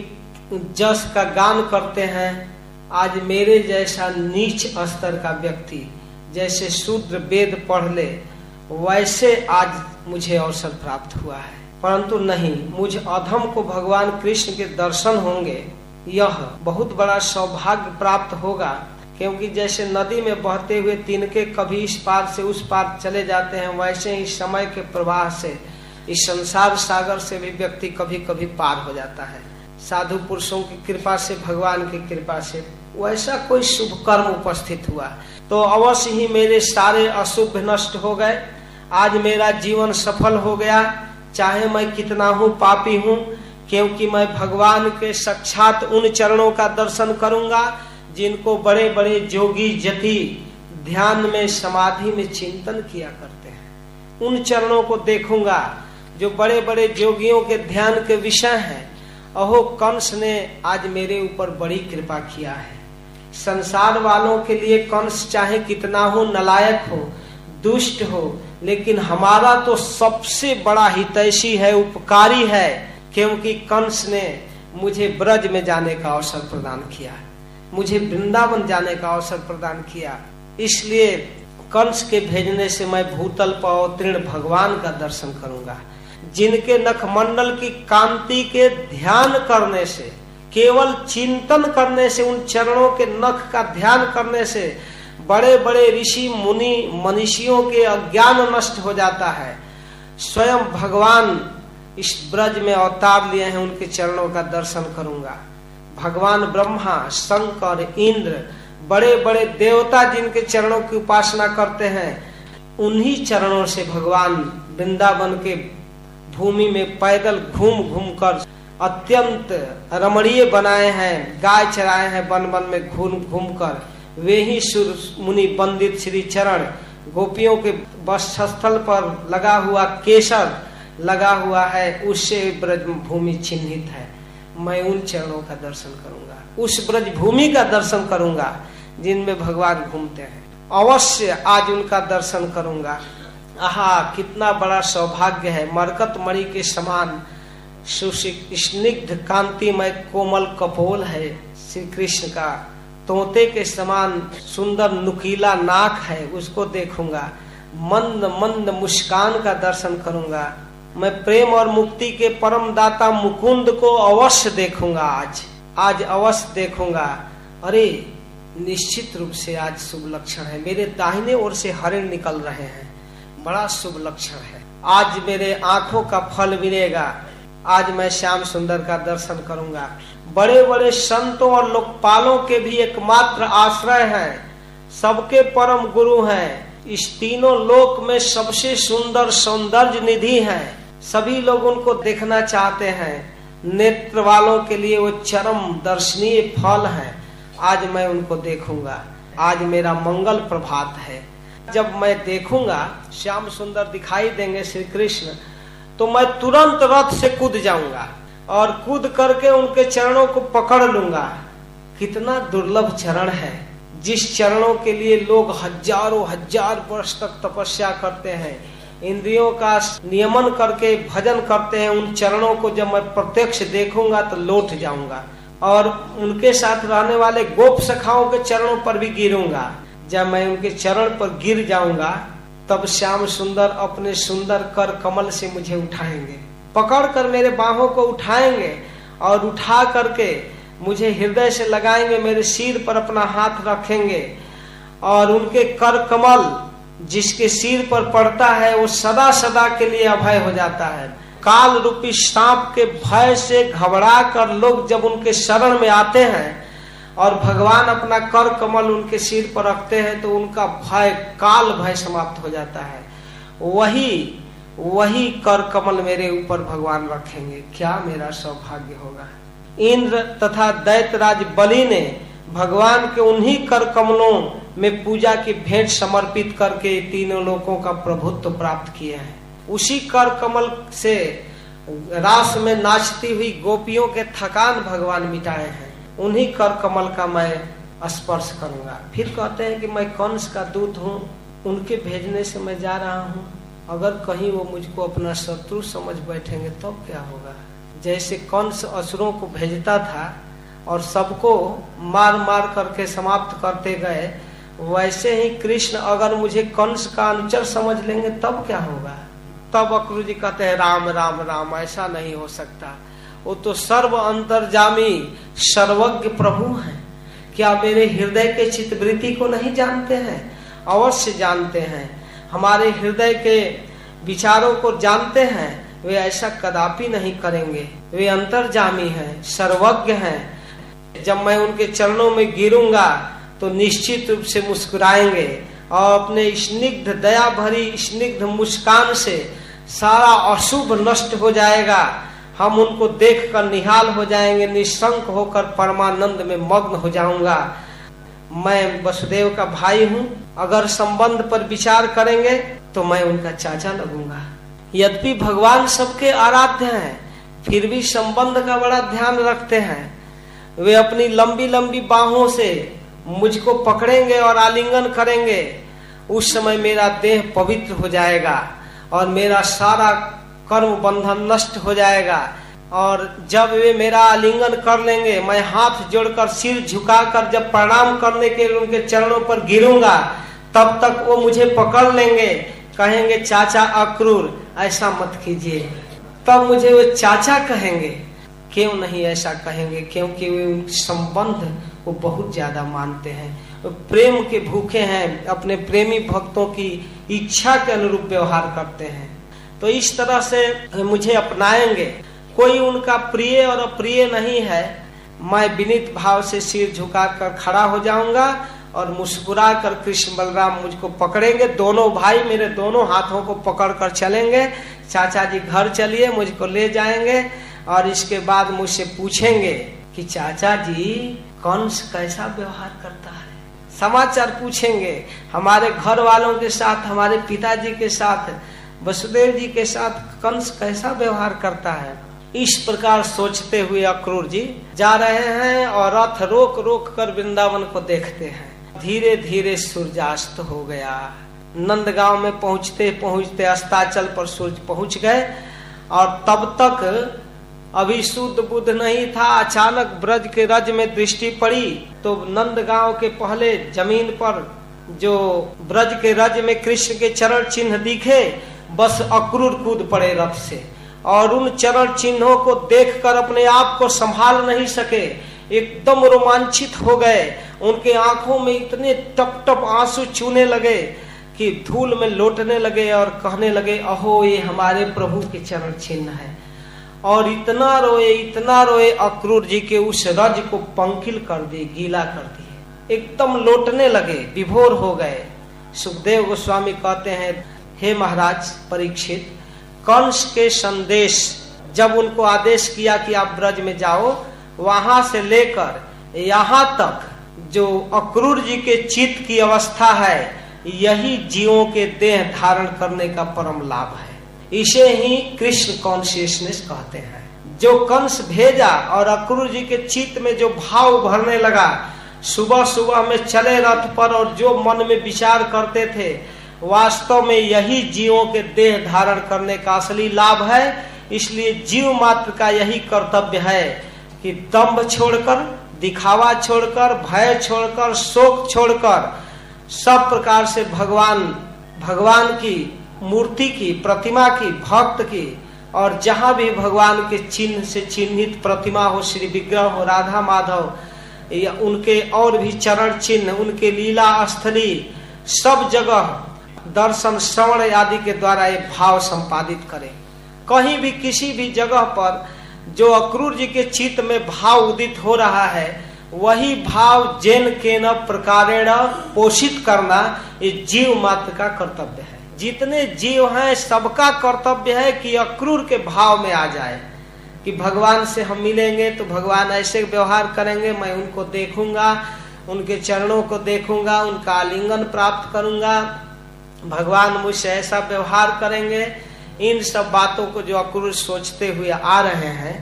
जस का गान करते हैं आज मेरे जैसा नीच स्तर का व्यक्ति जैसे शूद्र वेद पढ़ ले, वैसे आज मुझे अवसर प्राप्त हुआ है। परंतु नहीं, मुझ अधम को भगवान कृष्ण के दर्शन होंगे। यह बहुत बड़ा सौभाग्य प्राप्त होगा, क्योंकि जैसे नदी में बहते हुए तिनके कभी इस पार से उस पार चले जाते हैं, वैसे ही समय के प्रवाह से, इस संसार सागर से भी व्यक्ति कभी कभी पार हो जाता है। साधु पुरुषों की कृपा से, भगवान की कृपा से वैसा कोई शुभ कर्म उपस्थित हुआ। तो अवश्य ही मेरे सारे अशुभ नष्ट हो गए। आज मेरा जीवन सफल हो गया। चाहे मैं कितना हूँ, पापी हूँ, क्योंकि मैं भगवान के साक्षात उन चरणों का दर्शन करूँगा, जिनको बड़े बड़े जोगी जति ध्यान में समाधि में चिंतन किया करते हैं। उन चरणों को देखूँगा, जो बड़े बड़े जोगियों के ध्यान के विषय हैं। अहो, कंस ने आज मेरे ऊपर बड़ी कृपा किया है। संसार वालों के लिए कंस चाहे कितना हो, नलायक हो, दुष्ट हो, लेकिन हमारा तो सबसे बड़ा हितैषी है, उपकारी है, क्योंकि कंस ने मुझे ब्रज में जाने का अवसर प्रदान किया मुझे वृंदावन जाने का अवसर प्रदान किया। इसलिए कंस के भेजने से मैं भूतल पर अवतीर्ण भगवान का दर्शन करूँगा। जिनके नखमंडल की कांति के ध्यान करने से केवल चिंतन करने से, उन चरणों के नख का ध्यान करने से बड़े बड़े ऋषि, मुनि, मनीषियों के अज्ञान नष्ट हो जाता है। स्वयं भगवान इस ब्रज में अवतार लिए हैं, उनके चरणों का दर्शन करूँगा। भगवान ब्रह्मा, शंकर, इंद्र बड़े बड़े देवता जिनके चरणों की उपासना करते हैं, उन्हीं चरणों से भगवान वृंदावन के भूमि में पैदल घूम घूम कर अत्यंत रमणीय बनाए हैं, गाय चराए हैं वन वन में घूम घूम कर वे ही सुर मुनि बंदित श्री चरण, गोपियों के स्थल पर लगा हुआ केसर लगा हुआ है, उससे ब्रज भूमि चिन्हित है। मैं उन चरणों का दर्शन करूँगा, उस ब्रज भूमि का दर्शन करूँगा, जिनमें भगवान घूमते हैं। अवश्य आज उनका दर्शन करूँगा। आहा, कितना बड़ा सौभाग्य है मरकत मणि के समान स्निग्ध कांतिमय कोमल कपोल है श्री कृष्ण का। तोते के समान सुंदर नुकीला नाक है, उसको देखूँगा। मंद मंद मुस्कान का दर्शन करूँगा। मैं प्रेम और मुक्ति के परम दाता मुकुंद को अवश्य देखूँगा आज। आज अवश्य देखूँगा। अरे, निश्चित रूप से आज शुभ लक्षण है। मेरे दाहिने ओर से हरिण निकल रहे हैं। बड़ा शुभ लक्षण है। आज मेरे आँखों का फल मिलेगा। आज मैं श्याम सुंदर का दर्शन करूँगा। बड़े बड़े संतों और लोकपालों के भी एकमात्र आश्रय हैं। सबके परम गुरु हैं। इस तीनों लोक में सबसे सुंदर सौंदर्य निधि हैं। सभी लोग उनको देखना चाहते हैं। नेत्र वालों के लिए वो चरम दर्शनीय फल है। आज मैं उनको देखूँगा। आज मेरा मंगल प्रभात है। जब मैं देखूँगा, श्याम सुंदर दिखाई देंगे श्री कृष्ण तो मैं तुरंत रथ से कूद जाऊँगा और कूद करके उनके चरणों को पकड़ लूँगा। कितना दुर्लभ चरण है। जिस चरणों के लिए लोग हज़ारों, हज़ार वर्ष तक तपस्या करते हैं, इंद्रियों का नियमन करके भजन करते हैं, उन चरणों को जब मैं प्रत्यक्ष देखूँगा तो लौट जाऊँगा और उनके साथ रहने वाले गोप सखाओं के चरणों पर भी गिरूँगा। जब मैं उनके चरण पर गिर जाऊँगा तब श्याम सुंदर अपने सुंदर कर कमल से मुझे उठाएँगे। पकड़ कर मेरे बाहों को उठाएँगे और उठा करके मुझे हृदय से लगाएँगे, मेरे सिर पर अपना हाथ रखेंगे और उनके कर कमल जिसके सिर पर पड़ता है, वो सदा सदा के लिए अभय हो जाता है। काल रूपी सांप के भय से घबरा कर लोग जब उनके शरण में आते हैं और भगवान अपना कर कमल उनके सिर पर रखते हैं तो उनका भय, काल भय समाप्त हो जाता है। वही वही कर कमल मेरे ऊपर भगवान रखेंगे। क्या मेरा सौभाग्य होगा? इंद्र तथा दैतराज बलि ने भगवान के उन्हीं कर कमलों में पूजा की भेंट समर्पित करके तीनों लोगों का प्रभुत्व प्राप्त किए हैं। उसी कर कमल से रास में नाचती हुई गोपियों के थकान भगवान मिटाए हैं। उन्हीं कर कमल का मैं स्पर्श करूँगा। फिर कहते हैं कि मैं कंस का दूत हूँ? उनके भेजने से मैं जा रहा हूँ। अगर कहीं वो मुझको अपना शत्रु समझ बैठेंगे तब तो क्या होगा? जैसे कंस असुरों को भेजता था और सबको मार मार करके समाप्त करते गए, वैसे ही कृष्ण अगर मुझे कंस का अनुचर समझ लेंगे, तब क्या होगा? तब अक्रू जी कहते हैं, राम राम राम, ऐसा नहीं हो सकता। वो तो सर्व अंतर्जामी सर्वज्ञ प्रभु हैं। क्या मेरे हृदय के चित्रवृत्ति को नहीं जानते हैं? अवश्य जानते हैं। हमारे हृदय के विचारों को जानते हैं। वे ऐसा कदापि नहीं करेंगे। वे अंतर्जामी हैं, सर्वज्ञ हैं। जब मैं उनके चरणों में गिरूँगा तो निश्चित रूप से मुस्कुराएँगे और अपने स्निग्ध दया भरी स्निग्ध मुस्कान से सारा अशुभ नष्ट हो जाएगा। हम उनको देख कर निहाल हो जाएँगे, निशंक होकर परमानंद में मग्न हो जाऊँगा। मैं वसुदेव का भाई हूँ। अगर संबंध पर विचार करेंगे तो मैं उनका चाचा लगूँगा। यद्यपि भगवान सबके आराध्य हैं, फिर भी संबंध का बड़ा ध्यान रखते हैं। वे अपनी लंबी लंबी बाहों से मुझको पकड़ेंगे और आलिंगन करेंगे। उस समय मेरा देह पवित्र हो जाएगा और मेरा सारा कर्म बंधन नष्ट हो जाएगा। और जब वे मेरा आलिंगन कर लेंगे, मैं हाथ जोड़कर सिर झुकाकर जब प्रणाम करने के लिए उनके चरणों पर गिरूँगा, तब तक वो मुझे पकड़ लेंगे। कहेंगे, चाचा अक्रूर, ऐसा मत कीजिए। तब मुझे वो चाचा कहेंगे। क्यों नहीं ऐसा कहेंगे? क्योंकि वे संबंध वो बहुत ज़्यादा मानते हैं। प्रेम के भूखे हैं, अपने प्रेमी भक्तों की इच्छा के अनुरूप व्यवहार करते हैं। तो इस तरह से मुझे अपनाएँगे। कोई उनका प्रिय और अप्रिय नहीं है। मैं विनित भाव से सिर झुका कर खड़ा हो जाऊँगा और मुस्कुरा कर कृष्ण बलराम मुझको पकड़ेंगे। दोनों भाई मेरे दोनों हाथों को पकड़ कर चलेंगे। चाचा जी घर चलिए, मुझको ले जाएँगे और इसके बाद मुझसे पूछेंगे कि चाचा जी कंस कैसा व्यवहार करता है? समाचार पूछेंगे। हमारे घर वालों के साथ, हमारे पिताजी के साथ वसुदेव जी के साथ कंस कैसा व्यवहार करता है? इस प्रकार सोचते हुए अक्रूर जी जा रहे हैं और रथ रोक रोक कर वृंदावन को देखते हैं। धीरे धीरे सूर्यास्त हो गया। नंदगांव में पहुँचते पहुँचते अस्ताचल पर सूर्य पहुँच गए और तब तक अभी शुद्ध बुद्ध नहीं था। अचानक ब्रज के रज में दृष्टि पड़ी तो नंदगांव के पहले ज़मीन पर जो ब्रज के रज में कृष्ण के चरण चिन्ह दिखे बस अक्रूर कूद पड़े रथ से। और उन चरण चिन्हों को देखकर अपने आप को संभाल नहीं सके। एकदम रोमांचित हो गए। उनके आँखों में इतने टप टप आँसू चूने लगे कि धूल में लौटने लगे और कहने लगे, अहो, ये हमारे प्रभु के चरण चिन्ह है। और इतना रोए इतना रोए, अक्रूर जी के उस रज को पंकिल कर दिए गीला कर दिए। एकदम लौटने लगे, विभोर हो गए। सुखदेव गोस्वामी कहते हैं हे महाराज, परीक्षित, कंस के संदेश, जब उनको आदेश किया कि आप ब्रज में जाओ, वहाँ से लेकर यहाँ तक जो अक्रूर जी के चित्त की अवस्था है, यही जीवों के देह धारण करने का परम लाभ है। इसे ही कृष्ण कॉन्शियसनेस कहते हैं। जो कंस भेजा और अक्रूर जी के चित्त में जो भाव भरने लगा सुबह सुबह में चले रथ पर और जो मन में विचार करते थे वास्तव में यही जीवों के देह धारण करने का असली लाभ है, इसलिए जीव मात्र का यही कर्तव्य है कि दम्भ छोड़कर, दिखावा छोड़कर, भय छोड़कर, शोक छोड़कर, सब प्रकार से भगवान भगवान की मूर्ति की, प्रतिमा की, भक्त की, और जहाँ भी भगवान के चिन्ह से चिन्हित प्रतिमा हो, श्री विग्रह हो, राधा माधव, या उनके और भी चरण चिन्ह, उनके लीला स्थली, सब जगह दर्शन, श्रवण आदि के द्वारा ये भाव संपादित करे। कहीं भी, किसी भी जगह पर जो अक्रूर जी के चित्त में भाव उदित हो रहा है, वही भाव जैन के न प्रकारेण पोषित करना ये जीव मात्र का कर्तव्य है। जितने जीव हैं, सबका कर्तव्य है कि अक्रूर के भाव में आ जाए। कि भगवान से हम मिलेंगे तो भगवान ऐसे व्यवहार करेंगे, मैं उनको देखूँगा, उनके चरणों को देखूँगा, उनका आलिंगन प्राप्त करूँगा भगवान मुझसे ऐसा व्यवहार करेंगे, इन सब बातों को जो अक्रूर सोचते हुए आ रहे हैं,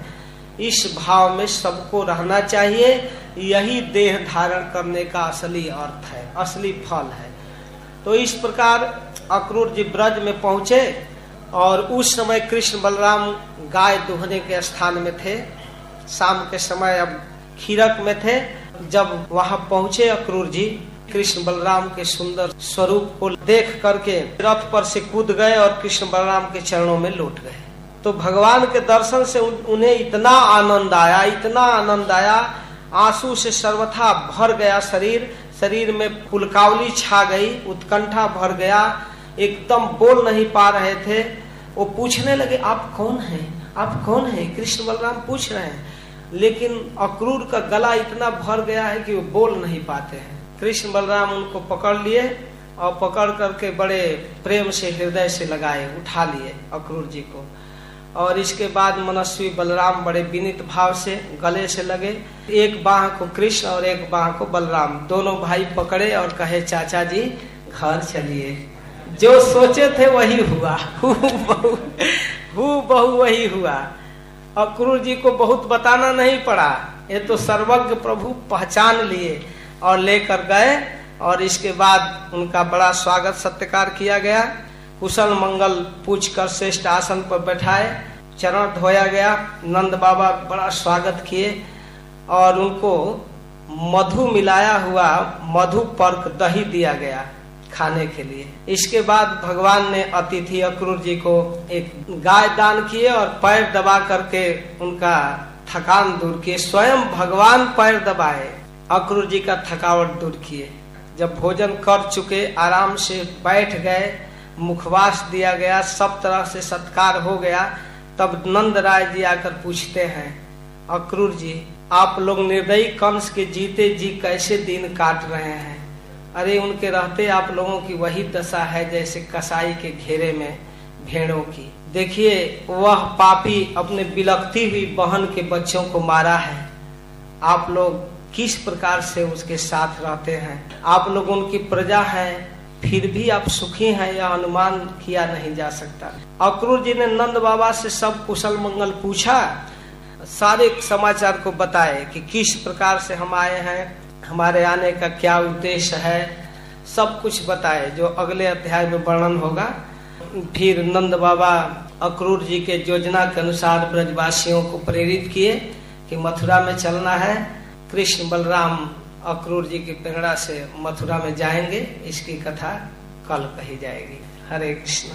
इस भाव में सबको रहना चाहिए। यही देह धारण करने का असली अर्थ है, असली फल है। तो इस प्रकार अक्रूर जी ब्रज में पहुँचे और उस समय कृष्ण बलराम गाय दुहने के स्थान में थे। शाम के समय अब खीरक में थे। जब वहाँ पहुँचे अक्रूर जी कृष्ण बलराम के सुंदर स्वरूप को देख करके रथ पर से कूद गए और कृष्ण बलराम के चरणों में लौट गए। तो भगवान के दर्शन से उन, उन्हें इतना आनंद आया इतना आनंद आया आँसू से सर्वथा भर गया शरीर। शरीर में पुलकावली छा गई उत्कंठा भर गया एकदम बोल नहीं पा रहे थे। वो पूछने लगे आप कौन हैं? आप कौन हैं? कृष्ण बलराम पूछ रहे हैं। लेकिन अक्रूर का गला इतना भर गया है कि वो बोल नहीं पाते हैं। कृष्ण बलराम उनको पकड़ लिए और पकड़ करके बड़े प्रेम से, हृदय से लगाए, उठा लिए अक्रूर जी को। और इसके बाद मनस्वी बलराम बड़े विनित भाव से, गले से लगे। एक बाह को कृष्ण और एक बाह को बलराम। दोनों भाई पकड़े और कहे, चाचा जी, घर चलिए। जो सोचे थे वही हुआ। हु, बहु वही हुआ। अक्रूर जी को बहुत बताना नहीं पड़ा। ये तो सर्वज्ञ प्रभु पहचान लिए। और लेकर गए और इसके बाद उनका बड़ा स्वागत सत्कार किया गया। कुशल मंगल पूछ कर श्रेष्ठ आसन पर बैठाए, चरण धोया गया, नंद बाबा बड़ा स्वागत किए और उनको मधु मिलाया हुआ मधु पर्क दही दिया गया खाने के लिए। इसके बाद भगवान ने अतिथि अक्रूर जी को एक गाय दान किए और पैर दबा करके उनका थकान दूर किए। स्वयं भगवान पैर दबाए। अक्रूर जी का थकावट दूर किए। जब भोजन कर चुके, आराम से बैठ गए, मुखवास दिया गया, सब तरह से सत्कार हो गया, तब नंद राय जी आकर पूछते हैं अक्रूर जी आप लोग निर्दयी कंस के जीते जी कैसे दिन काट रहे हैं? अरे, उनके रहते आप लोगों की वही दशा है, जैसे कसाई के घेरे में भेड़ों की। देखिए, वह पापी अपने बिलखती हुई बहन के बच्चों को मारा है। आप लोग किस प्रकार से उसके साथ रहते हैं? आप लोग उनकी प्रजा हैं, फिर भी आप सुखी हैं यह अनुमान किया नहीं जा सकता? अक्रूर जी ने नंद बाबा से सब कुशल मंगल पूछा। सारे समाचार को बताए कि किस प्रकार से हम आए हैं, हमारे आने का क्या उद्देश्य है, सब कुछ बताए, जो अगले अध्याय में वर्णन होगा। फिर नंद बाबा अक्रूर जी के योजना के अनुसार ब्रजवासियों को प्रेरित किए कि मथुरा में चलना है। कृष्ण बलराम अक्रूर जी की प्रेरणा से मथुरा में जाएँगे। इसकी कथा कल कही जाएगी। हरे कृष्ण।